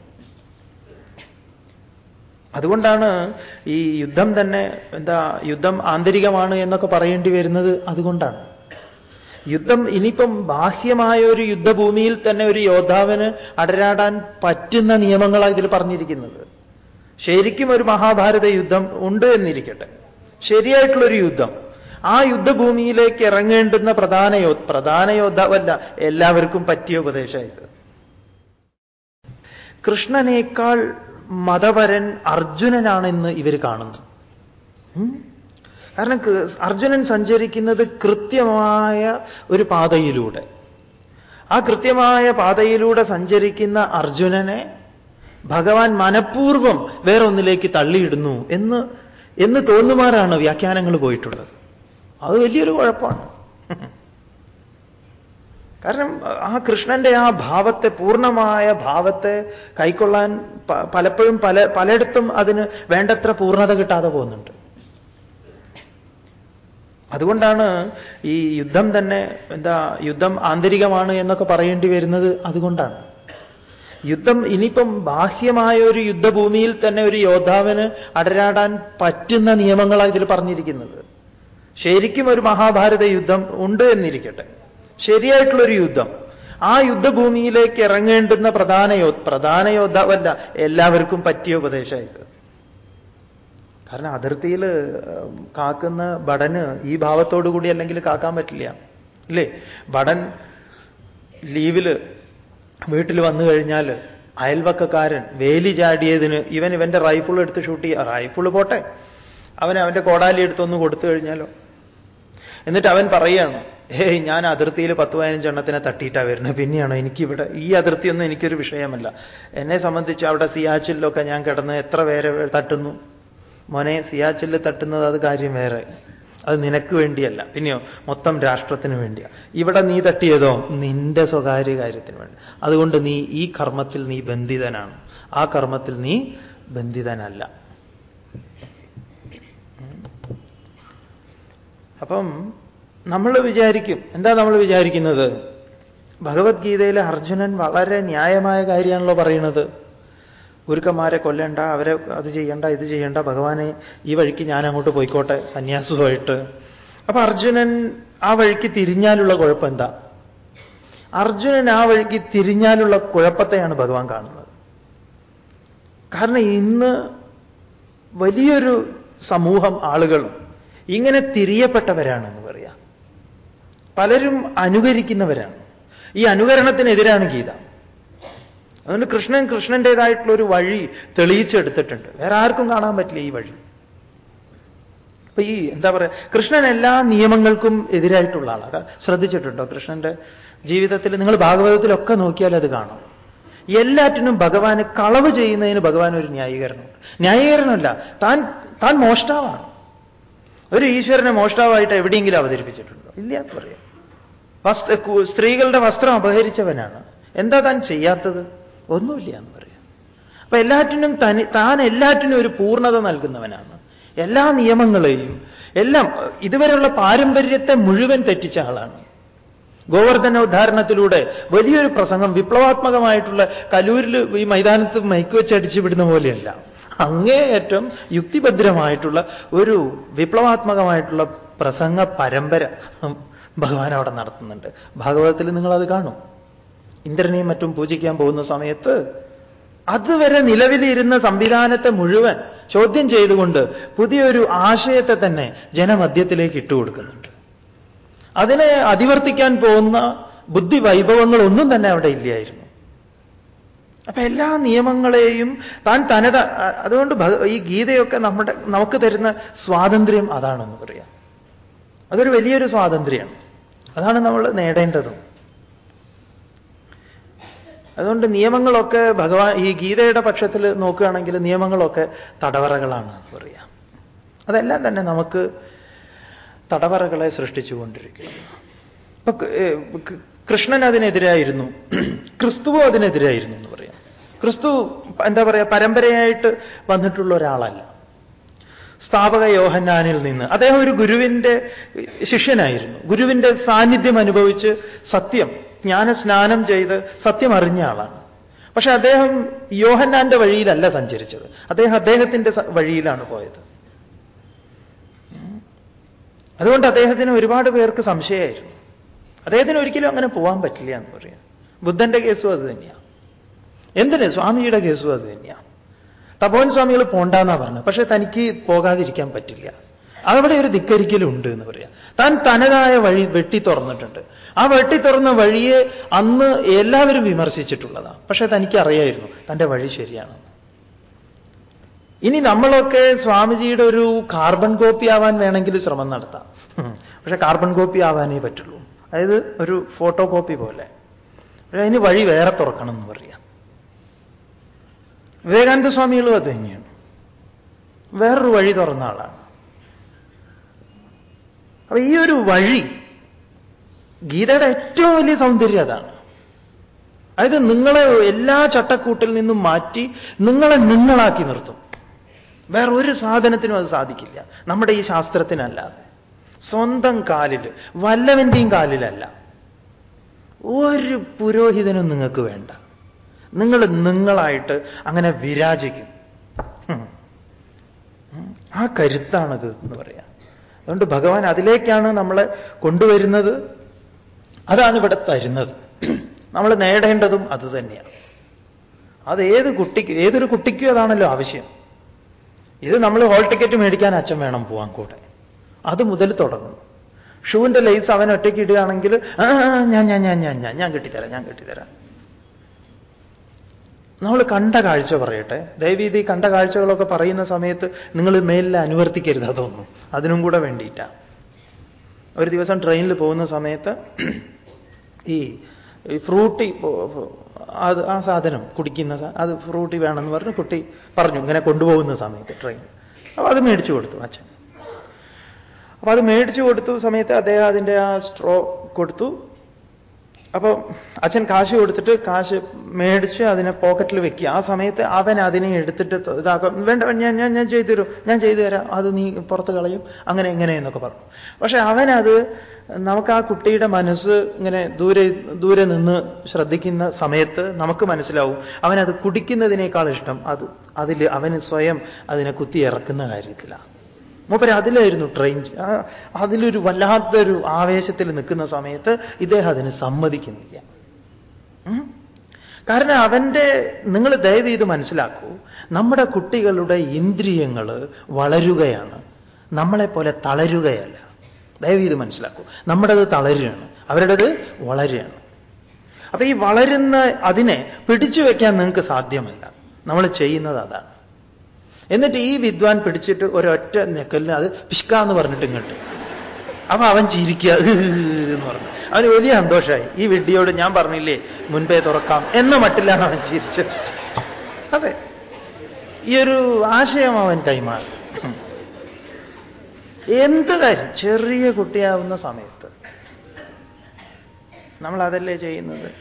അതുകൊണ്ടാണ് ഈ യുദ്ധം തന്നെ എന്താ യുദ്ധം ആന്തരികമാണ് എന്നൊക്കെ പറയേണ്ടി വരുന്നത് അതുകൊണ്ടാണ്. യുദ്ധം ഇനിയിപ്പം ബാഹ്യമായ ഒരു യുദ്ധഭൂമിയിൽ തന്നെ ഒരു യോദ്ധാവിന് അടരാടാൻ പറ്റുന്ന നിയമങ്ങളാണ് ഇതിൽ പറഞ്ഞിരിക്കുന്നത്. ശരിക്കും ഒരു മഹാഭാരത യുദ്ധം ഉണ്ട് എന്നിരിക്കട്ടെ. ശരിയായിട്ടുള്ളൊരു യുദ്ധം. ആ യുദ്ധഭൂമിയിലേക്ക് ഇറങ്ങേണ്ടുന്ന പ്രധാന യോ പ്രധാന യോദ്ധാവല്ല എല്ലാവർക്കും പറ്റിയ ഉപദേശമായത് കൃഷ്ണനേക്കാൾ മതപരൻ അർജുനനാണെന്ന് ഇവർ കാണുന്നു. കാരണം അർജുനൻ സഞ്ചരിക്കുന്നത് കൃത്യമായ ഒരു പാതയിലൂടെ. ആ കൃത്യമായ പാതയിലൂടെ സഞ്ചരിക്കുന്ന അർജുനനെ ഭഗവാൻ മനഃപൂർവം വേറൊന്നിലേക്ക് തള്ളിയിടുന്നു എന്ന് എന്ന് തോന്നുമാരാണ് വ്യാഖ്യാനങ്ങൾ പോയിട്ടുള്ളത്. അത് വലിയൊരു കുഴപ്പമാണ്. കാരണം ആ കൃഷ്ണന്റെ ആ ഭാവത്തെ പൂർണമായ ഭാവത്തെ കൈക്കൊള്ളാൻ പലപ്പോഴും പല പലയിടത്തും അതിന് വേണ്ടത്ര പൂർണത കിട്ടാതെ പോകുന്നുണ്ട്. അതുകൊണ്ടാണ് ഈ യുദ്ധം തന്നെ എന്താ യുദ്ധം ആന്തരികമാണ് എന്നൊക്കെ പറയേണ്ടി വരുന്നത് അതുകൊണ്ടാണ്. യുദ്ധം ഇനിയിപ്പം ബാഹ്യമായ ഒരു യുദ്ധഭൂമിയിൽ തന്നെ ഒരു യോദ്ധാവിന് അടരാടാൻ പറ്റുന്ന നിയമങ്ങളാണ് ഇതിൽ പറഞ്ഞിരിക്കുന്നത്. ശരിക്കും ഒരു മഹാഭാരത യുദ്ധം ഉണ്ട് എന്നിരിക്കട്ടെ. ശരിയായിട്ടുള്ളൊരു യുദ്ധം. ആ യുദ്ധഭൂമിയിലേക്ക് ഇറങ്ങേണ്ടുന്ന പ്രധാന യോ പ്രധാന യോദ്ധാവല്ല എല്ലാവർക്കും പറ്റിയ ഉപദേശമായത്. കാരണം അതിർത്തിയിൽ കാക്കുന്ന ഭടന് ഈ ഭാവത്തോടു കൂടി അല്ലെങ്കിൽ കാക്കാൻ പറ്റില്ല. ഇല്ലേ? ഭടൻ ലീവിൽ വീട്ടിൽ വന്നു കഴിഞ്ഞാൽ അയൽവക്കക്കാരൻ വേലി ചാടിയതിന് ഇവൻ ഇവന്റെ റൈഫിൾ എടുത്ത് ഷൂട്ട് ചെയ്യുക റൈഫിൾ പോട്ടെ. അവൻ അവന്റെ കോടാലി എടുത്തൊന്ന് കൊടുത്തു കഴിഞ്ഞാലോ? എന്നിട്ട് അവൻ പറയുകയാണ് ഏയ് ഞാൻ അതിർത്തിയിൽ പത്ത് പതിനഞ്ചെണ്ണത്തിനെ തട്ടിയിട്ടാണ് വരുന്നത്. പിന്നെയാണോ എനിക്കിവിടെ ഈ അതിർത്തിയൊന്നും എനിക്കൊരു വിഷയമല്ല. എന്നെ സംബന്ധിച്ച് അവിടെ സിയാച്ചിലൊക്കെ ഞാൻ കിടന്ന് എത്ര പേരെ തട്ടുന്നു? മോനെ സിയാച്ചിൽ തട്ടുന്നത് അത് കാര്യം വേറെ. അത് നിനക്ക് വേണ്ടിയല്ല. പിന്നെയോ മൊത്തം രാഷ്ട്രത്തിന് വേണ്ടിയാ. ഇവിടെ നീ തട്ടിയതോ? നിന്റെ സ്വകാര്യ കാര്യത്തിന് വേണ്ടി. അതുകൊണ്ട് നീ ഈ കർമ്മത്തിൽ നീ ബന്ധിതനാണ്. ആ കർമ്മത്തിൽ നീ ബന്ധിതനല്ല. അപ്പം നമ്മൾ വിചാരിക്കും. എന്താ നമ്മൾ വിചാരിക്കുന്നത്? ഭഗവത്ഗീതയിൽ അർജുനൻ വളരെ ന്യായമായ കാര്യമാണല്ലോ പറയുന്നത്. ഗുരുക്കന്മാരെ കൊല്ലേണ്ട അവരെ അത് ചെയ്യണ്ട ഇത് ചെയ്യണ്ട ഭഗവാനെ ഈ വഴിക്ക് ഞാൻ അങ്ങോട്ട് പോയിക്കോട്ടെ സന്യാസമായിട്ട് അപ്പൊ അർജുനൻ ആ വഴിക്ക് തിരിഞ്ഞാലുള്ള കുഴപ്പം എന്താ? അർജുനൻ ആ വഴിക്ക് തിരിഞ്ഞാലുള്ള കുഴപ്പത്തെയാണ് ഭഗവാൻ കാണുന്നത്. കാരണം ഇന്ന് വലിയൊരു സമൂഹം ആളുകളും ഇങ്ങനെ തിരിയപ്പെട്ടവരാണെന്ന് പറയാം പലരും അനുകരിക്കുന്നവരാണ്. ഈ അനുകരണത്തിനെതിരാണ് ഗീത. അതുകൊണ്ട് കൃഷ്ണൻ കൃഷ്ണന്റെതായിട്ടുള്ള ഒരു വഴി തെളിയിച്ചെടുത്തിട്ടുണ്ട്. വേറെ ആർക്കും കാണാൻ പറ്റില്ല ഈ വഴി. അപ്പൊ ഈ എന്താ പറയുക കൃഷ്ണൻ എല്ലാ നിയമങ്ങൾക്കും എതിരായിട്ടുള്ള ആളാണ് ശ്രദ്ധിച്ചിട്ടുണ്ടോ കൃഷ്ണന്റെ ജീവിതത്തിൽ? നിങ്ങൾ ഭാഗവതത്തിലൊക്കെ നോക്കിയാൽ അത് കാണാം. എല്ലാറ്റിനും ഭഗവാന് കളവ് ചെയ്യുന്നതിന് ഭഗവാൻ ഒരു ന്യായീകരണമുണ്ട്. ന്യായീകരണമല്ല താൻ താൻ മോഷ്ടാവാണ്. ഒരു ഈശ്വരനെ മോഷ്ടാവായിട്ട് എവിടെയെങ്കിലും അവതരിപ്പിച്ചിട്ടുണ്ടോ? ഇല്ല പറയാം. വസ്ത്ര സ്ത്രീകളുടെ വസ്ത്രം അപഹരിച്ചവനാണ്. എന്താ താൻ ചെയ്യാത്തത്? ഒന്നുമില്ല എന്ന് പറയാം. അപ്പൊ എല്ലാറ്റിനും തനി താൻ എല്ലാറ്റിനും ഒരു പൂർണത നൽകുന്നവനാണ്. എല്ലാ നിയമങ്ങളെയും എല്ലാം ഇതുവരെയുള്ള പാരമ്പര്യത്തെ മുഴുവൻ തെറ്റിച്ച ആളാണ്. ഗോവർദ്ധന ഉദ്ധാരണത്തിലൂടെ വലിയൊരു പ്രസംഗം വിപ്ലവാത്മകമായിട്ടുള്ള കലൂരിൽ ഈ മൈതാനത്ത് മൈക്ക് വെച്ച് അടിച്ചു വിടുന്ന പോലെയല്ല. അങ്ങേയറ്റം യുക്തിഭദ്രമായിട്ടുള്ള ഒരു വിപ്ലവാത്മകമായിട്ടുള്ള പ്രസംഗ പരമ്പര. ഭഗവാൻ അവിടെ നടത്തുന്നുണ്ട്. ഭാഗവതത്തിൽ നിങ്ങളത് കാണും. ഇന്ദ്രനെയും മറ്റും പൂജിക്കാൻ പോകുന്ന സമയത്ത് അതുവരെ നിലവിലിരുന്ന സംവിധാനത്തെ മുഴുവൻ ചോദ്യം ചെയ്തുകൊണ്ട് പുതിയൊരു ആശയത്തെ തന്നെ ജനമധ്യത്തിലേക്ക് ഇട്ടുകൊടുക്കുന്നുണ്ട് അതിനെ അതിവർത്തിക്കാൻ പോകുന്ന ബുദ്ധി വൈഭവങ്ങളൊന്നും തന്നെ അവിടെ ഇല്ലായിരുന്നു. അപ്പൊ എല്ലാ നിയമങ്ങളെയും താൻ തനത അതുകൊണ്ട് ഈ ഗീതയൊക്കെ നമ്മുടെ നമുക്ക് തരുന്ന സ്വാതന്ത്ര്യം അതാണെന്ന് പറയാം. അതൊരു വലിയൊരു സ്വാതന്ത്ര്യമാണ്. അതാണ് നമ്മൾ നേടേണ്ടതും. അതുകൊണ്ട് നിയമങ്ങളൊക്കെ ഭഗവാൻ ഈ ഗീതയുടെ പക്ഷത്തിൽ നോക്കുകയാണെങ്കിൽ നിയമങ്ങളൊക്കെ തടവറകളാണ് എന്ന് പറയാം. അതെല്ലാം തന്നെ നമുക്ക് തടവറകളെ സൃഷ്ടിച്ചുകൊണ്ടിരിക്കുന്നു ഇപ്പൊ കൃഷ്ണൻ അതിനെതിരായിരുന്നു. ക്രിസ്തുവും അതിനെതിരായിരുന്നു എന്ന് പറയാം. ക്രിസ്തു എന്താ പറയുക പരമ്പരയായിട്ട് വന്നിട്ടുള്ള ഒരാളല്ല. സ്ഥാപക യോഹന്നാനിൽ നിന്ന്. അദ്ദേഹം ഒരു ഗുരുവിന്റെ ശിഷ്യനായിരുന്നു. ഗുരുവിന്റെ സാന്നിധ്യം അനുഭവിച്ച് സത്യം ജ്ഞാനസ്നാനം ചെയ്ത് സത്യം അറിഞ്ഞ ആളാണ്. പക്ഷെ അദ്ദേഹം യോഹന്നാന്റെ വഴിയിലല്ല സഞ്ചരിച്ചത്. അദ്ദേഹം അദ്ദേഹത്തിന്റെ വഴിയിലാണ് പോയത്. അതുകൊണ്ട് അദ്ദേഹത്തിന് ഒരുപാട് പേർക്ക് സംശയമായിരുന്നു. അദ്ദേഹത്തിന് ഒരിക്കലും അങ്ങനെ പോകാൻ പറ്റില്ല എന്ന് പറയാം. ബുദ്ധന്റെ കേസും അത് തന്നെയാണ് എന്തിന്? സ്വാമിയുടെ കേസും അത് തന്നെയാണ് തപോൻ സ്വാമികൾ പോണ്ടെന്നാ പറഞ്ഞത്. പക്ഷെ തനിക്ക് പോകാതിരിക്കാൻ പറ്റില്ല. അവിടെ ഒരു ധിക്കരിക്കലുണ്ട് എന്ന് പറയാം. താൻ തനതായ വഴി വെട്ടി തുറന്നിട്ടുണ്ട്. ആ വെട്ടി തുറന്ന വഴിയെ അന്ന് എല്ലാവരും വിമർശിച്ചിട്ടുള്ളതാണ് പക്ഷേ തനിക്ക് അറിയായിരുന്നു തന്റെ വഴി ശരിയാണ്. ഇനി നമ്മളൊക്കെ സ്വാമിജിയുടെ ഒരു കാർബൺ കോപ്പി ആവാൻ വേണമെങ്കിൽ ശ്രമം നടത്താം. പക്ഷെ കാർബൺ കോപ്പി ആവാനേ പറ്റുള്ളൂ. അതായത് ഒരു ഫോട്ടോ കോപ്പി പോലെ അതിന് വഴി വേറെ തുറക്കണം എന്ന് പറയാം. വിവേകാനന്ദ സ്വാമികളും അത് തന്നെയാണ്. വേറൊരു വഴി തുറന്ന ആളാണ്. അപ്പൊ ഈ ഒരു വഴി ഗീതയുടെ ഏറ്റവും വലിയ സൗന്ദര്യം അതാണ്. അതായത് നിങ്ങളെ എല്ലാ ചട്ടക്കൂട്ടിൽ നിന്നും മാറ്റി നിങ്ങളെ നിങ്ങളാക്കി നിർത്തും. വേറെ ഒരു സാധനത്തിനും അത് സാധിക്കില്ല. നമ്മുടെ ഈ ശാസ്ത്രത്തിനല്ലാതെ. സ്വന്തം കാലിൽ വല്ലവന്റെയും കാലിലല്ല. ഒരു പുരോഹിതനും നിങ്ങൾക്ക് വേണ്ട. നിങ്ങൾ നിങ്ങളായിട്ട് അങ്ങനെ വിരാജിക്കും. ആ കരുത്താണത് എന്ന് പറയാം. അതുകൊണ്ട് ഭഗവാൻ അതിലേക്കാണ് നമ്മളെ കൊണ്ടുവരുന്നത്. അതാണ് ഇവിടെ തരുന്നത്. നമ്മൾ നേടേണ്ടതും അത് തന്നെയാണ്. അത് ഏത് കുട്ടിക്ക് ഏതൊരു കുട്ടിക്കും അതാണല്ലോ ആവശ്യം. ഇത് നമ്മൾ ഹോൾ ടിക്കറ്റ് മേടിക്കാൻ അച്ഛൻ വേണം പോവാൻ കൂടെ. അത് മുതൽ തുടങ്ങും. ഷൂവിന്റെ ലേസ് അവൻ ഒറ്റയ്ക്ക് ഇടുകയാണെങ്കിൽ ഞാൻ ഞാൻ ഞാൻ ഞാൻ ഞാൻ ഞാൻ കെട്ടിത്തരാം ഞാൻ കെട്ടിത്തരാം. നമ്മൾ കണ്ട കാഴ്ച പറയട്ടെ. ദയവീതി കണ്ട കാഴ്ചകളൊക്കെ പറയുന്ന സമയത്ത് നിങ്ങൾ മേലിൽ അനുവർത്തിക്കരുത് അതൊന്നും. അതിനും കൂടെ വേണ്ടിയിട്ടാണ് ഒരു ദിവസം ട്രെയിനിൽ പോകുന്ന സമയത്ത് ഈ ഫ്രൂട്ടി അത് ആ സാധനം കുടിക്കുന്ന അത് ഫ്രൂട്ടി വേണമെന്ന് പറഞ്ഞ് കുട്ടി പറഞ്ഞു ഇങ്ങനെ കൊണ്ടുപോകുന്ന സമയത്ത് ട്രെയിൻ. അപ്പോൾ അത് മേടിച്ചു കൊടുത്തു അച്ഛൻ. അപ്പോൾ അത് മേടിച്ചു കൊടുത്തു സമയത്ത് അദ്ദേഹം അതിന്റെ ആ സ്ട്രോ കൊടുത്തു. അപ്പോൾ അച്ഛൻ കാശ് കൊടുത്തിട്ട് കാശ് മേടിച്ച് അതിനെ പോക്കറ്റിൽ വെക്കുക. ആ സമയത്ത് അവൻ അതിനെ എടുത്തിട്ട് ഇതാക്കും. വേണ്ട ഞാൻ ഞാൻ ഞാൻ ചെയ്തു തരും. ഞാൻ ചെയ്തു തരാം. അത് നീ പുറത്ത് കളയും. അങ്ങനെ ഇങ്ങനെ എന്നൊക്കെ പറഞ്ഞു. പക്ഷെ അവനത് നമുക്ക് ആ കുട്ടിയുടെ മനസ്സ് ഇങ്ങനെ ദൂരെ ദൂരെ നിന്ന് ശ്രദ്ധിക്കുന്ന സമയത്ത് നമുക്ക് മനസ്സിലാവും. അവനത് കുടിക്കുന്നതിനേക്കാൾ ഇഷ്ടം അത്. അതിൽ അവന് സ്വയം അതിനെ കുത്തി ഇറക്കുന്ന കാര്യത്തിലാണ്. മൂപ്പര് അതിലായിരുന്നു ട്രെയിൻ അതിലൊരു വല്ലാത്തൊരു ആവേശത്തിൽ നിൽക്കുന്ന സമയത്ത് ഇദ്ദേഹം അതിന് സമ്മതിക്കുന്നില്ല. കാരണം അവന്റെ നിങ്ങൾ ദയവ് ചെയ്ത് മനസ്സിലാക്കൂ നമ്മുടെ കുട്ടികളുടെ ഇന്ദ്രിയങ്ങൾ വളരുകയാണ്. നമ്മളെപ്പോലെ തളരുകയല്ല. ദയവ് ചെയ്ത് മനസ്സിലാക്കൂ നമ്മുടേത് തളരുകയാണ് അവരുടേത് വളരുകയാണ്. അപ്പൊ ഈ വളരുന്ന അതിനെ പിടിച്ചു വയ്ക്കാൻ നിങ്ങൾക്ക് സാധ്യമല്ല. നമ്മൾ ചെയ്യുന്നത് അതാണ്. എന്നിട്ട് ഈ വിദ്വാൻ പിടിച്ചിട്ട് ഒരൊറ്റ നെക്കലിന് അത് പിഷ്ക എന്ന് പറഞ്ഞിട്ട് ഇങ്ങോട്ട്. അപ്പൊ അവൻ ചിരിക്കുക എന്ന് പറഞ്ഞു. അവന് വലിയ സന്തോഷമായി. ഈ വിഡ്ഢിയോട് ഞാൻ പറഞ്ഞില്ലേ മുൻപേ തുറക്കാം എന്ന മട്ടിലാണ് അവൻ ചിരിച്ചത്. അതെ. ഈ ഒരു ആശയം അവൻ കൈമാറി. എന്ത് കാര്യം? ചെറിയ കുട്ടിയാവുന്ന സമയത്ത് നമ്മൾ അതല്ലേ ചെയ്യുന്നത്?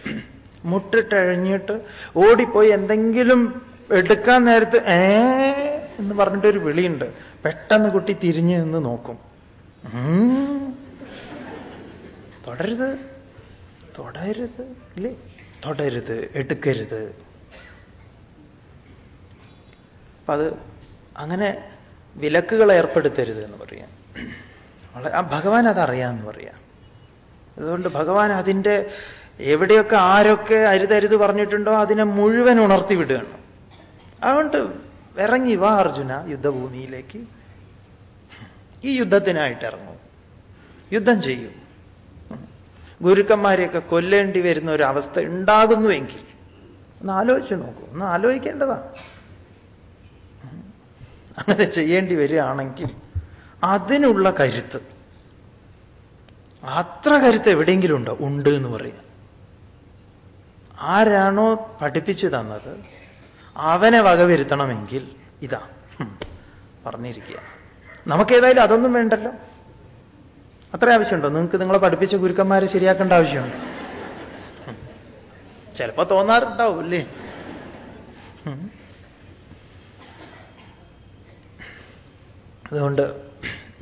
മുട്ടിട്ടഴിഞ്ഞിട്ട് ഓടിപ്പോയി എന്തെങ്കിലും എടുക്കാൻ നേരത്ത് ഏ എന്ന് പറഞ്ഞിട്ടൊരു വിളിയുണ്ട്. പെട്ടെന്ന് കുട്ടി തിരിഞ്ഞു നിന്ന് നോക്കും. തുടരുത്. തുടരുത്. ഇല്ലേ? തുടരുത്. എടുക്കരുത്. അപ്പൊ അത് അങ്ങനെ വിലക്കുകൾ ഏർപ്പെടുത്തരുത് എന്ന് പറയാം. ആ ഭഗവാൻ അതറിയാമെന്ന് പറയാം. അതുകൊണ്ട് ഭഗവാൻ അതിന്റെ എവിടെയൊക്കെ ആരൊക്കെ അരുതരുത് പറഞ്ഞിട്ടുണ്ടോ അതിനെ മുഴുവൻ ഉണർത്തി വിടുകയാണ് അതുകൊണ്ട് ഇറങ്ങി വാ അർജുന യുദ്ധഭൂമിയിലേക്ക്. ഈ യുദ്ധത്തിനായിട്ട് ഇറങ്ങും. യുദ്ധം ചെയ്യും. ഗുരുക്കന്മാരെയൊക്കെ കൊല്ലേണ്ടി വരുന്ന ഒരു അവസ്ഥ ഉണ്ടാകുന്നുവെങ്കിൽ ഒന്ന് ആലോചിച്ച് നോക്കൂ. ഒന്ന് ആലോചിക്കേണ്ടതാ അങ്ങനെ ചെയ്യേണ്ടി വരികയാണെങ്കിൽ അതിനുള്ള കരുത്ത്. അത്ര കരുത്ത് എവിടെയെങ്കിലും ഉണ്ടോ? ഉണ്ട് എന്ന് പറയാം. ആരാണോ പഠിപ്പിച്ചു തന്നത് അവനെ വകവരുത്തണമെങ്കിൽ ഇതാ. പറഞ്ഞിരിക്കുക. നമുക്കേതായാലും അതൊന്നും വേണ്ടല്ലോ. അത്ര ആവശ്യമുണ്ടോ? നിങ്ങൾക്ക് നിങ്ങളെ പഠിപ്പിച്ച ഗുരുക്കന്മാരെ ശരിയാക്കേണ്ട ആവശ്യമുണ്ട്? ചിലപ്പോൾ ചിലപ്പോ തോന്നാറുണ്ടാവും അല്ലേ. അതുകൊണ്ട്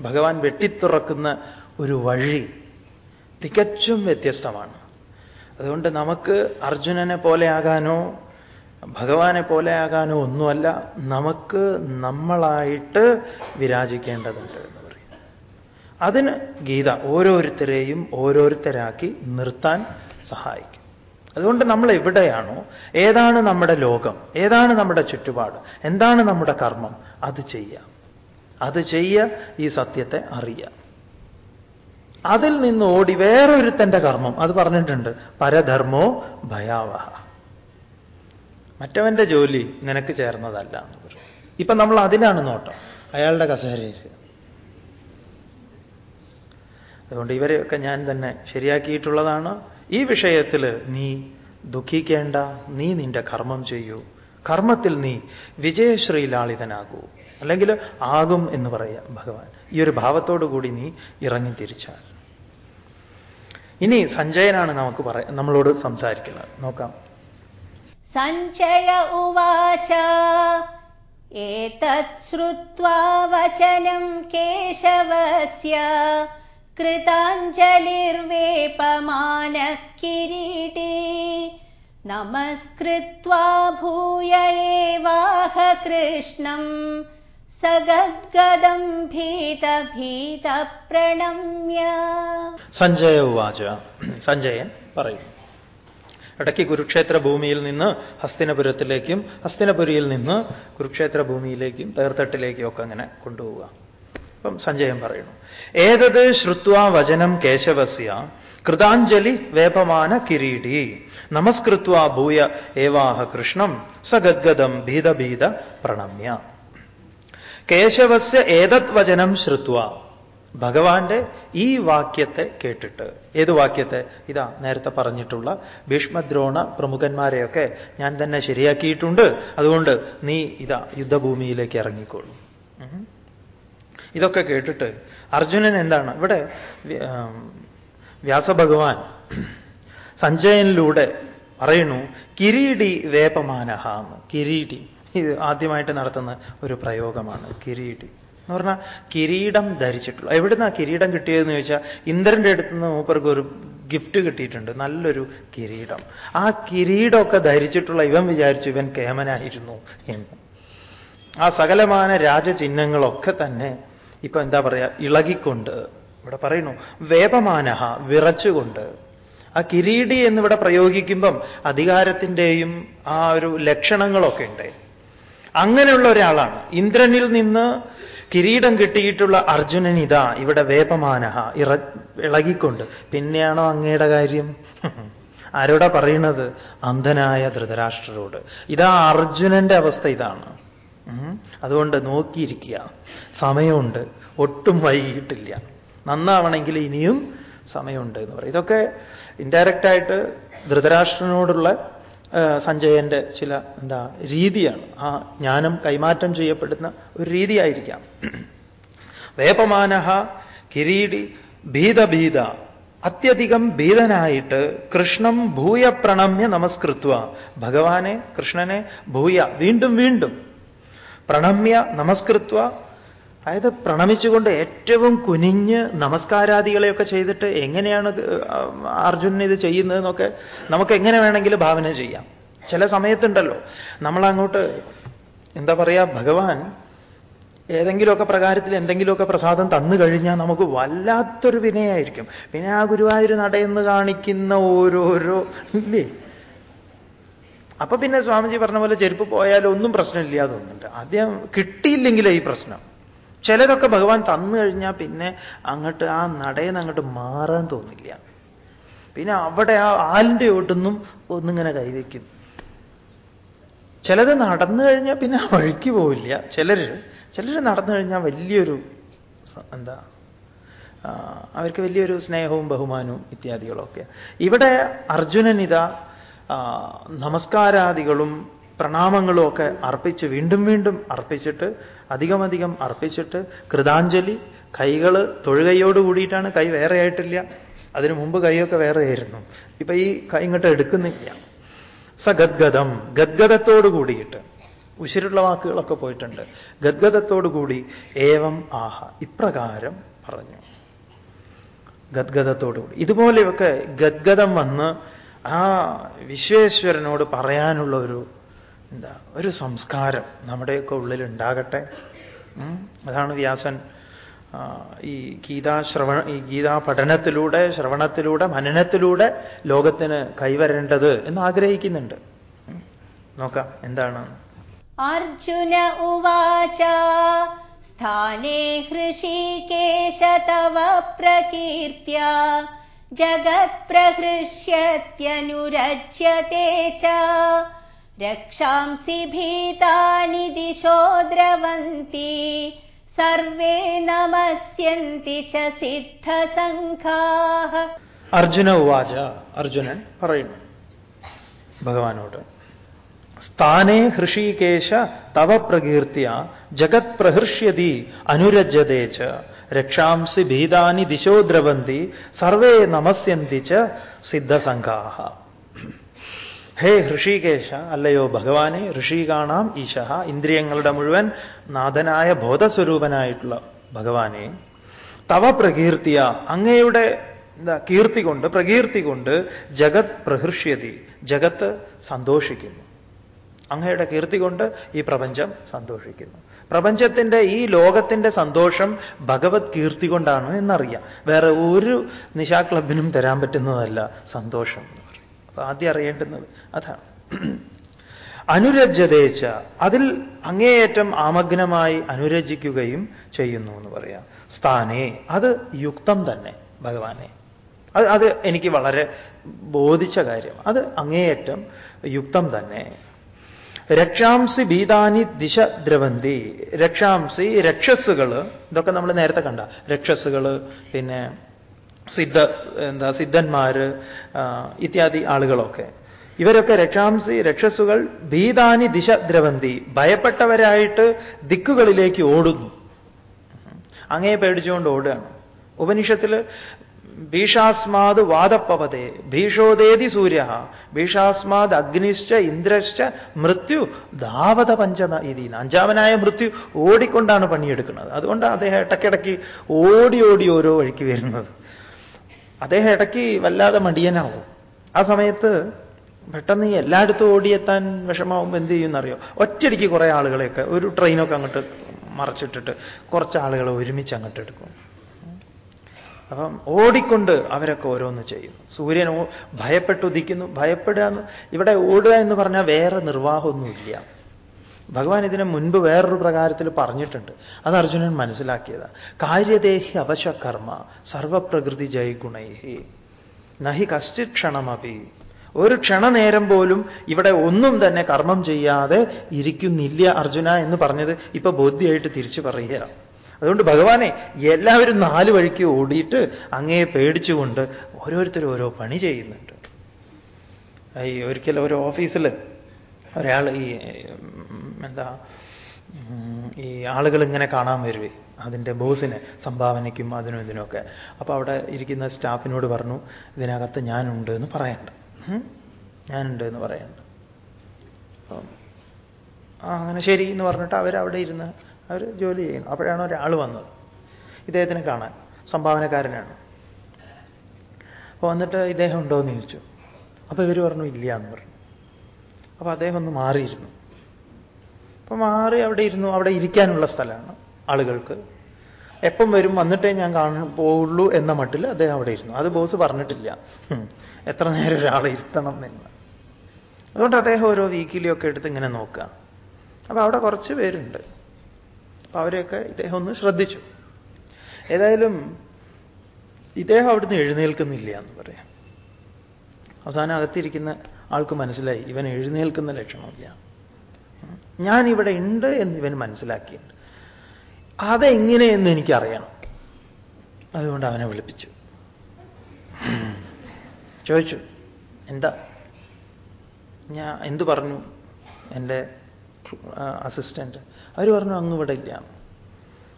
ഭഗവാൻ വെട്ടിത്തുറക്കുന്ന ഒരു വഴി തികച്ചും വ്യത്യസ്തമാണ്. അതുകൊണ്ട് നമുക്ക് അർജുനനെ പോലെ ആകാനോ ഭഗവാനെ പോലെ ആകാനോ ഒന്നുമല്ല നമുക്ക് നമ്മളായിട്ട് വിരാജിക്കേണ്ടതുണ്ട് എന്ന് പറയും അതിന് ഗീത ഓരോരുത്തരെയും ഓരോരുത്തരാക്കി നിർത്താൻ സഹായിക്കും. അതുകൊണ്ട് നമ്മൾ എവിടെയാണോ ഏതാണ് നമ്മുടെ ലോകം ഏതാണ് നമ്മുടെ ചുറ്റുപാട് എന്താണ് നമ്മുടെ കർമ്മം അത് ചെയ്യാം. അത് ചെയ്യുക ഈ സത്യത്തെ അറിയുക അതിൽ നിന്ന് ഓടി വേറൊരുത്തന്റെ കർമ്മം അത് പറഞ്ഞിട്ടുണ്ട് പരധർമ്മോ ഭയാവഹ. മറ്റവന്റെ ജോലി നിനക്ക് ചേർന്നതല്ല എന്ന് പറയും ഇപ്പൊ നമ്മൾ അതിനാണ് നോട്ടം. അയാളുടെ കസേരയിൽ അതുകൊണ്ട് ഇവരെയൊക്കെ ഞാൻ തന്നെ ശരിയാക്കിയിട്ടുള്ളതാണ്. ഈ വിഷയത്തിൽ നീ ദുഃഖിക്കേണ്ട നീ നിന്റെ കർമ്മം ചെയ്യൂ. കർമ്മത്തിൽ നീ വിജയശ്രീലാളിതനാകൂ. അല്ലെങ്കിൽ ആകും എന്ന് പറയാം ഭഗവാൻ. ഈ ഒരു ഭാവത്തോടു കൂടി നീ ഇറങ്ങി തിരിച്ചാൽ. ഇനി സഞ്ജയനാണ് നമുക്ക് പറ നമ്മളോട് സംസാരിക്കുന്നത്. നോക്കാം. सञ्चय उवाच एतत् श्रुत्वा वचनम् केशवस्य कृताञ्जलिर्वेपमानः किरीटी नमस्कृत्वा भूय एवाह कृष्णम् स गद्गदम् भीतभीतप्रणम्य सञ्जय उवाच सञ्जयन् परयु ഇടയ്ക്ക് കുരുക്ഷേത്ര ഭൂമിയിൽ നിന്ന് ഹസ്തിനപുരത്തിലേക്കും ഹസ്തിനപുരിയിൽ നിന്ന് കുരുക്ഷേത്ര ഭൂമിയിലേക്കും തേർത്തട്ടിലേക്കും ഒക്കെ അങ്ങനെ കൊണ്ടുപോവുക. അപ്പം സഞ്ജയൻ പറയുന്നു. ഏതത് ശ്രുത്വ വചനം കേശവസ്യ കൃതാഞ്ജലി വേപമാന കിരീടി നമസ്കൃത്വ ഭൂയ ഏവാഹ കൃഷ്ണം സഗദ്ഗതം ഭീതഭീത പ്രണമ്യ. കേശവസ്യ ഏതത് വചനം ശ്രുത്വ? ഭഗവാന്റെ ഈ വാക്യത്തെ കേട്ടിട്ട്. ഏത് വാക്യത്തെ? ഇതാ നേരത്തെ പറഞ്ഞിട്ടുള്ള ഭീഷ്മദ്രോണ പ്രമുഖന്മാരെയൊക്കെ ഞാൻ തന്നെ ശരിയാക്കിയിട്ടുണ്ട്. അതുകൊണ്ട് നീ ഇതാ യുദ്ധഭൂമിയിലേക്ക് ഇറങ്ങിക്കോളൂ. ഇതൊക്കെ കേട്ടിട്ട് അർജുനൻ എന്താണ്? ഇവിടെ വ്യാസഭഗവാൻ സഞ്ജയനിലൂടെ പറയുന്നു കിരീടി വേപമാനഹ. കിരീടി. ഇത് ആദ്യമായിട്ട് നടത്തുന്ന ഒരു പ്രയോഗമാണ് കിരീടി. എന്ന് പറഞ്ഞാൽ കിരീടം ധരിച്ചിട്ടുള്ള എവിടുന്നാ കിരീടം കിട്ടിയതെന്ന് ചോദിച്ചാൽ ഇന്ദ്രന്റെ അടുത്ത് നിന്ന് മൂപ്പർക്ക് ഒരു ഗിഫ്റ്റ് കിട്ടിയിട്ടുണ്ട്. നല്ലൊരു കിരീടം. ആ കിരീടമൊക്കെ ധരിച്ചിട്ടുള്ള ഇവൻ വിചാരിച്ചു ഇവൻ കേമനായിരുന്നു എന്ന്. ആ സകലമാന രാജചിഹ്നങ്ങളൊക്കെ തന്നെ ഇപ്പൊ എന്താ പറയാ ഇളകിക്കൊണ്ട് ഇവിടെ പറയുന്നു വേപമാനഹ വിറച്ചുകൊണ്ട്. ആ കിരീടി എന്നിവിടെ പ്രയോഗിക്കുമ്പം അധികാരത്തിന്റെയും ആ ഒരു ലക്ഷണങ്ങളൊക്കെ ഉണ്ട്. അങ്ങനെയുള്ള ഒരാളാണ്. ഇന്ദ്രനിൽ നിന്ന് കിരീടം കിട്ടിയിട്ടുള്ള അർജുനൻ ഇതാ ഇവിടെ വേപമാനഹ ഇറ ഇളകിക്കൊണ്ട്. പിന്നെയാണോ അങ്ങയുടെ കാര്യം? [LAUGHS] ആരോടാ പറയുന്നത് അന്ധനായ ധൃതരാഷ്ട്രരോട്. ഇതാ അർജുനന്റെ അവസ്ഥ ഇതാണ്. അതുകൊണ്ട് നോക്കിയിരിക്കുക. സമയമുണ്ട്. ഒട്ടും വൈകിട്ടില്ല നന്നാവണമെങ്കിൽ ഇനിയും സമയമുണ്ട് എന്ന് പറയും. ഇതൊക്കെ ഇൻഡയറക്റ്റായിട്ട് ധൃതരാഷ്ട്രനോടുള്ള സഞ്ജയന്റെ ചില എന്താ രീതിയാണ്. ആ ജ്ഞാനം കൈമാറ്റം ചെയ്യപ്പെടുന്ന ഒരു രീതിയായിരിക്കാം. വേപമാനഹ കിരീടി ഭീതഭീത അത്യധികം ഭീതനായിട്ട് കൃഷ്ണം ഭൂയ പ്രണമ്യ നമസ്കൃത്വ. ഭഗവാനെ കൃഷ്ണനെ ഭൂയ വീണ്ടും വീണ്ടും പ്രണമ്യ നമസ്കൃത്വ അതായത് പ്രണമിച്ചുകൊണ്ട് ഏറ്റവും കുനിഞ്ഞ് നമസ്കാരാദികളെയൊക്കെ ചെയ്തിട്ട് എങ്ങനെയാണ് അർജുനൻ ഇത് ചെയ്യുന്നതെന്നൊക്കെ നമുക്ക് എങ്ങനെ വേണമെങ്കിലും ഭാവന ചെയ്യാം. ചില സമയത്തുണ്ടല്ലോ നമ്മളങ്ങോട്ട് എന്താ പറയുക ഭഗവാൻ ഏതെങ്കിലുമൊക്കെ പ്രകാരത്തിൽ എന്തെങ്കിലുമൊക്കെ പ്രസാദം തന്നു കഴിഞ്ഞാൽ നമുക്ക് വല്ലാത്തൊരു വിനയായിരിക്കും. പിന്നെ ആ ഗുരുവായൂർ നടയെന്ന് കാണിക്കുന്ന ഓരോരോ ഇല്ലേ? അപ്പൊ പിന്നെ സ്വാമിജി പറഞ്ഞ പോലെ ചെരുപ്പ് പോയാലും ഒന്നും പ്രശ്നമില്ല ആദ്യം കിട്ടിയില്ലെങ്കിലേ ഈ പ്രശ്നം. ചിലതൊക്കെ ഭഗവാൻ തന്നു കഴിഞ്ഞാൽ പിന്നെ അങ്ങോട്ട് ആ നടയെന്ന് അങ്ങോട്ട് മാറാൻ തോന്നില്ല. പിന്നെ അവിടെ ആ ആലിന്റെ ഓട്ടൊന്നും ഒന്നിങ്ങനെ കൈവയ്ക്കും. ചിലത് നടന്നു കഴിഞ്ഞാൽ പിന്നെ വഴിക്ക് പോവില്ല. ചിലർ ചിലർ നടന്നു കഴിഞ്ഞാൽ വലിയൊരു എന്താ അവർക്ക് വലിയൊരു സ്നേഹവും ബഹുമാനവും ഇത്യാദികളൊക്കെ. ഇവിടെ അർജുനനിത നമസ്കാരാദികളും പ്രണാമങ്ങളും ഒക്കെ അർപ്പിച്ച് വീണ്ടും വീണ്ടും അർപ്പിച്ചിട്ട് അധികമധികം അർപ്പിച്ചിട്ട് കൃതാഞ്ജലി കൈകൾ തൊഴുകൈയോട് കൂടിയിട്ടാണ് കൈ വേറെ ആയിട്ടില്ല. അതിനു മുമ്പ് കൈയൊക്കെ വേറെ ആയിരുന്നു. ഇപ്പൊ ഈ കൈ ഇങ്ങോട്ട് എടുക്കുന്നില്ല. സ ഗദ്ഗതം ഗദ്ഗതത്തോട് കൂടിയിട്ട്. ഉശിരുള്ള വാക്കുകളൊക്കെ പോയിട്ടുണ്ട്. ഗദ്ഗതത്തോടു കൂടി ഏവം ആഹ ഇപ്രകാരം പറഞ്ഞു. ഗദ്ഗതത്തോടുകൂടി ഇതുപോലെയൊക്കെ ഗദ്ഗതം വന്ന് ആ വിശ്വേശ്വരനോട് പറയാനുള്ള ഒരു എന്താ ഒരു സംസ്കാരം നമ്മുടെയൊക്കെ ഉള്ളിൽ ഉണ്ടാകട്ടെ അതാണ് വ്യാസൻ ഈ ഗീതാശ്രവണ ഈ ഗീതാ പഠനത്തിലൂടെ ശ്രവണത്തിലൂടെ മനനത്തിലൂടെ ലോകത്തിന് കൈവരേണ്ടത് എന്ന് ആഗ്രഹിക്കുന്നുണ്ട്. നോക്കാം എന്താണ്? അർജുന ഉവാച സ്ഥാനേ ഹൃഷികേശ തവ പ്രകീർത്തിയ ജഗത് പ്രകൃഷ്യത്യനുരജ്യത്തെ ച रक्षांसि भीतानि दिशो द्रवन्ति सर्वे नमस्यन्ति च സ്ഥാനേ ഹൃഷീകേശ തവ പ്രകീർത്തിയ ജഗത് പ്രഹൃഷ്യതി അനുരജ്യതേ ച രക്ഷാംസി ഭീതാനി ദിശോ ദ്രവന്തി സർവേ നമസ്യന്തി ച സിദ്ധസംഘാഹ ഹേ ഋഷികേശ അല്ലയോ ഭഗവാനെ ഋഷികാണാം ഈശ ഇന്ദ്രിയങ്ങളുടെ മുഴുവൻ നാഥനായ ബോധസ്വരൂപനായിട്ടുള്ള ഭഗവാനെ. തവ പ്രകീർത്തിയ അങ്ങയുടെ എന്താ കീർത്തി കൊണ്ട് പ്രകീർത്തി കൊണ്ട് ജഗത് പ്രഹൃഷ്യതി ജഗത്ത് സന്തോഷിക്കുന്നു. അങ്ങയുടെ കീർത്തി കൊണ്ട് ഈ പ്രപഞ്ചം സന്തോഷിക്കുന്നു. പ്രപഞ്ചത്തിന്റെ ഈ ലോകത്തിന്റെ സന്തോഷം ഭഗവത് കീർത്തി കൊണ്ടാണ് എന്നറിയാം. വേറെ ഒരു നിശാ ക്ലബിനും തരാൻ പറ്റുന്നതല്ല സന്തോഷം. അപ്പൊ ആദ്യം അറിയേണ്ടുന്നത് അതാണ്. അനുരജ്ജതേച്ച അതിൽ അങ്ങേയറ്റം ആമഗ്നമായി അനുരജിക്കുകയും ചെയ്യുന്നു എന്ന് പറയാം. സ്ഥാനേ അത് യുക്തം തന്നെ ഭഗവാനെ. അത് അത് എനിക്ക് വളരെ ബോധിച്ച കാര്യം. അത് അങ്ങേയറ്റം യുക്തം തന്നെ. രക്ഷാംസി ഭീതാനി ദിശ ദ്രവന്തി. രക്ഷാംസി രക്ഷസ്സുകൾ ഇതൊക്കെ നമ്മൾ നേരത്തെ കണ്ട. രക്ഷസ്സുകൾ പിന്നെ സിദ്ധ എന്താ സിദ്ധന്മാര് ഇത്യാദി ആളുകളൊക്കെ. ഇവരൊക്കെ രക്ഷാംസി രക്ഷസുകൾ ഭീതാനി ദിശ ദ്രവന്തി ഭയപ്പെട്ടവരായിട്ട് ദിക്കുകളിലേക്ക് ഓടുന്നു. അങ്ങേ പേടിച്ചുകൊണ്ട് ഓടുകയാണ്. ഉപനിഷത്തിൽ ഭീഷാസ്മാത് വാദപ്പവതേ ഭീഷോദേതി സൂര്യ ഭീഷാസ്മാത് അഗ്നിശ്ച ഇന്ദ്രശ്ച മൃത്യു ധാവത പഞ്ചമ ഇതി. അഞ്ചാമനായ മൃത്യു ഓടിക്കൊണ്ടാണ് പണിയെടുക്കുന്നത്. അതുകൊണ്ട് അദ്ദേഹം ഇടയ്ക്കിടയ്ക്ക് ഓടി ഓടി ഓരോ വഴിക്ക് വരുന്നത്. അദ്ദേഹം ഇടയ്ക്ക് വല്ലാതെ മടിയനാവും. ആ സമയത്ത് പെട്ടെന്ന് ഈ എല്ലായിടത്തും ഓടിയെത്താൻ വിഷമാവുമ്പോൾ എന്ത് ചെയ്യുമെന്നറിയോ? ഒറ്റയടിക്ക് കുറേ ആളുകളെയൊക്കെ ഒരു ട്രെയിനൊക്കെ അങ്ങോട്ട് മറച്ചിട്ടിട്ട് കുറച്ച് ആളുകളെ ഒരുമിച്ച് അങ്ങോട്ട് എടുക്കും. അപ്പം ഓടിക്കൊണ്ട് അവരൊക്കെ ഓരോന്ന് ചെയ്യും. സൂര്യൻ ഭയപ്പെട്ടുദിക്കുന്നു ഭയപ്പെടുക ഇവിടെ ഓടുക എന്ന് പറഞ്ഞാൽ വേറെ നിർവാഹമൊന്നുമില്ല. ഭഗവാൻ ഇതിനെ മുൻപ് വേറൊരു പ്രകാരത്തിൽ പറഞ്ഞിട്ടുണ്ട്. അത് അർജുനൻ മനസ്സിലാക്കിയതാണ്. കാര്യദേഹി അവശകർമ്മ സർവപ്രകൃതി ജയഗുണൈഹി നഹി കശ്ചിത് ക്ഷണമപി. ഒരു ക്ഷണനേരം പോലും ഇവിടെ ഒന്നും തന്നെ കർമ്മം ചെയ്യാതെ ഇരിക്കുന്നില്ല അർജുന എന്ന് പറഞ്ഞത് ഇപ്പൊ ബോധ്യമായിട്ട് തിരിച്ചു പറയുക അതുകൊണ്ട് ഭഗവാനെ എല്ലാവരും നാല് വഴിക്ക് ഓടിയിട്ട് അങ്ങയെ പേടിച്ചുകൊണ്ട് ഓരോരുത്തരും ഓരോ പണി ചെയ്യുന്നുണ്ട്. ഈ ഒരിക്കലും ഒരു ഓഫീസിൽ ഒരാൾ ഈ എന്താ ഈ ആളുകൾ ഇങ്ങനെ കാണാൻ വരുവേ അതിന്റെ ബോസിനെ സംഭാവനയ്ക്കും അതിനും ഇതിനുമൊക്കെ. അപ്പോൾ അവിടെ ഇരിക്കുന്ന സ്റ്റാഫിനോട് പറഞ്ഞു ഇതിനകത്ത് ഞാനുണ്ട് എന്ന് പറയണ്ട. ഞാനുണ്ട് എന്ന് പറയണ്ട. അങ്ങനെ ശരി എന്ന് പറഞ്ഞിട്ട് അവരവിടെ ഇരുന്ന് അവർ ജോലി ചെയ്യുന്നു. അപ്പോഴാണ് ഒരാൾ വന്നത്. ഇദ്ദേഹത്തിനെ കാണാൻ സംഭാവനക്കാരനാണ്. അപ്പോൾ വന്നിട്ട് ഇദ്ദേഹം ഉണ്ടോ എന്ന് ചോദിച്ചു. അപ്പോൾ ഇവർ പറഞ്ഞു ഇല്ല എന്ന് പറഞ്ഞു. അപ്പോൾ അദ്ദേഹം ഒന്ന് മാറിയിരുന്നു. അപ്പൊ മാറി അവിടെ ഇരുന്നു. അവിടെ ഇരിക്കാനുള്ള സ്ഥലമാണ് ആളുകൾക്ക്. എപ്പം വരും? വന്നിട്ടേ ഞാൻ കാണാൻ പോവുള്ളൂ എന്ന മട്ടിൽ അദ്ദേഹം അവിടെ ഇരുന്നു. അത് ബോസ് പറഞ്ഞിട്ടില്ല. എത്ര നേരം ഒരാളെ ഇരുത്തണം എന്ന്. അതുകൊണ്ട് അദ്ദേഹം ഓരോ വീക്കിലിയൊക്കെ എടുത്ത് ഇങ്ങനെ നോക്കുക. അപ്പൊ അവിടെ കുറച്ച് പേരുണ്ട്. അപ്പൊ അവരെയൊക്കെ ഇദ്ദേഹം ഒന്ന് ശ്രദ്ധിച്ചു. ഏതായാലും ഇദ്ദേഹം അവിടുന്ന് എഴുന്നേൽക്കുന്നില്ല എന്ന് പറയാം. അവസാനം അകത്തിരിക്കുന്ന ആൾക്ക് മനസ്സിലായി. ഇവൻ എഴുന്നേൽക്കുന്ന ലക്ഷണമില്ല. ഞാൻ ഇവിടെ ഉണ്ട് എന്ന് ഇവൻ മനസ്സിലാക്കിയിട്ടുണ്ട്. അതെങ്ങനെയെന്ന് എനിക്കറിയണം. അതുകൊണ്ട് അവനെ വിളിപ്പിച്ചു. ചോദിച്ചു എന്താ? ഞാൻ എന്തു പറഞ്ഞു? എന്റെ അസിസ്റ്റന്റ്. അവർ പറഞ്ഞു അങ്ങ് ഇവിടെ ഇല്ല.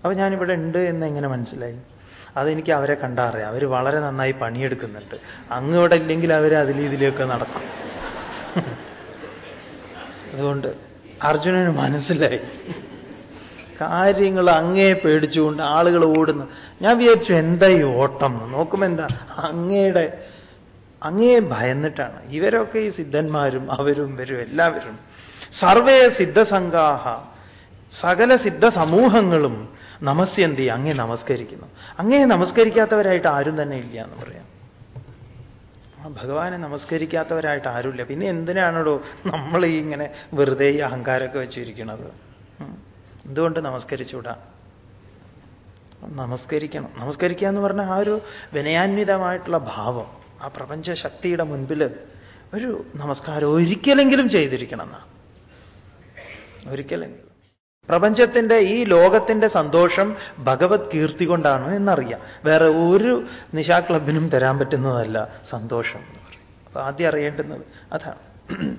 അപ്പൊ ഞാനിവിടെ ഉണ്ട് എന്ന് എങ്ങനെ മനസ്സിലായി? അതെനിക്ക് അവരെ കണ്ടാറിയാം. അവർ വളരെ നന്നായി പണിയെടുക്കുന്നുണ്ട്. അങ്ങ് ഇവിടെ ഇല്ലെങ്കിൽ അവർ അതിലിതിലൊക്കെ നടക്കും. അതുകൊണ്ട് അർജുനന് മനസ്സിലായി. കാര്യങ്ങൾ അങ്ങേ പേടിച്ചുകൊണ്ട് ആളുകൾ ഓടുന്നു. ഞാൻ വിചാരിച്ചു എന്താ ഈ ഓട്ടം? നോക്കുമ്പോ എന്താ? അങ്ങയുടെ അങ്ങേ ഭയന്നിട്ടാണ്. ഇവരൊക്കെ ഈ സിദ്ധന്മാരും അവരും വരും എല്ലാവരും. സർവേ സിദ്ധസംഘാഹ സകല സിദ്ധ സമൂഹങ്ങളും നമസ്യന്തി അങ്ങേ നമസ്കരിക്കുന്നു. അങ്ങേ നമസ്കരിക്കാത്തവരായിട്ട് ആരും തന്നെ ഇല്ല എന്ന് പറയാം. ഭഗവാനെ നമസ്കരിക്കാത്തവരായിട്ട് ആരുമില്ല. പിന്നെ എന്തിനാണല്ലോ നമ്മൾ ഈ ഇങ്ങനെ വെറുതെ ഈ അഹങ്കാരമൊക്കെ വെച്ചിരിക്കുന്നത് എന്തുകൊണ്ട് നമസ്കരിച്ചുകൂടാ നമസ്കരിക്കണം. നമസ്കരിക്കുക എന്ന് പറഞ്ഞാൽ ആ ഒരു വിനയാന്വിതമായിട്ടുള്ള ഭാവം. ആ പ്രപഞ്ച ശക്തിയുടെ മുൻപിൽ ഒരു നമസ്കാരം ഒരിക്കലെങ്കിലും ചെയ്തിരിക്കണം എന്നാ ഒരിക്കലെങ്കിലും. പ്രപഞ്ചത്തിന്റെ ഈ ലോകത്തിന്റെ സന്തോഷം ഭഗവത് കീർത്തി കൊണ്ടാണ് എന്നറിയാം. വേറെ ഒരു നിശാ ക്ലബിനും തരാൻ പറ്റുന്നതല്ല സന്തോഷം എന്ന് പറയും. അപ്പൊ ആദ്യം അറിയേണ്ടുന്നത് അതാണ്.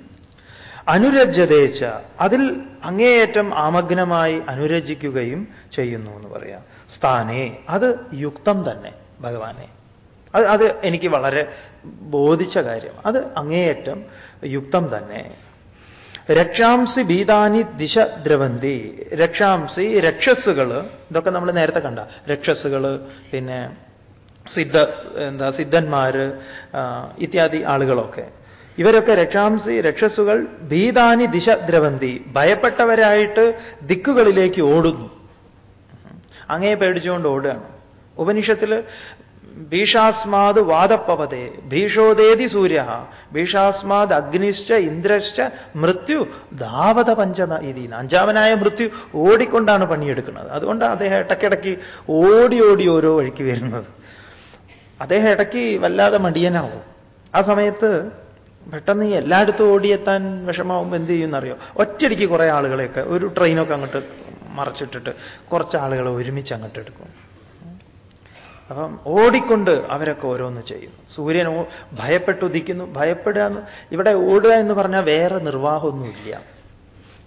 അനുരജ്ജതേച്ച അതിൽ അങ്ങേയറ്റം ആമഗ്നമായി അനുരജിക്കുകയും ചെയ്യുന്നു എന്ന് പറയാം. സ്ഥാനേ. അത് യുക്തം തന്നെ ഭഗവാനെ. അത് അത് എനിക്ക് വളരെ ബോധിച്ച കാര്യം. അത് അങ്ങേയറ്റം യുക്തം തന്നെ. രക്ഷാംസി ഭീതാനി ദിശ ദ്രവന്തി. രക്ഷാംസി രക്ഷസ്സുകൾ ഇതൊക്കെ നമ്മൾ നേരത്തെ കണ്ട. രക്ഷസ്സുകൾ പിന്നെ സിദ്ധ എന്താ സിദ്ധന്മാര് ഇത്യാദി ആളുകളൊക്കെ. ഇവരൊക്കെ രക്ഷാംസി രക്ഷസ്സുകൾ ഭീതാനി ദിശ ദ്രവന്തി. ഭയപ്പെട്ടവരായിട്ട് ദിക്കുകളിലേക്ക് ഓടുന്നു. അങ്ങേ പേടിച്ചുകൊണ്ട് ഓടുകയാണ്. ഉപനിഷത്തിൽ ഭീഷാസ്മാത് വാദപ്പവതേ ഭീഷോദേതി സൂര്യ ഭീഷാസ്മാത് അഗ്നിശ്ച ഇന്ദ്രശ്ച മൃത്യു ദാവത പഞ്ചമ ഇതി. അഞ്ചാമനായ മൃത്യു ഓടിക്കൊണ്ടാണ് പണിയെടുക്കുന്നത്. അതുകൊണ്ട് അദ്ദേഹം ഇടയ്ക്കിടയ്ക്ക് ഓടി ഓടി ഓരോ വഴിക്ക് വരുന്നത്. അദ്ദേഹം ഇടയ്ക്ക് വല്ലാതെ മടിയനാവും. ആ സമയത്ത് പെട്ടെന്ന് ഈ എല്ലായിടത്തും ഓടിയെത്താൻ വിഷമാവുമ്പോൾ എന്ത് ചെയ്യുമെന്നറിയോ ഒറ്റയടിക്ക് കുറേ ആളുകളെയൊക്കെ ഒരു ട്രെയിനൊക്കെ അങ്ങോട്ട് മറച്ചിട്ടിട്ട് കുറച്ച് ആളുകളെ ഒരുമിച്ച് അങ്ങോട്ട് എടുക്കും. അപ്പം ഓടിക്കൊണ്ട് അവരൊക്കെ ഓരോന്ന് ചെയ്യുന്നു സൂര്യൻ ഭയപ്പെട്ടുദിക്കുന്നു ഭയപ്പെടുക എന്ന് ഇവിടെ ഓടുക എന്ന് പറഞ്ഞാൽ വേറെ നിർവാഹമൊന്നുമില്ല.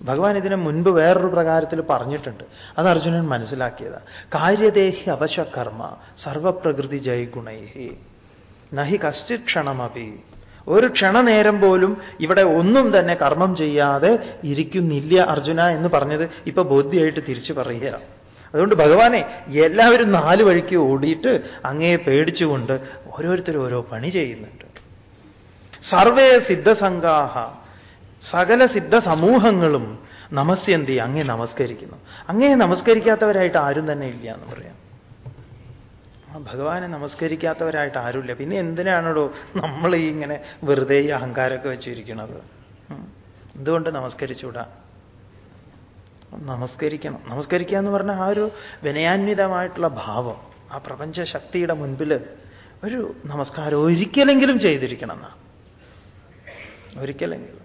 ഭഗവാൻ ഇതിനെ മുൻപ് വേറൊരു പ്രകാരത്തിൽ പറഞ്ഞിട്ടുണ്ട്. അത് അർജുനൻ മനസ്സിലാക്കിയതാണ് കാര്യദേഹി അവശകർമ്മ സർവപ്രകൃതി ജയഗുണൈഹി നഹി കസ്റ്റി ക്ഷണമപി ഒരു ക്ഷണനേരം പോലും ഇവിടെ ഒന്നും തന്നെ കർമ്മം ചെയ്യാതെ ഇരിക്കുന്നില്ല അർജുന എന്ന് പറഞ്ഞത് ഇപ്പൊ ബോധ്യമായിട്ട് തിരിച്ചു പറയുകയാണ്. അതുകൊണ്ട് ഭഗവാനെ എല്ലാവരും നാല് വഴിക്ക് ഓടിയിട്ട് അങ്ങേ പേടിച്ചുകൊണ്ട് ഓരോരുത്തരും ഓരോ പണി ചെയ്യുന്നുണ്ട്. സർവേ സിദ്ധസംഘാഹ സകല സിദ്ധ സമൂഹങ്ങളും നമസ്യന്തി അങ്ങേ നമസ്കരിക്കുന്നു. അങ്ങേ നമസ്കരിക്കാത്തവരായിട്ട് ആരും തന്നെ ഇല്ല എന്ന് പറയാം. ഭഗവാനെ നമസ്കരിക്കാത്തവരായിട്ട് ആരുമില്ല. പിന്നെ എന്തിനാണല്ലോ നമ്മൾ ഈ ഇങ്ങനെ വെറുതെ ഈ അഹങ്കാരമൊക്കെ വെച്ചിരിക്കുന്നത് എന്തുകൊണ്ട് നമസ്കരിച്ചുകൂടാ? നമസ്കരിക്കണം. നമസ്കരിക്കുക എന്ന് പറഞ്ഞാൽ ആ ഒരു വിനയാന്വിതമായിട്ടുള്ള ഭാവം ആ പ്രപഞ്ച ശക്തിയുടെ മുൻപിൽ ഒരു നമസ്കാരം ഒരിക്കലെങ്കിലും ചെയ്തിരിക്കണം എന്നാണ്. ഒരിക്കലെങ്കിലും.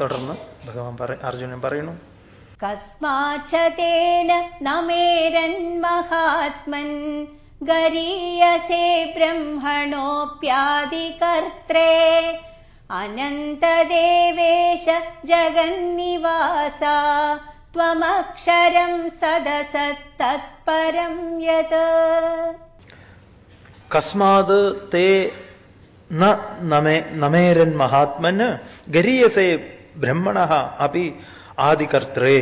തുടർന്ന് ഭഗവാൻ പറ അർജുനൻ പറയുന്നു. കസ്മാചതേന നമേരൻ മഹാത്മൻ ഗരീയസേ ബ്രഹ്മണോപ്യാദികർത്രേ അനന്തദേവേശ ജഗന്നിവാസ ത്വമക്ഷരം സദസത്തത്പരം യത് കസ്മാത് തേ നമേരൻ മഹാത്മന് ഗരീയസേ ബ്രഹ്മണ അപ്പി ആദികർത്രേ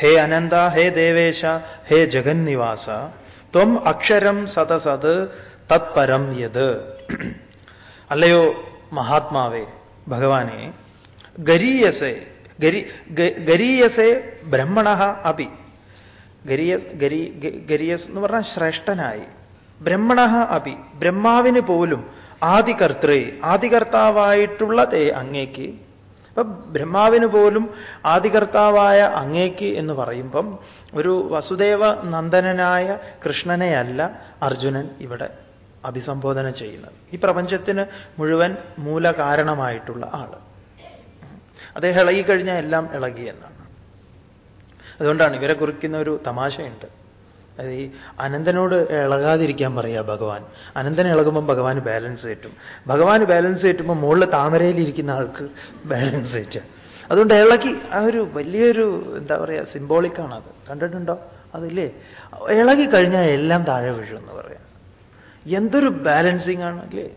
ഹേ അനന്ത ഹേ ദേവേശ ഹേ ജഗന്നിവാസ ത്വം അക്ഷരം സതസത് തത്പരം യത് അല്ലയോ മഹാത്മാവേ ഭഗവാനെ ഗരീയസേ ഗരി ഗരീയസേ ബ്രഹ്മണ അപി. ഗരിയസ് ഗരി ഗരിയസ് എന്ന് പറഞ്ഞാൽ ശ്രേഷ്ഠനായി. ബ്രഹ്മണ അപി. ബ്രഹ്മാവിന് പോലും ആദികർത്തൃ ആദികർത്താവായിട്ടുള്ള തേ അങ്ങേക്ക്. അപ്പൊ ബ്രഹ്മാവിന് പോലും ആദികർത്താവായ അങ്ങേക്ക് എന്ന് പറയുമ്പം ഒരു വസുദേവ നന്ദനനായ കൃഷ്ണനെയല്ല അർജുനൻ ഇവിടെ. അഭിസംബോധന ചെയ്യുന്നത്. ഈ പ്രപഞ്ചത്തിന് മുഴുവൻ മൂലകാരണമായിട്ടുള്ള ആൾ. അദ്ദേഹം ഇളകിക്കഴിഞ്ഞാൽ എല്ലാം ഇളകി എന്നാണ്. അതുകൊണ്ടാണ് ഇവരെ കുറിക്കുന്ന ഒരു തമാശയുണ്ട്. അത് ഈ അനന്തനോട് ഇളകാതിരിക്കാൻ പറയുക ഭഗവാൻ. അനന്തൻ ഇളകുമ്പോൾ ഭഗവാൻ ബാലൻസ് തെറ്റും ഭഗവാൻ ബാലൻസ് തെറ്റുമ്പോൾ മുകളിൽ താമരയിലിരിക്കുന്ന ആൾക്ക് ബാലൻസ് തെറ്റുക അതുകൊണ്ട് ഇളകി ആ ഒരു വലിയൊരു എന്താ പറയുക സിംബോളിക്കാണ് അത് കണ്ടിട്ടുണ്ടോ? അതില്ലേ? ഇളകി കഴിഞ്ഞാൽ എല്ലാം താഴെ വീഴുമെന്ന് പറയാം. എന്തൊരു ബാലൻസിങ് ആണ് അല്ലേ?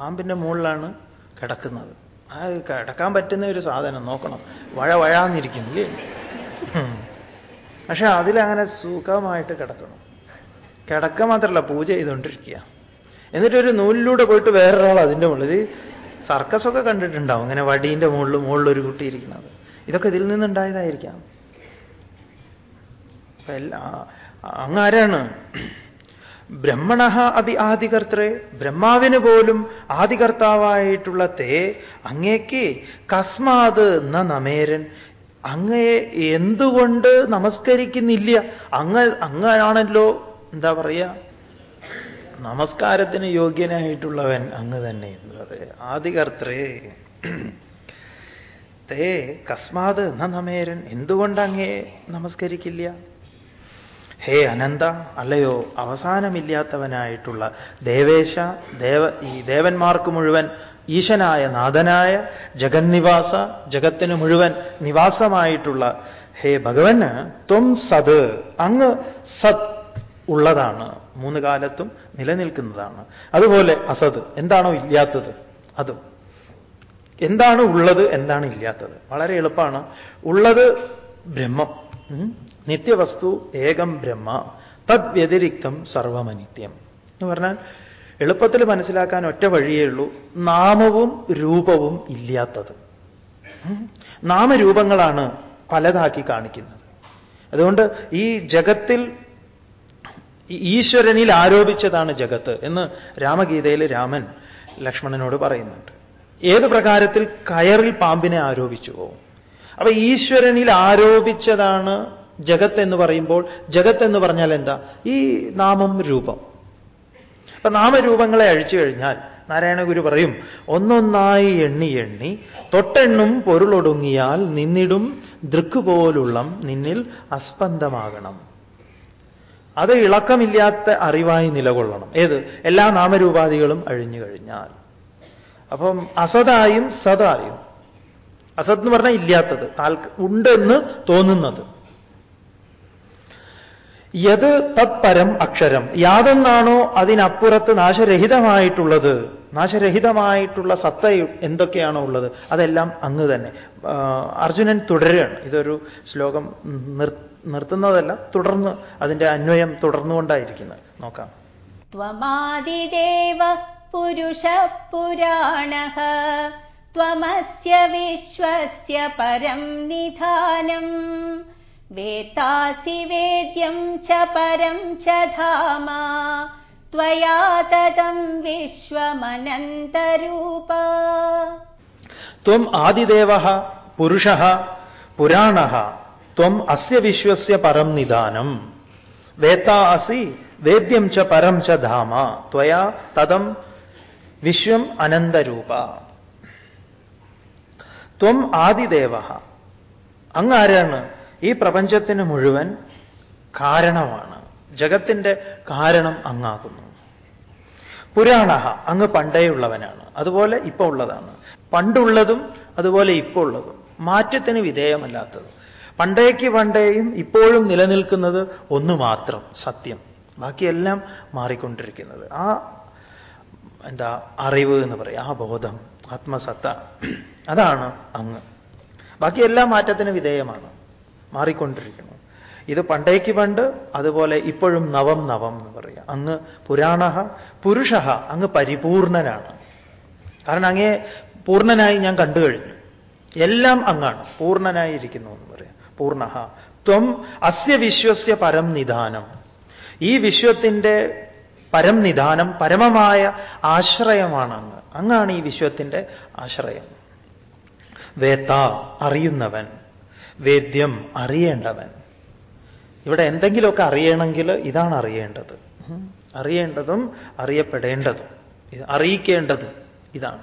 പാമ്പിന്റെ മുകളിലാണ് കിടക്കുന്നത്. ആ കിടക്കാൻ പറ്റുന്ന ഒരു സാധനം നോക്കണം. വഴ വഴാന്നിരിക്കും അല്ലേ? പക്ഷെ അതിലങ്ങനെ സുഖമായിട്ട് കിടക്കണം. കിടക്ക മാത്രമല്ല പൂജ ചെയ്തുകൊണ്ടിരിക്കുക എന്നിട്ടൊരു നൂലിലൂടെ പോയിട്ട് വേറൊരാൾ അതിന്റെ മുകളിൽ സർക്കസൊക്കെ കണ്ടിട്ടുണ്ടാവും. അങ്ങനെ വടീന്റെ മുകളിൽ മുകളിലൊരു കുട്ടി ഇരിക്കുന്നത്. ഇതൊക്കെ ഇതിൽ നിന്നുണ്ടായതായിരിക്കാം. അങ്ങാരാണ്? ബ്രഹ്മണ അഭി ആദികർത്തേ ബ്രഹ്മാവിന് പോലും ആദികർത്താവായിട്ടുള്ള തേ അങ്ങേക്ക് കസ്മാത് ന നമേരൻ. അങ്ങയെ എന്തുകൊണ്ട് നമസ്കരിക്കുന്നില്ല? അങ്ങ അങ്ങനാണല്ലോ എന്താ പറയുക നമസ്കാരത്തിന് യോഗ്യനായിട്ടുള്ളവൻ അങ്ങ് തന്നെ എന്ന് പറയുക ആദികർത്രേ തേ കസ്മാത് ന നമേരൻ. എന്തുകൊണ്ട് അങ്ങേ നമസ്കരിക്കില്ല? ഹേ അനന്ത അല്ലയോ അവസാനമില്ലാത്തവനായിട്ടുള്ള ദേവേശ ദേവ ഈ ദേവന്മാർക്ക് മുഴുവൻ ഈശനായ നാഥനായ ജഗന്നിവാസ ജഗത്തിന് മുഴുവൻ നിവാസമായിട്ടുള്ള ഹേ ഭഗവന് ത്വം സത് അങ്ങ് സത് ഉള്ളതാണ്. മൂന്ന് കാലത്തും നിലനിൽക്കുന്നതാണ്. അതുപോലെ അസത് എന്താണോ ഇല്ലാത്തത്? അതും. എന്താണ് ഉള്ളത് എന്താണ് ഇല്ലാത്തത്? വളരെ എളുപ്പമാണ്. ഉള്ളത് ബ്രഹ്മം. നിത്യവസ്തു ഏകം ബ്രഹ്മ തദ് വ്യതിരിക്തം സർവമനിത്യം. എന്ന് പറഞ്ഞാൽ എളുപ്പത്തിൽ മനസ്സിലാക്കാൻ ഒറ്റ വഴിയേ ഉള്ളൂ നാമവും രൂപവും ഇല്ലാത്തത്. നാമരൂപങ്ങളാണ് പലതാക്കി കാണിക്കുന്നത്. അതുകൊണ്ട് ഈ ജഗത്തിൽ ഈശ്വരനിൽ ആരോപിച്ചതാണ് ജഗത്ത് എന്ന് രാമഗീതയിൽ രാമൻ ലക്ഷ്മണനോട് പറയുന്നുണ്ട്. ഏത് പ്രകാരത്തിൽ കയറിൽ പാമ്പിനെ ആരോപിച്ചുവോ? അപ്പൊ ഈശ്വരനിൽ ആരോപിച്ചതാണ് ജഗത്ത് എന്ന് പറയുമ്പോൾ ജഗത്ത് എന്ന് പറഞ്ഞാൽ എന്താ? ഈ നാമം രൂപം. അപ്പൊ നാമരൂപങ്ങളെ അഴിച്ചു കഴിഞ്ഞാൽ നാരായണ ഗുരു പറയും ഒന്നൊന്നായി എണ്ണി എണ്ണി തൊട്ടെണ്ണും പൊരുളൊടുങ്ങിയാൽ നിന്നിടും ദൃക്ക് പോലുള്ളം നിന്നിൽ അസ്പന്ദമാകണം. അത് ഇളക്കമില്ലാത്ത അറിവായി നിലകൊള്ളണം. ഏത്? എല്ലാ നാമരൂപാദികളും അഴിഞ്ഞു കഴിഞ്ഞാൽ. അപ്പം അസതായും സതായും അസത് എന്ന് പറഞ്ഞാൽ ഇല്ലാത്തത് ഉണ്ടെന്ന് തോന്നുന്നത്. യത് തത്പരം അക്ഷരം. യാതെന്നാണോ അതിനപ്പുറത്ത് നാശരഹിതമായിട്ടുള്ളത്? നാശരഹിതമായിട്ടുള്ള സത്ത എന്തൊക്കെയാണോ ഉള്ളത്? അതെല്ലാം അങ്ങ് തന്നെ. അർജുനൻ തുടരുകയാണ്. ഇതൊരു ശ്ലോകം നിർത്തുന്നതല്ല തുടർന്ന് അതിന്റെ അന്വയം തുടർന്നുകൊണ്ടായിരിക്കുന്നത്. നോക്കാം. പുരുഷ പുരാണ त्वमस्य विश्वस्य परं निधानम् वेत्तासि वेद्यं च परं च धाम त्वया ततम् विश्वमनन्तरूप त्वम् आदिदेवः पुरुषः पुराणः त्वम् अस्य विश्वस्य परं निधानम् वेत्ता असि वेद्यं च परं च धाम त्वया तदम् विश्वम् अनन्तरूपा ത്വം ആദിദേവ അങ്ങ് ആരാണ് ഈ പ്രപഞ്ചത്തിന് മുഴുവൻ കാരണമാണ്. ജഗത്തിന്റെ കാരണം അങ്ങാകുന്നു. പുരാണ അങ്ങ് പണ്ടേയുള്ളവനാണ്. അതുപോലെ ഇപ്പോൾ ഉള്ളതാണ്. പണ്ടുള്ളതും അതുപോലെ ഇപ്പോൾ ഉള്ളതും. മാറ്റത്തിന് വിധേയമല്ലാത്തത്. പണ്ടേക്ക് പണ്ടേയും ഇപ്പോഴും നിലനിൽക്കുന്നത് ഒന്ന് മാത്രം സത്യം. ബാക്കിയെല്ലാം മാറിക്കൊണ്ടിരിക്കുന്നത്. ആ എന്താ അറിവ് എന്ന് പറയും ആ ബോധം. ആത്മസത്ത. അതാണ് അങ്ങ്. ബാക്കി ബാക്കിയെല്ലാം മാറ്റത്തിന് വിധേയമാണ്. മാറിക്കൊണ്ടിരിക്കുന്നു. ഇത് പണ്ടേക്ക് പണ്ട് അതുപോലെ ഇപ്പോഴും നവം നവം എന്ന് പറയാം. അങ്ങ് പുരാണ പുരുഷ അങ്ങ് പരിപൂർണനാണ്. കാരണം അങ്ങേ പൂർണനായി ഞാൻ കണ്ടു കഴിഞ്ഞു. എല്ലാം അങ്ങാണ്. പൂർണനായിരിക്കുന്നു എന്ന് പറയാം. പൂർണ ത്വം അസ്യ വിശ്വസ്യ പരം നിധാനം. ഈ വിശ്വത്തിന്റെ പരം നിധാനം പരമമായ ആശ്രയമാണ് അങ്ങ്. അങ്ങാണ് ഈ വിശ്വത്തിന്റെ ആശ്രയം. വേത്ത അറിയുന്നവൻ വേദ്യം അറിയേണ്ടവൻ. ഇവിടെ എന്തെങ്കിലുമൊക്കെ അറിയണമെങ്കിൽ ഇതാണ് അറിയേണ്ടത്. അറിയേണ്ടതും അറിയപ്പെടേണ്ടതും. അറിയിക്കേണ്ടതും ഇതാണ്.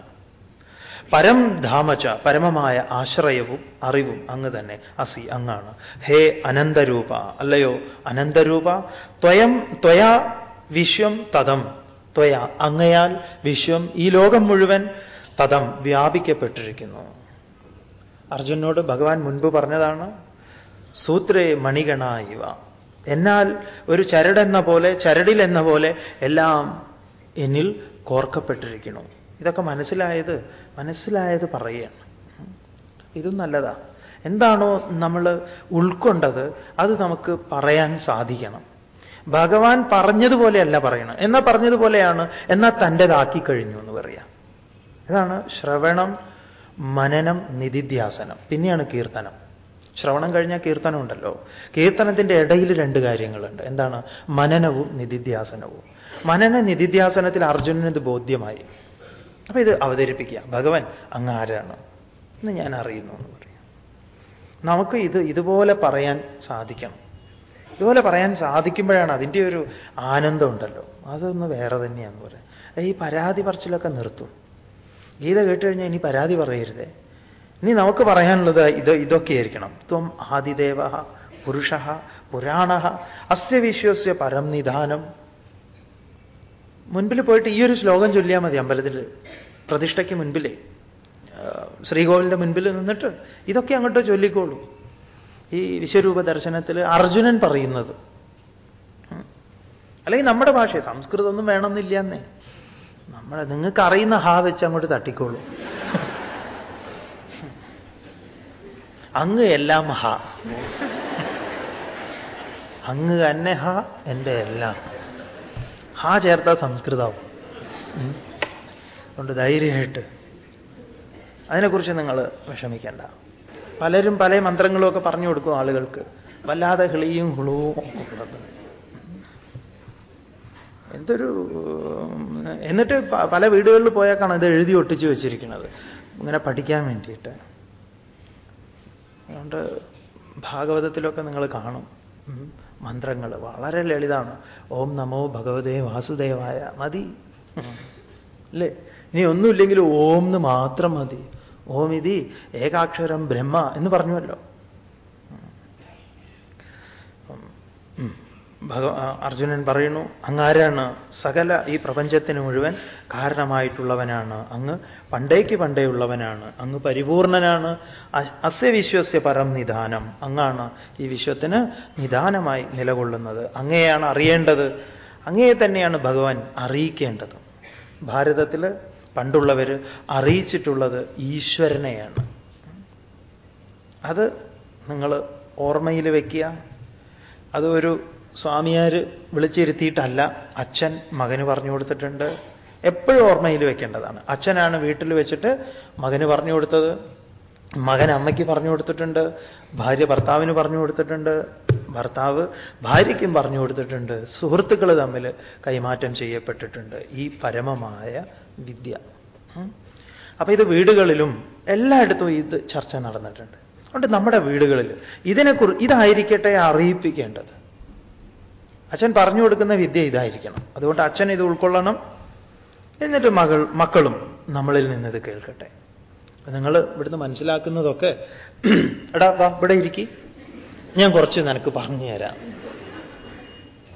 പരം ധാമച പരമമായ ആശ്രയവും അറിവും അങ്ങ് തന്നെ. അസി അങ്ങാണ്. ഹേ അനന്തരൂപ. അല്ലയോ അനന്തരൂപ? ത്വയം ത്വയാ വിശ്വം തതം ത്വയ. അങ്ങയാൽ വിശ്വം ഈ ലോകം മുഴുവൻ പദം വ്യാപിക്കപ്പെട്ടിരിക്കുന്നു. അർജുനോട് ഭഗവാൻ മുൻപ് പറഞ്ഞതാണ് സൂത്രേ മണികണ ഇവ. എന്നാൽ ഒരു ചരടെന്ന പോലെ ചരടിൽ എന്ന പോലെ എല്ലാം എന്നിൽ കോർക്കപ്പെട്ടിരിക്കുന്നു. ഇതൊക്കെ മനസ്സിലായത് മനസ്സിലായത് പറയുകയാണ്. ഇതും നല്ലതാ. എന്താണോ നമ്മൾ ഉൾക്കൊണ്ടത് അത് നമുക്ക് പറയാൻ സാധിക്കണം. ഭഗവാൻ പറഞ്ഞതുപോലെയല്ല പറയണം. എന്നാ പറഞ്ഞതുപോലെയാണ്? എന്നാ തന്റെതാക്കി കഴിഞ്ഞു എന്ന് പറയാം. ഇതാണ് ശ്രവണം മനനം നിധിധ്യാസനം. പിന്നെയാണ് കീർത്തനം. ശ്രവണം കഴിഞ്ഞാൽ കീർത്തനം ഉണ്ടല്ലോ. കീർത്തനത്തിന്റെ ഇടയിൽ രണ്ട് കാര്യങ്ങളുണ്ട്. എന്താണ്? മനനവും നിധിധ്യാസനവും. മനന നിധിധ്യാസനത്തിൽ അർജുനന് ഇത് ബോധ്യമായി. അപ്പൊ ഇത് അവതരിപ്പിക്കുക. ഭഗവൻ അങ്ങ് ആരാണ്? എന്ന് ഞാൻ അറിയുന്നു എന്ന് പറയാം. നമുക്ക് ഇത് ഇതുപോലെ പറയാൻ സാധിക്കണം. ഇതുപോലെ പറയാൻ സാധിക്കുമ്പോഴാണ് അതിന്റെ ഒരു ആനന്ദം ഉണ്ടല്ലോ അതൊന്ന് വേറെ തന്നെയാന്ന് പറയാം ഈ പരാതി പറച്ചിലൊക്കെ നിർത്തും. ഗീത കേട്ട് കഴിഞ്ഞാൽ ഇനി പരാതി പറയരുതേ. ഇനി നമുക്ക് പറയാനുള്ളത് ഇത് ഇതൊക്കെ ആയിരിക്കണം. ത്വം ആദിദേവ പുരുഷ പുരാണ അസ്യ വിശ്വസ്യ പരം നിധാനം മുൻപിൽ പോയിട്ട് ഈ ഒരു ശ്ലോകം ചൊല്ലിയാൽ മതി അമ്പലത്തിൽ. പ്രതിഷ്ഠയ്ക്ക് മുൻപിലേ. ശ്രീകോവിലിന്റെ മുൻപിൽ നിന്നിട്ട് ഇതൊക്കെ അങ്ങോട്ട് ചൊല്ലിക്കോളൂ. ഈ വിശ്വരൂപ ദർശനത്തിൽ അർജുനൻ പറയുന്നത്. അല്ലെങ്കിൽ നമ്മുടെ ഭാഷ സംസ്കൃതമൊന്നും വേണമെന്നില്ല എന്നേ നമ്മളെ നിങ്ങൾക്ക് അറിയുന്ന ഹാ വെച്ച് അങ്ങോട്ട് തട്ടിക്കോളൂ. അങ്ങ് എല്ലാം ഹ. അങ്ങ് തന്നെ ഹ എന്റെ എല്ലാം. ഹാ ചേർത്ത സംസ്കൃതവും. അതുകൊണ്ട് ധൈര്യമായിട്ട്. അതിനെക്കുറിച്ച് നിങ്ങൾ വിഷമിക്കേണ്ട. പലരും പല മന്ത്രങ്ങളുമൊക്കെ പറഞ്ഞു കൊടുക്കും ആളുകൾക്ക്. വല്ലാതെ കിളിയും ഹുളുവും ഒക്കെ എന്തൊരു എന്നിട്ട് പല വീടുകളിൽ പോയാൽ ഇത് എഴുതി ഒട്ടിച്ച് വെച്ചിരിക്കുന്നത്. ഇങ്ങനെ പഠിക്കാൻ വേണ്ടിയിട്ട്. അതുകൊണ്ട് ഭാഗവതത്തിലൊക്കെ നിങ്ങൾ കാണും. മന്ത്രങ്ങൾ വളരെ ലളിതാണ്. ഓം നമോ ഭഗവതേ വാസുദേവായ മതി. അല്ലേ? ഇനി ഒന്നുമില്ലെങ്കിൽ ഓം എന്ന് മാത്രം മതി. ഓം ഇതി ഏകാക്ഷരം ബ്രഹ്മ എന്ന് പറഞ്ഞുവല്ലോ. ഭഗ അർജുനൻ പറയുന്നു അങ്ങാരാണ് സകല ഈ പ്രപഞ്ചത്തിന് മുഴുവൻ കാരണമായിട്ടുള്ളവനാണ്. അങ്ങ് പണ്ടേക്ക് പണ്ടേ ഉള്ളവനാണ് അങ്ങ് പരിപൂർണനാണ്. അസ്യ വിശ്വസ്യ പരം നിദാനം. അങ്ങാണ് ഈ വിശ്വത്തിന് നിദാനമായി നിലകൊള്ളുന്നത്. അങ്ങയെയാണ് അറിയേണ്ടത്. അങ്ങയെ തന്നെയാണ് ഭഗവാൻ അറിയിക്കേണ്ടത്. ഭാരതത്തിൽ പണ്ടുള്ളവർ അറിയിച്ചിട്ടുള്ളത് ഈശ്വരനെയാണ്. അത് നിങ്ങൾ ഓർമ്മയിൽ വയ്ക്കുക അത് ഒരു സ്വാമിയാർ വിളിച്ചിരുത്തിയിട്ടല്ല. അച്ഛൻ മകന് പറഞ്ഞു കൊടുത്തിട്ടുണ്ട്. എപ്പോഴും ഓർമ്മയിൽ വെക്കേണ്ടതാണ്. അച്ഛനാണ് വീട്ടിൽ വെച്ചിട്ട് മകന് പറഞ്ഞു കൊടുത്തത്. മകൻ അമ്മയ്ക്ക് പറഞ്ഞു കൊടുത്തിട്ടുണ്ട്. ഭാര്യ ഭർത്താവിന് പറഞ്ഞു കൊടുത്തിട്ടുണ്ട്. ഭർത്താവ് ഭാര്യയ്ക്കും പറഞ്ഞു കൊടുത്തിട്ടുണ്ട്. സുഹൃത്തുക്കൾ തമ്മിൽ കൈമാറ്റം ചെയ്യപ്പെട്ടിട്ടുണ്ട്. ഈ പരമമായ വിദ്യ. അപ്പൊ ഇത് വീടുകളിലും എല്ലായിടത്തും ഇത് ചർച്ച നടന്നിട്ടുണ്ട്. അതുകൊണ്ട് നമ്മുടെ വീടുകളിൽ ഇതിനെക്കുറി ഇതായിരിക്കട്ടെ അറിയിപ്പിക്കേണ്ടത്. അച്ഛൻ പറഞ്ഞു കൊടുക്കുന്ന വിദ്യ ഇതായിരിക്കണം. അതുകൊണ്ട് അച്ഛൻ ഇത് ഉൾക്കൊള്ളണം. എന്നിട്ട് മകൾ മക്കളും നമ്മളിൽ നിന്ന് ഇത് കേൾക്കട്ടെ. നിങ്ങൾ ഇവിടുന്ന് മനസ്സിലാക്കുന്നതൊക്കെ [CLEARS THROAT] എടാ വാ ഇവിടെ ഇരിക്കി. ഞാൻ കുറച്ച് നിനക്ക് പറഞ്ഞു തരാം.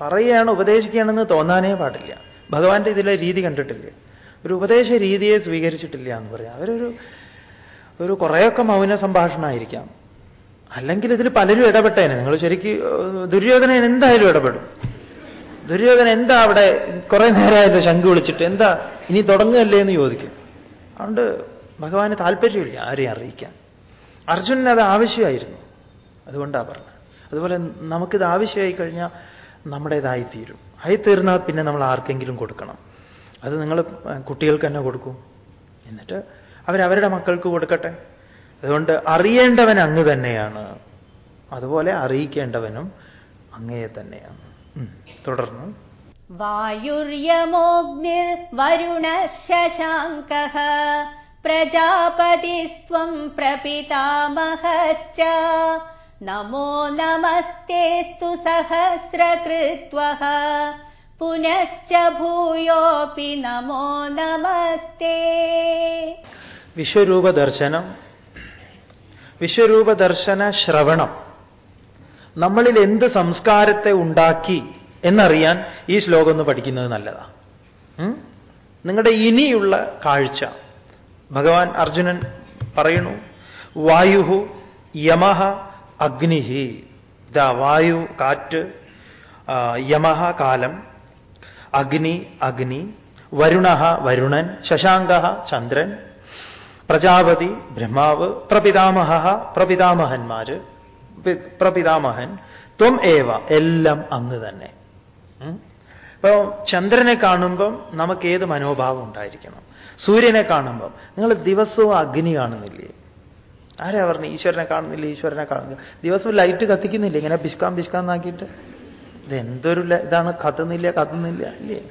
പറയുകയാണ് ഉപദേശിക്കുകയാണെന്ന് തോന്നാനേ പാടില്ല. ഭഗവാന്റെ ഇതിലെ രീതി കണ്ടിട്ടില്ല? ഒരു ഉപദേശ രീതിയെ സ്വീകരിച്ചിട്ടില്ല എന്ന് പറയാം. അവരൊരു ഒരു കുറേയൊക്കെ മൗന സംഭാഷണമായിരിക്കാം. അല്ലെങ്കിൽ ഇതിൽ പലരും ഇടപെട്ടേനെ. നിങ്ങൾ ശരിക്ക് ദുര്യോധനൻ എന്തായാലും ഇടപെടും. ദുര്യോധനൻ എന്താ അവിടെ കുറേ നേരമായല്ലോ ശംഖ് വിളിച്ചിട്ട്? എന്താ ഇനി തുടങ്ങുകയല്ലേ എന്ന് ചോദിക്കും. അതുകൊണ്ട് ഭഗവാന് താല്പര്യമില്ല ആരെയും അറിയിക്കാൻ. അർജുനന് അത് ആവശ്യമായിരുന്നു. അതുകൊണ്ടാണ് പറഞ്ഞത്. അതുപോലെ നമുക്കിത് ആവശ്യമായി കഴിഞ്ഞാൽ നമ്മുടേതായി തീരും ആയി തീർന്നാൽ പിന്നെ നമ്മൾ ആർക്കെങ്കിലും കൊടുക്കണം. അത് നിങ്ങൾ കുട്ടികൾക്ക് തന്നെ കൊടുക്കും. എന്നിട്ട് അവരവരുടെ മക്കൾക്ക് കൊടുക്കട്ടെ. അതുകൊണ്ട് അറിയേണ്ടവൻ അങ്ങ് തന്നെയാണ്. അതുപോലെ അറിയിക്കേണ്ടവനും അങ്ങയെ തന്നെയാണ്. തുടർന്ന്. വായുര്യമോഗ്നിർ വരുണ ശശാങ്ക പ്രജാപതിസ്ത്വം പ്രപിതാമഹശ്ച. നമോ നമസ്തേസ്തു സഹസ്രകൃത്വഃ പുനശ്ച ഭൂയോപി നമോ നമസ്തേ വിശ്വരൂപ ദർശനം വിശ്വരൂപ ദർശന ശ്രവണം. നമ്മളിൽ എന്ത് സംസ്കാരത്തെ ഉണ്ടാക്കി എന്നറിയാൻ ഈ ശ്ലോകം ഒന്ന് പഠിക്കുന്നത് നല്ലതാണ് നിങ്ങളുടെ ഇനിയുള്ള കാഴ്ച. ഭഗവാൻ അർജുനൻ പറയുന്നു വായു യമഹ അഗ്നിഹി. ഇതാ വായു കാറ്റ് യമഹ കാലം. അഗ്നി അഗ്നി വരുണ വരുണൻ ശശാങ്ക ചന്ദ്രൻ പ്രജാപതി ബ്രഹ്മാവ് പ്രപിതാമഹ പ്രപിതാമഹന്മാര് പ്രപിതാമഹൻ ത്വം ഏവ എല്ലാം അങ്ങ് തന്നെ. ഇപ്പൊ ചന്ദ്രനെ കാണുമ്പം നമുക്ക് ഏത് മനോഭാവം ഉണ്ടായിരിക്കണം? സൂര്യനെ കാണുമ്പം. നിങ്ങൾ ദിവസവും അഗ്നി കാണുന്നില്ലേ? ആരാ പറഞ്ഞു? ഈശ്വരനെ കാണുന്നില്ല? ഈശ്വരനെ കാണുന്നില്ല? ദിവസവും ലൈറ്റ് കത്തിക്കുന്നില്ല? ഇങ്ങനെ പിഷ്കാം പിഷ്കാന്നാക്കിയിട്ട് ഇത് എന്തൊരു ഇതാണ്? കത്തുന്നില്ല കത്തുന്നില്ല. ഇല്ലേ?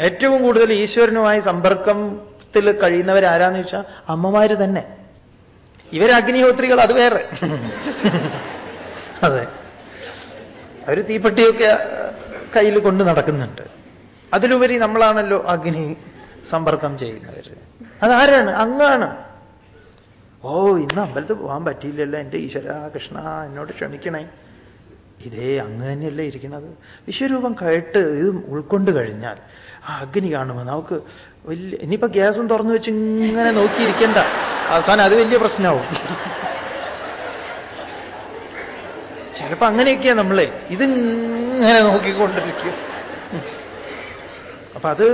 ഏറ്റവും കൂടുതൽ ഈശ്വരനുമായി സമ്പർക്കത്തിൽ കഴിയുന്നവരാരാന്ന് വെച്ചാൽ അമ്മമാര് തന്നെ. ഇവർ അഗ്നിഹോത്രികൾ അത് വേറെ. [LAUGHS] അതെ. അവർ തീപ്പെട്ടിയൊക്കെ കയ്യിൽ കൊണ്ട് നടക്കുന്നുണ്ട്. അതിലുപരി നമ്മളാണല്ലോ അഗ്നി സമ്പർക്കം ചെയ്യുന്നവർ അതാരാണ്? അങ്ങാണ്. ഓ ഇന്ന് അമ്പലത്തിൽ പോകാൻ പറ്റിയില്ലല്ലോ എന്റെ ഈശ്വര കൃഷ്ണ എന്നോട് ക്ഷമിക്കണേ. ഇതേ അങ്ങ് തന്നെയല്ലേ ഇരിക്കുന്നത്? വിശ്വരൂപം കേട്ട് ഇത് ഉൾക്കൊണ്ട് കഴിഞ്ഞാൽ ആ അഗ്നി കാണുമ്പോൾ നമുക്ക് വലിയ ഇനിയിപ്പോ ഗ്യാസും തുറന്നു വെച്ച് ഇങ്ങനെ നോക്കിയിരിക്കണ്ട. അവസാനം അത് വലിയ പ്രശ്നമാവും. ചിലപ്പോ അങ്ങനെയൊക്കെയാ നമ്മളെ. ഇതിങ്ങനെ നോക്കിക്കൊണ്ടിരിക്കും. അപ്പൊ അത്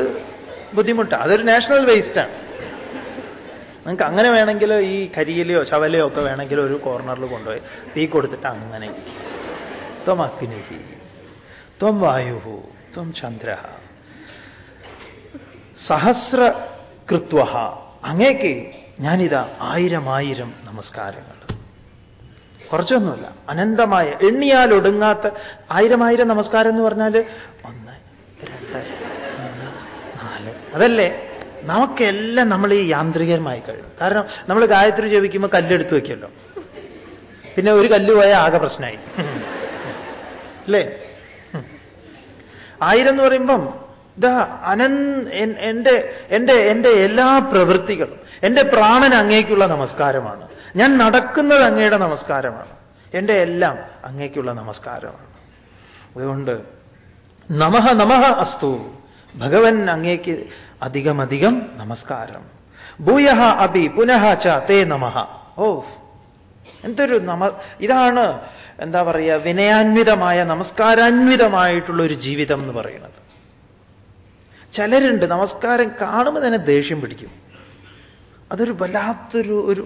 ബുദ്ധിമുട്ടാണ് അതൊരു നാഷണൽ വേസ്റ്റാണ് നിങ്ങൾക്ക് അങ്ങനെ വേണമെങ്കിൽ ഈ കരിയിലെയോ ശവലയോ ഒക്കെ വേണമെങ്കിൽ ഒരു കോർണറിൽ കൊണ്ടുപോയി തീ കൊടുത്തിട്ട് അങ്ങനെ ത്വം അഗ്നിഹി ത്വം വായു ത്വം ചന്ദ്ര സഹസ്ര കൃത്വ അങ്ങേക്ക് ഞാനിതാ ആയിരം ആയിരം നമസ്കാരങ്ങൾ. കുറച്ചൊന്നുമില്ല അനന്തമായ എണ്ണിയാൽ ഒടുങ്ങാത്ത ആയിരം ആയിരം നമസ്കാരം എന്ന് പറഞ്ഞാൽ ഒന്ന് രണ്ട് മൂന്ന് നാല്. അതല്ലേ? നമുക്കെല്ലാം നമ്മൾ ഈ യാന്ത്രികരമായി കഴിയും. കാരണം നമ്മൾ ഗായത്രി ജപിക്കുമ്പോൾ കല്ലെടുത്ത് വയ്ക്കുമല്ലോ പിന്നെ ഒരു കല്ല് പോയാൽ ആകെ പ്രശ്നമായി. അല്ലേ? ആയിരം എന്ന് പറയുമ്പം ഇതാ അനൻ എന്റെ എന്റെ എന്റെ എല്ലാ പ്രവൃത്തികളും എന്റെ പ്രാണൻ അങ്ങേക്കുള്ള നമസ്കാരമാണ്. ഞാൻ നടക്കുന്നത് അങ്ങയുടെ നമസ്കാരമാണ്. എന്റെ എല്ലാം അങ്ങേക്കുള്ള നമസ്കാരമാണ്. അതുകൊണ്ട് നമഹ നമഹ അസ്തു. ഭഗവൻ അങ്ങേക്ക് അധികമധികം നമസ്കാരം. ഭൂയ അഭി പുനഃ ച നമഹ നമഃ. ഓ എന്തൊരു നമ ഇതാണ് എന്താ പറയുക വിനയാന്വിതമായ നമസ്കാരാന്വിതമായിട്ടുള്ള ഒരു ജീവിതം എന്ന് പറയുന്നത്. ചിലരുണ്ട് നമസ്കാരം കാണുമ്പോൾ തന്നെ ദേഷ്യം പിടിക്കും. അതൊരു വല്ലാത്തൊരു ഒരു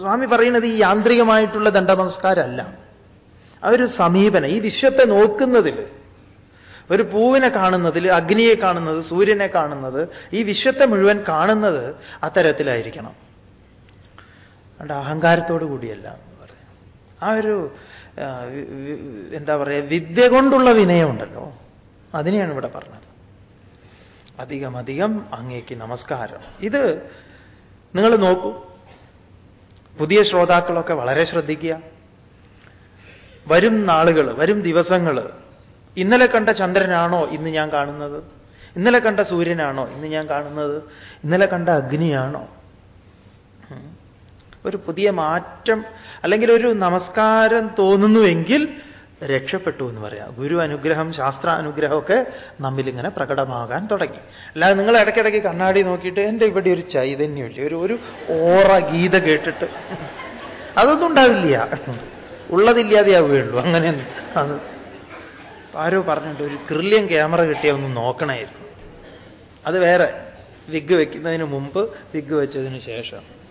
സ്വാമി പറയുന്നത് ഈ യാന്ത്രികമായിട്ടുള്ള ദണ്ഡ നമസ്കാരമല്ല ആ ഒരു സമീപനം. ഈ വിശ്വത്തെ നോക്കുന്നതിൽ ഒരു പൂവിനെ കാണുന്നതിൽ അഗ്നിയെ കാണുന്നത് സൂര്യനെ കാണുന്നത് ഈ വിശ്വത്തെ മുഴുവൻ കാണുന്നത് അത്തരത്തിലായിരിക്കണം. അതുകൊണ്ട് അഹങ്കാരത്തോടു കൂടിയല്ല. ആ ഒരു എന്താ പറയുക വിദ്യ കൊണ്ടുള്ള വിനയമുണ്ടല്ലോ. അതിനെയാണ് ഇവിടെ പറഞ്ഞത്. അധികം അധികം അങ്ങേക്ക് നമസ്കാരം. ഇത് നിങ്ങൾ നോക്കൂ. പുതിയ ശ്രോതാക്കളൊക്കെ വളരെ ശ്രദ്ധിക്കുക. വരും നാളുകൾ വരും ദിവസങ്ങൾ ഇന്നലെ കണ്ട ചന്ദ്രനാണോ ഇന്ന് ഞാൻ കാണുന്നത്? ഇന്നലെ കണ്ട സൂര്യനാണോ ഇന്ന് ഞാൻ കാണുന്നത്? ഇന്നലെ കണ്ട അഗ്നിയാണോ? ഒരു പുതിയ മാറ്റം അല്ലെങ്കിൽ ഒരു നമസ്കാരം തോന്നുന്നുവെങ്കിൽ രക്ഷപ്പെട്ടു എന്ന് പറയാം. ഗുരു അനുഗ്രഹം ശാസ്ത്ര അനുഗ്രഹമൊക്കെ നമ്മിൽ ഇങ്ങനെ പ്രകടമാകാൻ തുടങ്ങി. അല്ലാതെ നിങ്ങൾ ഇടയ്ക്കിടയ്ക്ക് കണ്ണാടി നോക്കിയിട്ട് എന്റെ ഇവിടെ ഒരു ചൈതന്യമില്ല. ഒരു ഒരു ഓറ ഗീത കേട്ടിട്ട്. അതൊന്നും ഉണ്ടാവില്ല. ഉള്ളതില്ലാതെയാവുകയുള്ളൂ അങ്ങനെ അത് ആരോ പറഞ്ഞിട്ട് ഒരു ക്രില്യൻ ക്യാമറ കിട്ടിയ ഒന്ന് നോക്കണമായിരുന്നു അത് വേറെ വിഗ് വയ്ക്കുന്നതിന് മുമ്പ് വിഗ് വെച്ചതിന് ശേഷം.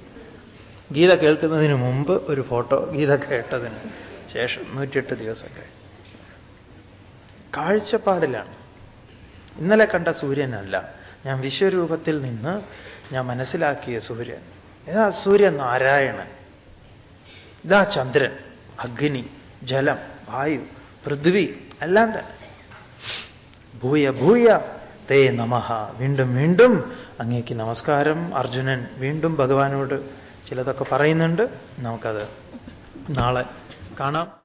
ഗീത കേൾക്കുന്നതിന് മുമ്പ് ഒരു ഫോട്ടോ ഗീത കേട്ടതിന് ശേഷം നൂറ്റിയെട്ട് ദിവസമൊക്കെ. കാഴ്ചപ്പാടിലാണ്. ഇന്നലെ കണ്ട സൂര്യനല്ല. ഞാൻ വിശ്വരൂപത്തിൽ നിന്ന് ഞാൻ മനസ്സിലാക്കിയ സൂര്യൻ. ഇതാ സൂര്യൻ നാരായണൻ. ഇതാ ചന്ദ്രൻ അഗ്നി ജലം വായു പൃഥ്വി എല്ലാം തന്നെ. ഭൂയ ഭൂയ തേ നമഹ. വീണ്ടും വീണ്ടും അങ്ങേക്ക് നമസ്കാരം. അർജുനൻ വീണ്ടും ഭഗവാനോട് ചിലതൊക്കെ പറയുന്നുണ്ട്. നമുക്കത് നാളെ കാണാം.